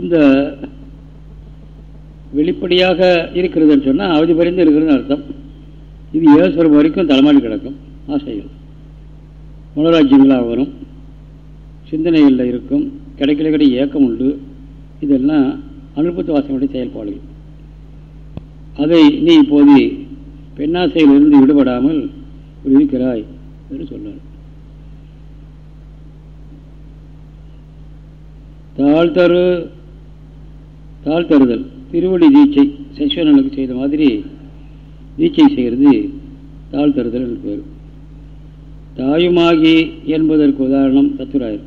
இந்த வெளிப்படையாக இருக்கிறதுன்னு சொன்னால் அவதி பறிந்து இருக்கிறதுன்னு அர்த்தம். இது ஏசுவரம் வரைக்கும் தலைமாடி கிடக்கும் ஆசைகள். மனோராஜ்யங்களாக வரும் சிந்தனைகளில் இருக்கும் கிடைக்கல கிடை ஏக்கம் உண்டு. இதெல்லாம் அனுபவத்து வாசனுடைய செயல்பாடுகள். அதை நீ இப்போது பெண்ணாசையிலிருந்து விடுபடாமல் இருக்கிறாய் என்று சொன்னார். தாழ்த்தரு தாழ்த்தருதல் திருவடி தீட்சை சசிவனனுக்கு செய்த மாதிரி தீட்சை செய்கிறது தாழ்த்தருதல் என்று பேர். தாயுமாகி என்பதற்கு உதாரணம் தத்துராயர்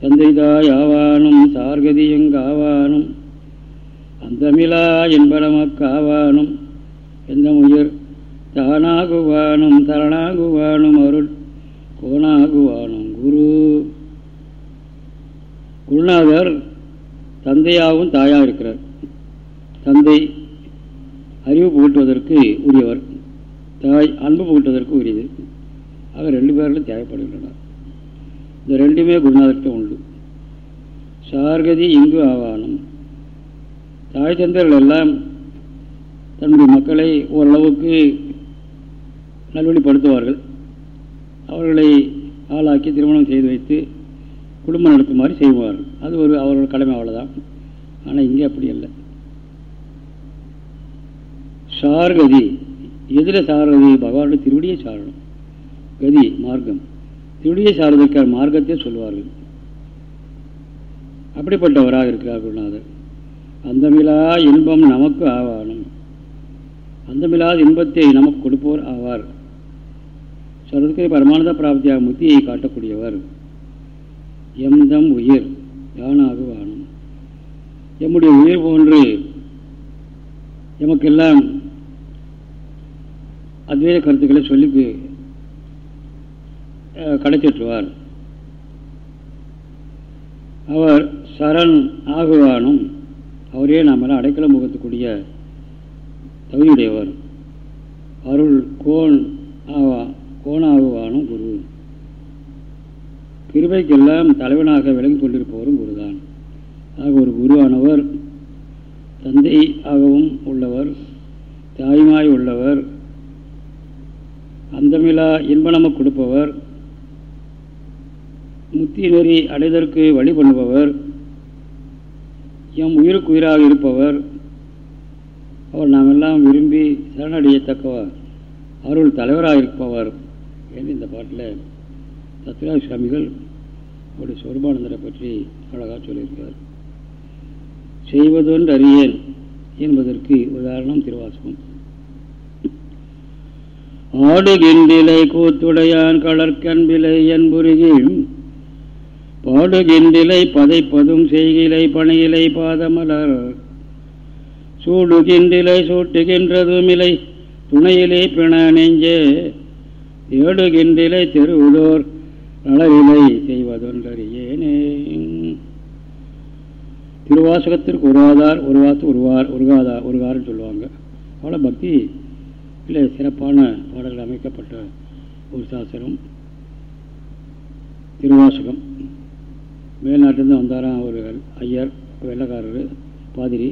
தந்தைதாய் ஆவானும் சார்கதி எங்காவானும் அந்தமிழா என்பனமக்காவானும் எந்த முயர் தானாகுவானும் தரணாகுவானும் அருள் கோணாகுவானும் குரு குருநாதர் தந்தையாகவும் தாயாக இருக்கிறார் தந்தை அறிவு புகட்டுவதற்கு உரியவர். தாய் அன்பு புகட்டுவதற்கு உரியது. ஆக ரெண்டு பேர்களும் தேவைப்படுகின்றனர் இந்த ரெண்டுமே குருநாதர்கிட்ட உண்டு. சார்கதி இங்கு ஆவானம். தாய் தந்தர்கள் எல்லாம் தன்னுடைய மக்களை ஓரளவுக்கு நல்வழிப்படுத்துவார்கள். அவர்களை ஆளாக்கி திருமணம் செய்து வைத்து குடும்பம் நடத்துமாறு செய்வார்கள் அது ஒரு அவரோட கடமை அவ்வளோதான் ஆனால் இங்கே அப்படி இல்லை. சார்கதி எதில் சாரதி பகவானுடைய திருவடியை சாரணும். கதி மார்க்கம். திருவடியை சார்ந்திருக்கிற மார்க்கத்தை சொல்வார்கள். அப்படிப்பட்டவராக இருக்கிறார் குருநாதர். அந்தமிலா இன்பம் நமக்கு ஆவானும். அந்தமில்லாத இன்பத்தை நமக்கு கொடுப்போர் ஆவார். சொல்றதுக்கு பரமானந்த பிராப்தியாக முத்தியை காட்டக்கூடியவர். எம்தம் உயிர் யானாகுவானும் எம்முடைய உயிர் போன்று எமக்கெல்லாம் அத்வைத கருத்துக்களை சொல்லி கடைச்சிட்டுவார் அவர் சரண் ஆகுவானும் அவரே நாமெல்லாம் அடைக்கலம் முகத்துக்கூடிய தகுதியுடையவர். அருள் கோன் ஆவா கோணாகுவானும் குரு. கிருபைக்கெல்லாம் தலைவனாக விளங்கி கொண்டிருப்பவரும் குருதான். ஆக ஒரு குருவானவர் தந்தை ஆகவும் உள்ளவர் தாய்மாய் உள்ளவர் அந்தமிலா இன்பனம கொடுப்பவர் முத்தி நெறி அடைதற்கு வழி பண்ணுபவர் எம் உயிருக்கு உயிராக இருப்பவர் அவர் நாம் எல்லாம் விரும்பி சரணடையத்தக்கவர் அருள் தலைவராக இருப்பவர் என்று இந்த பாட்டில் சத்யராஜ சுவாமிகள் அவருடைய சொருபானந்தரை பற்றி அழகாக சொல்லியிருக்கிறார் செய்வதொன்று அறியேன் என்பதற்கு உதாரணம் திருவாசகம். ஆடுகின்றிலை கூத்துடையான் கலர்கண்பிலை என்புருகில் பாடுகின்றிலை பதைப்பதும் செய்கிலை பணியிலை பாதமலர் சூடுகின்றிலை சூட்டுகின்றதுமிலை துணையிலே பிண நெஞ்சே ஏடுகின்றிலை தெருவுதோர் நலவினை செய்வதொன்றறியேனே. திருவாசகத்திற்கு உருவாதார் உருவாத்து உருவார் உருகாதார் உருகார்னு சொல்லுவாங்க. அவ்வளோ பக்தி இல்லை சிறப்பான பாடல்கள் அமைக்கப்பட்ட ஒரு சாஸ்திரம். திருவாசகம். மேல்நாட்டிலேருந்து வந்தாராம் ஒரு ஐயர் வெள்ளக்காரர் பாதிரி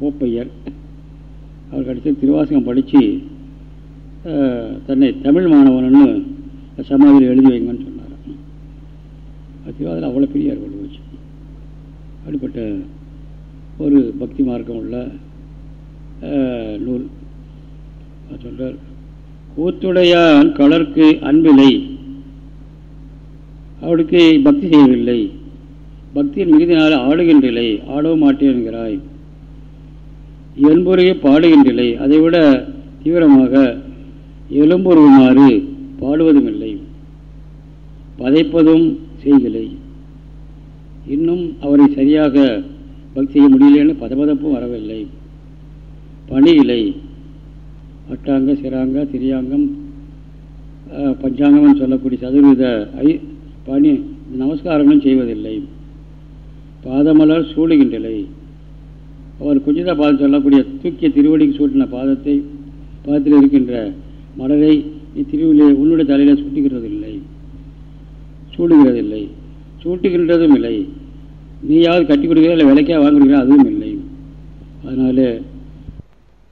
போப்பையர். அவர் கடைசி திருவாசகம் படித்து தன்னை தமிழ் மாணவனன்னு சமாதியில் எழுதி வைங்கன்னு சொன்னார். அது அதில் அவ்வளோ பெரிய ஏற்பாடு போச்சு. அப்படிப்பட்ட ஒரு பக்தி மார்க்கம் உள்ள நூல். சொல்கிறார் கூத்துடையான் கலர்க்கு அன்பில்லை. அவளுக்கு பக்தி செய்யவில்லை. பக்தியின் மிகுதினால் ஆடுகின்றில்லை. ஆடவும் மாட்டேன் என்கிறாய். என்புரையை பாடுகின்றில்லை. அதைவிட தீவிரமாக எலும்புருமாறு பாடுவதும் இல்லை பதைப்பதும் செய்கலை இன்னும் அவரை சரியாக பக்தி செய்ய முடியலன்னு பதபதப்பும் வரவில்லை. பணியிலை அட்டாங்க சிராங்க திரியாங்கம் பஞ்சாங்கம்னு சொல்லக்கூடிய சதுர்வித ஐ பணி நமஸ்காரங்களும் செய்வதில்லை. பாதமலர் சூடுகின்றலை. அவர் குஞ்சிதா பாதம் சொல்லக்கூடிய தூக்கிய திருவடிக்கு சூட்டின பாதத்தை பாதத்தில் இருக்கின்ற மலரை நீ திருவிழே உன்னுடைய தலையில் சுட்டுகிறதில்லை. சூடுகிறதில்லை. சூட்டுகின்றதும் இல்லை. நீயாவது கட்டி கொடுக்குற இல்லை விலைக்காக வாங்குறீங்களா அதுவும் இல்லை. அதனால்